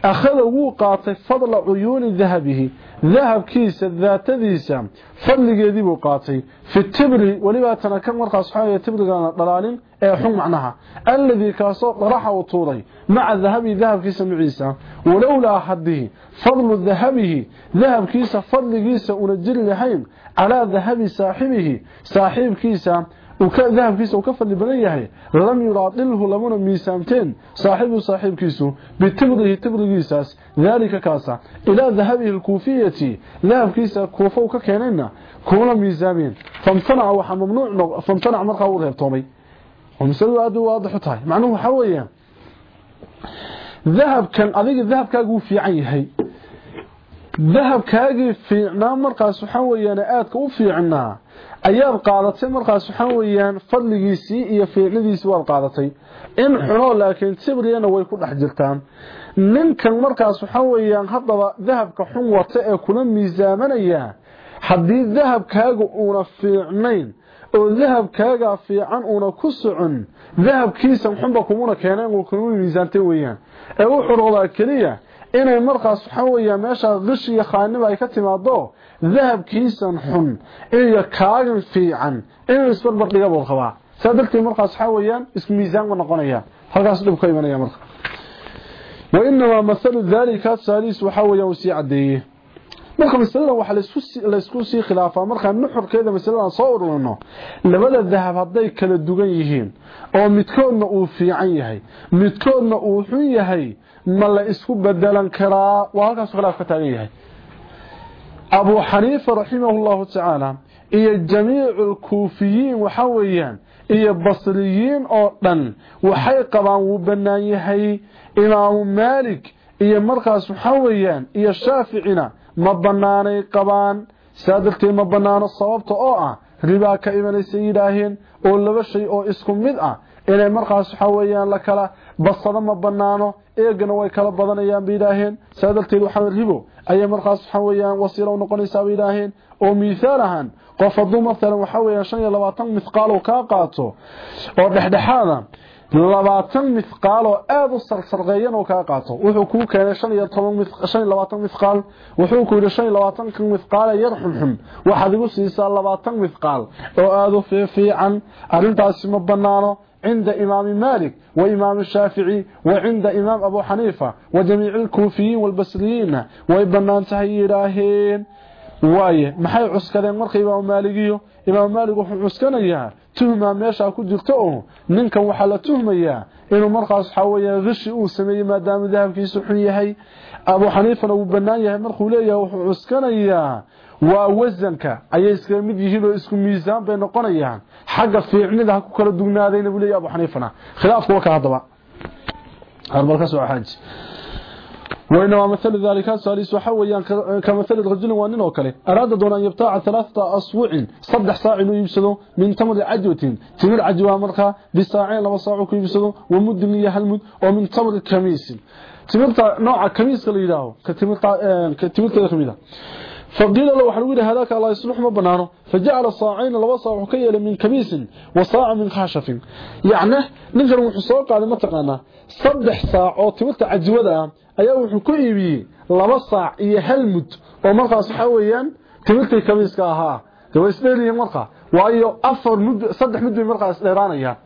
[SPEAKER 1] أخذ وقاطي فضل عيون ذهبه. ذهب كيس الذات ديسا فضل جديد وقاطي في التبر ولباتنا كم مرقى صحابة التبر ضلال حم معناها الذي كاسو طرح وطوري مع الذهب ذهب كيس معيسى ولولا حده فضل ذهبه. ذهب كيس فضل كيس ونجل لحين على ذهب صاحبه. dahabkiisa uu ka fadli badan yahay. Lam yuraadilhu lamuna miisaamteen. Saaxibu saaxiibkiisu bitibrihi tibrigiisaas daalika kaasa. Ilaa dahabihi alkuufiyati dahabkiisa kuufa uu ka keenayna kuuna miisaameen. Famtanaca waxaa mamnuuc famtanaca markaa uu reebtoomay. Masaladu aad bay waadix u tahay. Macnuhu waxaa weeyaan dahabkan adiga dahabkaagu fiican yahay. Dahabkaagii fiicnaa markaas waxaa weeyaan aadka u fiicnaa ayaad qaadatay markaas waxa weeyaan fadligiisii iyo fiicnadiisii waad qaadatay. In xuno laakiin tibriyana way ku dhex jirtaan. Ninkan markaas waxa weeyaan haddaba dahabka xun wata ee kula miisaamanaya haddii dahabkaaga uuna fiicnayn oo dahabkaaga fiican uuna ku socon dahabkiisa xunba kumuna keeneen uu kuma miisaantay weeyaan. Ee wuxuu noqdaa keliya inay markaas waxa weeyaan meesha qish iyo khaanimo ay ka timaado dahabkiisan xun iyo kaagan fiican inuu isbarbar dhiga buu qabaa saa darteed markaas waxa weeyaan isku miisaan ku noqonaya halkaas dhib ka imanaya marka وإنما مثل ذلك ساليس waxa weeyaan uu sii cadeeyay marka masalada waxa la isku la isku sii khilaafaa marka nuxurkeeda masalada soo ururno labada dahab haday kala dugan yihiin oo midkoodna uu fiican yahay midkoodna uu xun yahay ma la isku bedelan karaa waa halkaas khilaaf ka taagan yahay أبو حنيفة رحمه الله تعالى إيا جميع الكوفيين وحويان إيا بصريين أوطن وحيق بان وبنايهي إمام مالك إيا مركز حويان إيا الشافعين مبناني قبان ما مبنان الصوابت أوعى ربا كإيمان سيداهين أولا بشي أو اسكم مدعى oo oo inay markaas waxa weeyaan la kala basado ma banaano eegana way kala badanayaan bay yidhaaheen saadarteed waxa ribo ayay markaas waxa weeyaan wasiilo noqonaysaa bay yidhaaheen oo miisaal ahaan qof hadduu maalan waxa weeyaan shan iyo labaatan mithqaal uu kaa qaato oo dhexdhexaada labaatan mithqaal oo aada u sarsarqeeyan oo kaa qaato. Wuxuu kuu keenay shan iyo labaatan mithqaal wuxuu ku yidhi shan iyo labaatanka mithqaal yar xunxun. Waxaad igu siisaa labaatan mithqaal oo aada u fiican. Arrintaasi ma banaano عند إمام مالك وإمام الشافعي وعند إمام أبو حنيفة وجميع الكوفيين والبصريين وإبنان تهيراهين waaye maxay cuskadeen marka imaam maaligiyo imaam maalig wuxuu cuskanayaa tuhma meesha ku jirto oo ninkan waxa la tuhmayaa inuu markaas waxa weeyaan qishi uu sameeyay maadaama dahabkiisu xun yahay abu xaniifana uu banaan yahay markuu leeyahay wuxuu cuskanayaa waa wasanka ayay iskaga mid yihiin oo isku miisaan bay noqonayaan. Xagga fiicnida ha ku kala dugnaadayna buu leeyahay abu xaniifana khilaafku waa وإنما مثل ذلك ساليس وحويا كمثل الرجل وانين وكله أراد دون أن يبتاع ثلاثة أسوع صدح ساع يبسدو من تمر عجوة تمر عجوة مرخة بساعين لما ساعة يبسدو ومد من يهلمد ومن تمر كميس تمر نوع كميس اللي يداه كتمر كتمر كميسة فقيل له وحلويد هذاك الله يصلح ما بنانه. فجعل صاعين لو صاع كيل من كبيس وصاع من خشف يعني نجر وحصوق هذا ما تقنا صدح صاع أو تبت عجودا. ايا و خو كيبي لو صاع اي هلمت. أو مرقه صحويان تبت كبيس كاها. تو اسدني مرقه وأيو أفر مد صدح مد مرقه اسديرانيا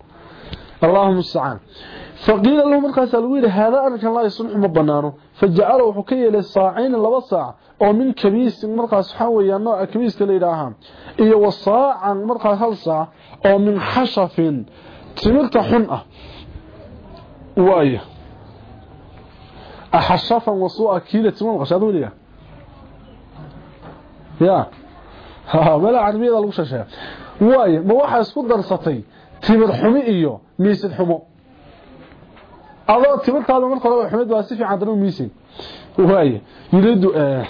[SPEAKER 1] اللهم استعان. فقيل له مرقه سالويد هذا ارجو الله يصلح ما بنانه. فجعله حكي للصاعين اللي وصع أو من كبيس مرقى سحوة يانو كبيس كلي راها إيه وصاع عن مرقى خلصع. أو من حشف تمرت حنة وآية. أحشفا وصوء كيلة تمرقى شادو ليه يا. ها ولا عربية الوششة وآية. موحا يسكد درستي. تمر حمي إيو. ميسد حمو adoo timirtaada marka hore xumed baa si fiican daru miisin waaye yiridu eh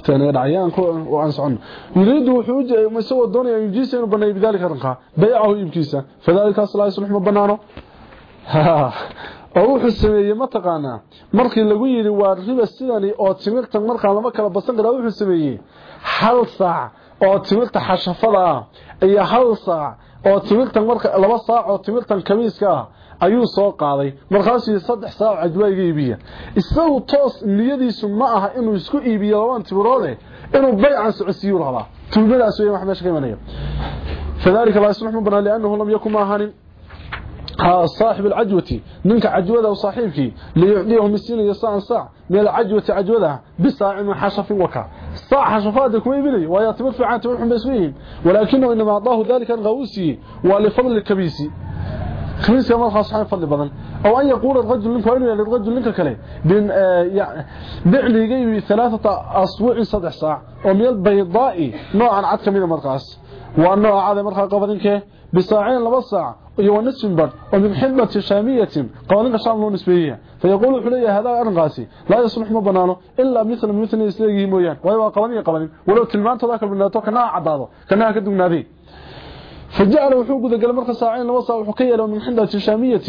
[SPEAKER 1] tan dhacayaanku oo aan socon. Yiridu wuxuu jeey masoo doonaya injiisa inuu banay bidalka ranqa bay'ahu ibkiisa fadalika salaas subhanahu banaano oo wuxuu sameeyey ma taqaana markii lagu yiri waa riba sidani oo timirta markaan lama kala basan garaa wuxuu sameeyey. Hal saac oo timirta xashafada ah iyo hal saac oo timirta marka laba saac oo timirtan kamiiska ah. Ayuu soo qaaday. Markaasuu saddex saac ajwa iga iibiya. Isagu toos niyadiisu ma aha inuu isku iibiyo laban timiroode inuu baycan socodsiiyo rabaa. Tuubadaas weeyaan wax meesha ka imanaya فذلك لا يصلح مبنى لأنه لم يكن معهن صاحب العجوة منك عجوة وصاحبك ليعطيه مسين يساع ساع من العجوة عجوة بساع من حشف وكا ساع حشفاتك ويبني ويتمر في عان تمرحهم باسمهم ولكنه إنما أعطاه ذلك الغوسي ولفضل الكبيسي خميس كما خاص حين فضل بدن. أو أن يقول الرجل منك وين الرجل منك كله بين بعني جيب ثلاثة أسبوع صدح ساعة. ومن البيضاء نوعا عد كميده مرقاس والنوع هذا مرقا قبدنك بساعين لبا ساعة. ونصف بر ومن حمة شامية قوانين شام لو نسبية. فيقول حلية هذا أرنقاسي لا يصلح ما بنانه إلا مثل مثل إسلاقه مويان. وهو قوانين قوانين ولو تلمان تذاك البناتو كنا عداده كنا كدو نادي. فجاء له حوق ذا قال مركز ساعين وصا وحقية له من حندة الشامية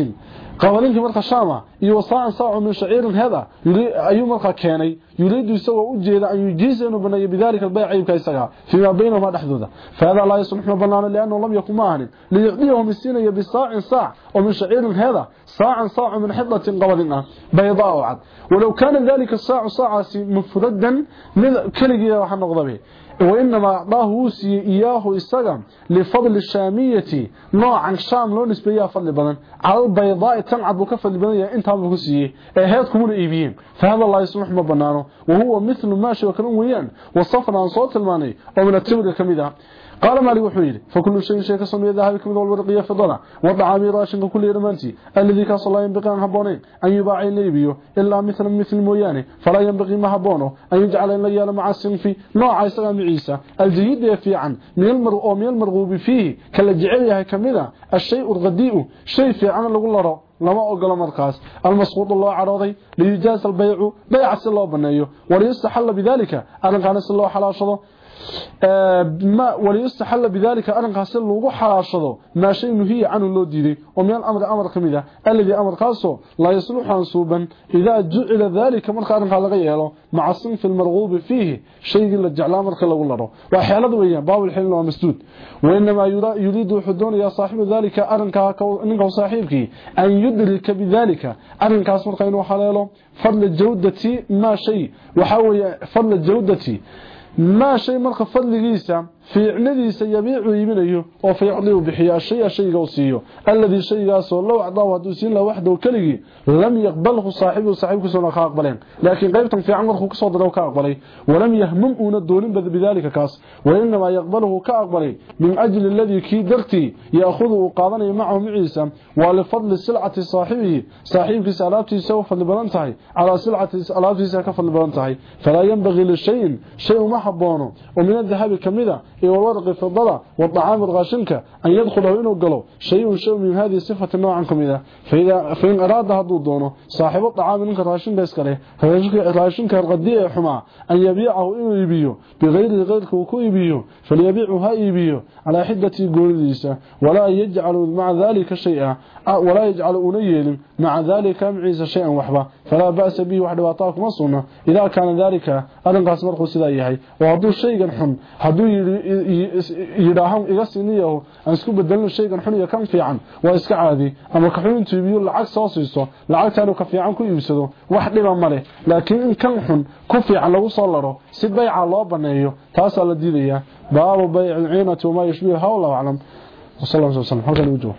[SPEAKER 1] قال له مركز شامة. إيوه اي وصاع صاع من شعير هذا. أي أيوه مركز كان يريد يسوى أجهد أن يجيز أنه بني بذلك البيع أيو كايسها فيما بينهما الأحدودة فهذا لا يصمح بنانا لأنه لم يكن ماهن. ليعطيهم السين يبي صاع صاع ومن شعير هذا. صاع صاع من حضة قبلنا. بيضاء وعد. ولو كان ذلك الصاع صاع مفردا من كل جيه وحن نغضبه. وإنما أعطاه وسي إياه إساقا لفضل الشامية. نوعا شام لو نسبيها فضل بدن على البيضاء تنعد بكفضل بدن إنت هم كسيه هاتكم الإيبيين فهذا الله يسمح ما بنانه. وهو مثل ماشي وكلام ويان وصفنا عن صوت الماني. ومن التمر الكميدة قال مالي وحويل فكل شيء شيء كسمي ذهب كمد والورقية في الضلع وضع راشن كل يرمانتي الذي الله ينبغي أن هبونين أن يباع إليه إلا مثل مثل موياني فلا ينبغي ما هبونه أن يجعل إليه مع السنف نوع إسلام عيسى. الجيد يفي عن من المرء أو من المرغوب فيه. كالجعلها كمذا. الشيء الغديء شيء في عن الله lama ogola markaas almasquud loo carooday liijaas albay'u bay'a si loo baneeyo waliyastaxalla bidalika arrinkaana si xalaashado ما وليستحل بذلك أرنقاس لوغو حلاشدو ما شيء نهي عنه لو ديدي. ومن الأمر أمر كميدا الذي أمر قاسو لا يصلح عنصوبا إذا جعل ذلك مرقا أرنقا لغا يهلو مع الصنف المرغوب فيه. شيء لا جعلها مرقا لغو لرو وحيالد ويان باب الحلم ومسدود وإنما يريد حدون يا صاحب ذلك أرنقا ننقو صاحبك. أن يدرك بذلك. أرنقاس مرقا إنو حلالو فضل الجودة ما شيء. وحاول فضل الجودة maa shay marka fadligiisa fiicnadiisa yabiicu iibinayo oo fiicnuu bixiya shay shayga uu siiyo alladii shaygaas oo loo acdaa haduu siin la waxdo kaligi lam yaqbalhu saaxibu saaxibku soo ka aqbaleen laakiin qaybtan fiican markuu ka soo daro ka aqbalay walam yahmum una doonin bad bidalika kaas wainma yaqbaluhu ka aqbalay min ajli alladhi ki darti yaakhudhu qaadanayo macahu miciisa wa li fadli sil'ati saaxibihi saaxibkiisa alaabtiisa oo fadli badan tahay ala sil'ati alaabtiisa ka fadli badan tahay fala yanbaghi li shay'in shay'un ma haboono oo min adhahabi kamida والورق في الضلع والطعام الغاشنك أن يدخله إنه قلو. شيء شيء من هذه صفة نوعا كمذا فإذا فإن أراد هدو دونه صاحب الطعام إنك راشنك يسكره راشنك الغدية حما أن يبيعه إنه يبيه. بغير غيرك وكو يبيه. فليبيعها يبيه. على حدة قوليسة ولا يجعل مع ذلك شيئا. ولا يجعل أنيل مع ذلك معيسى شيئا وحبا. فلا بأس به وحد وطاك مصنع إذا كان ذلك أرنقاس مرقو سيدايهي وهدو الشيء حن هدو yidhaahon iga siniyaho aan isku bedelno shaygan xun iyo kan fiican waa iska caadi ama ka xun intuu iibiyo lacag soo siiso lacagtaanu ka fiican ku iibsado wax dhiba ma leh laakiin in kan xun ku fiican lagu soo laro si bayca loo baneeyo taasaa la diidayaa baabu bayci lciinati wamaa yushbihuha wallahu aclam wasal allah sal halkan ugu joogo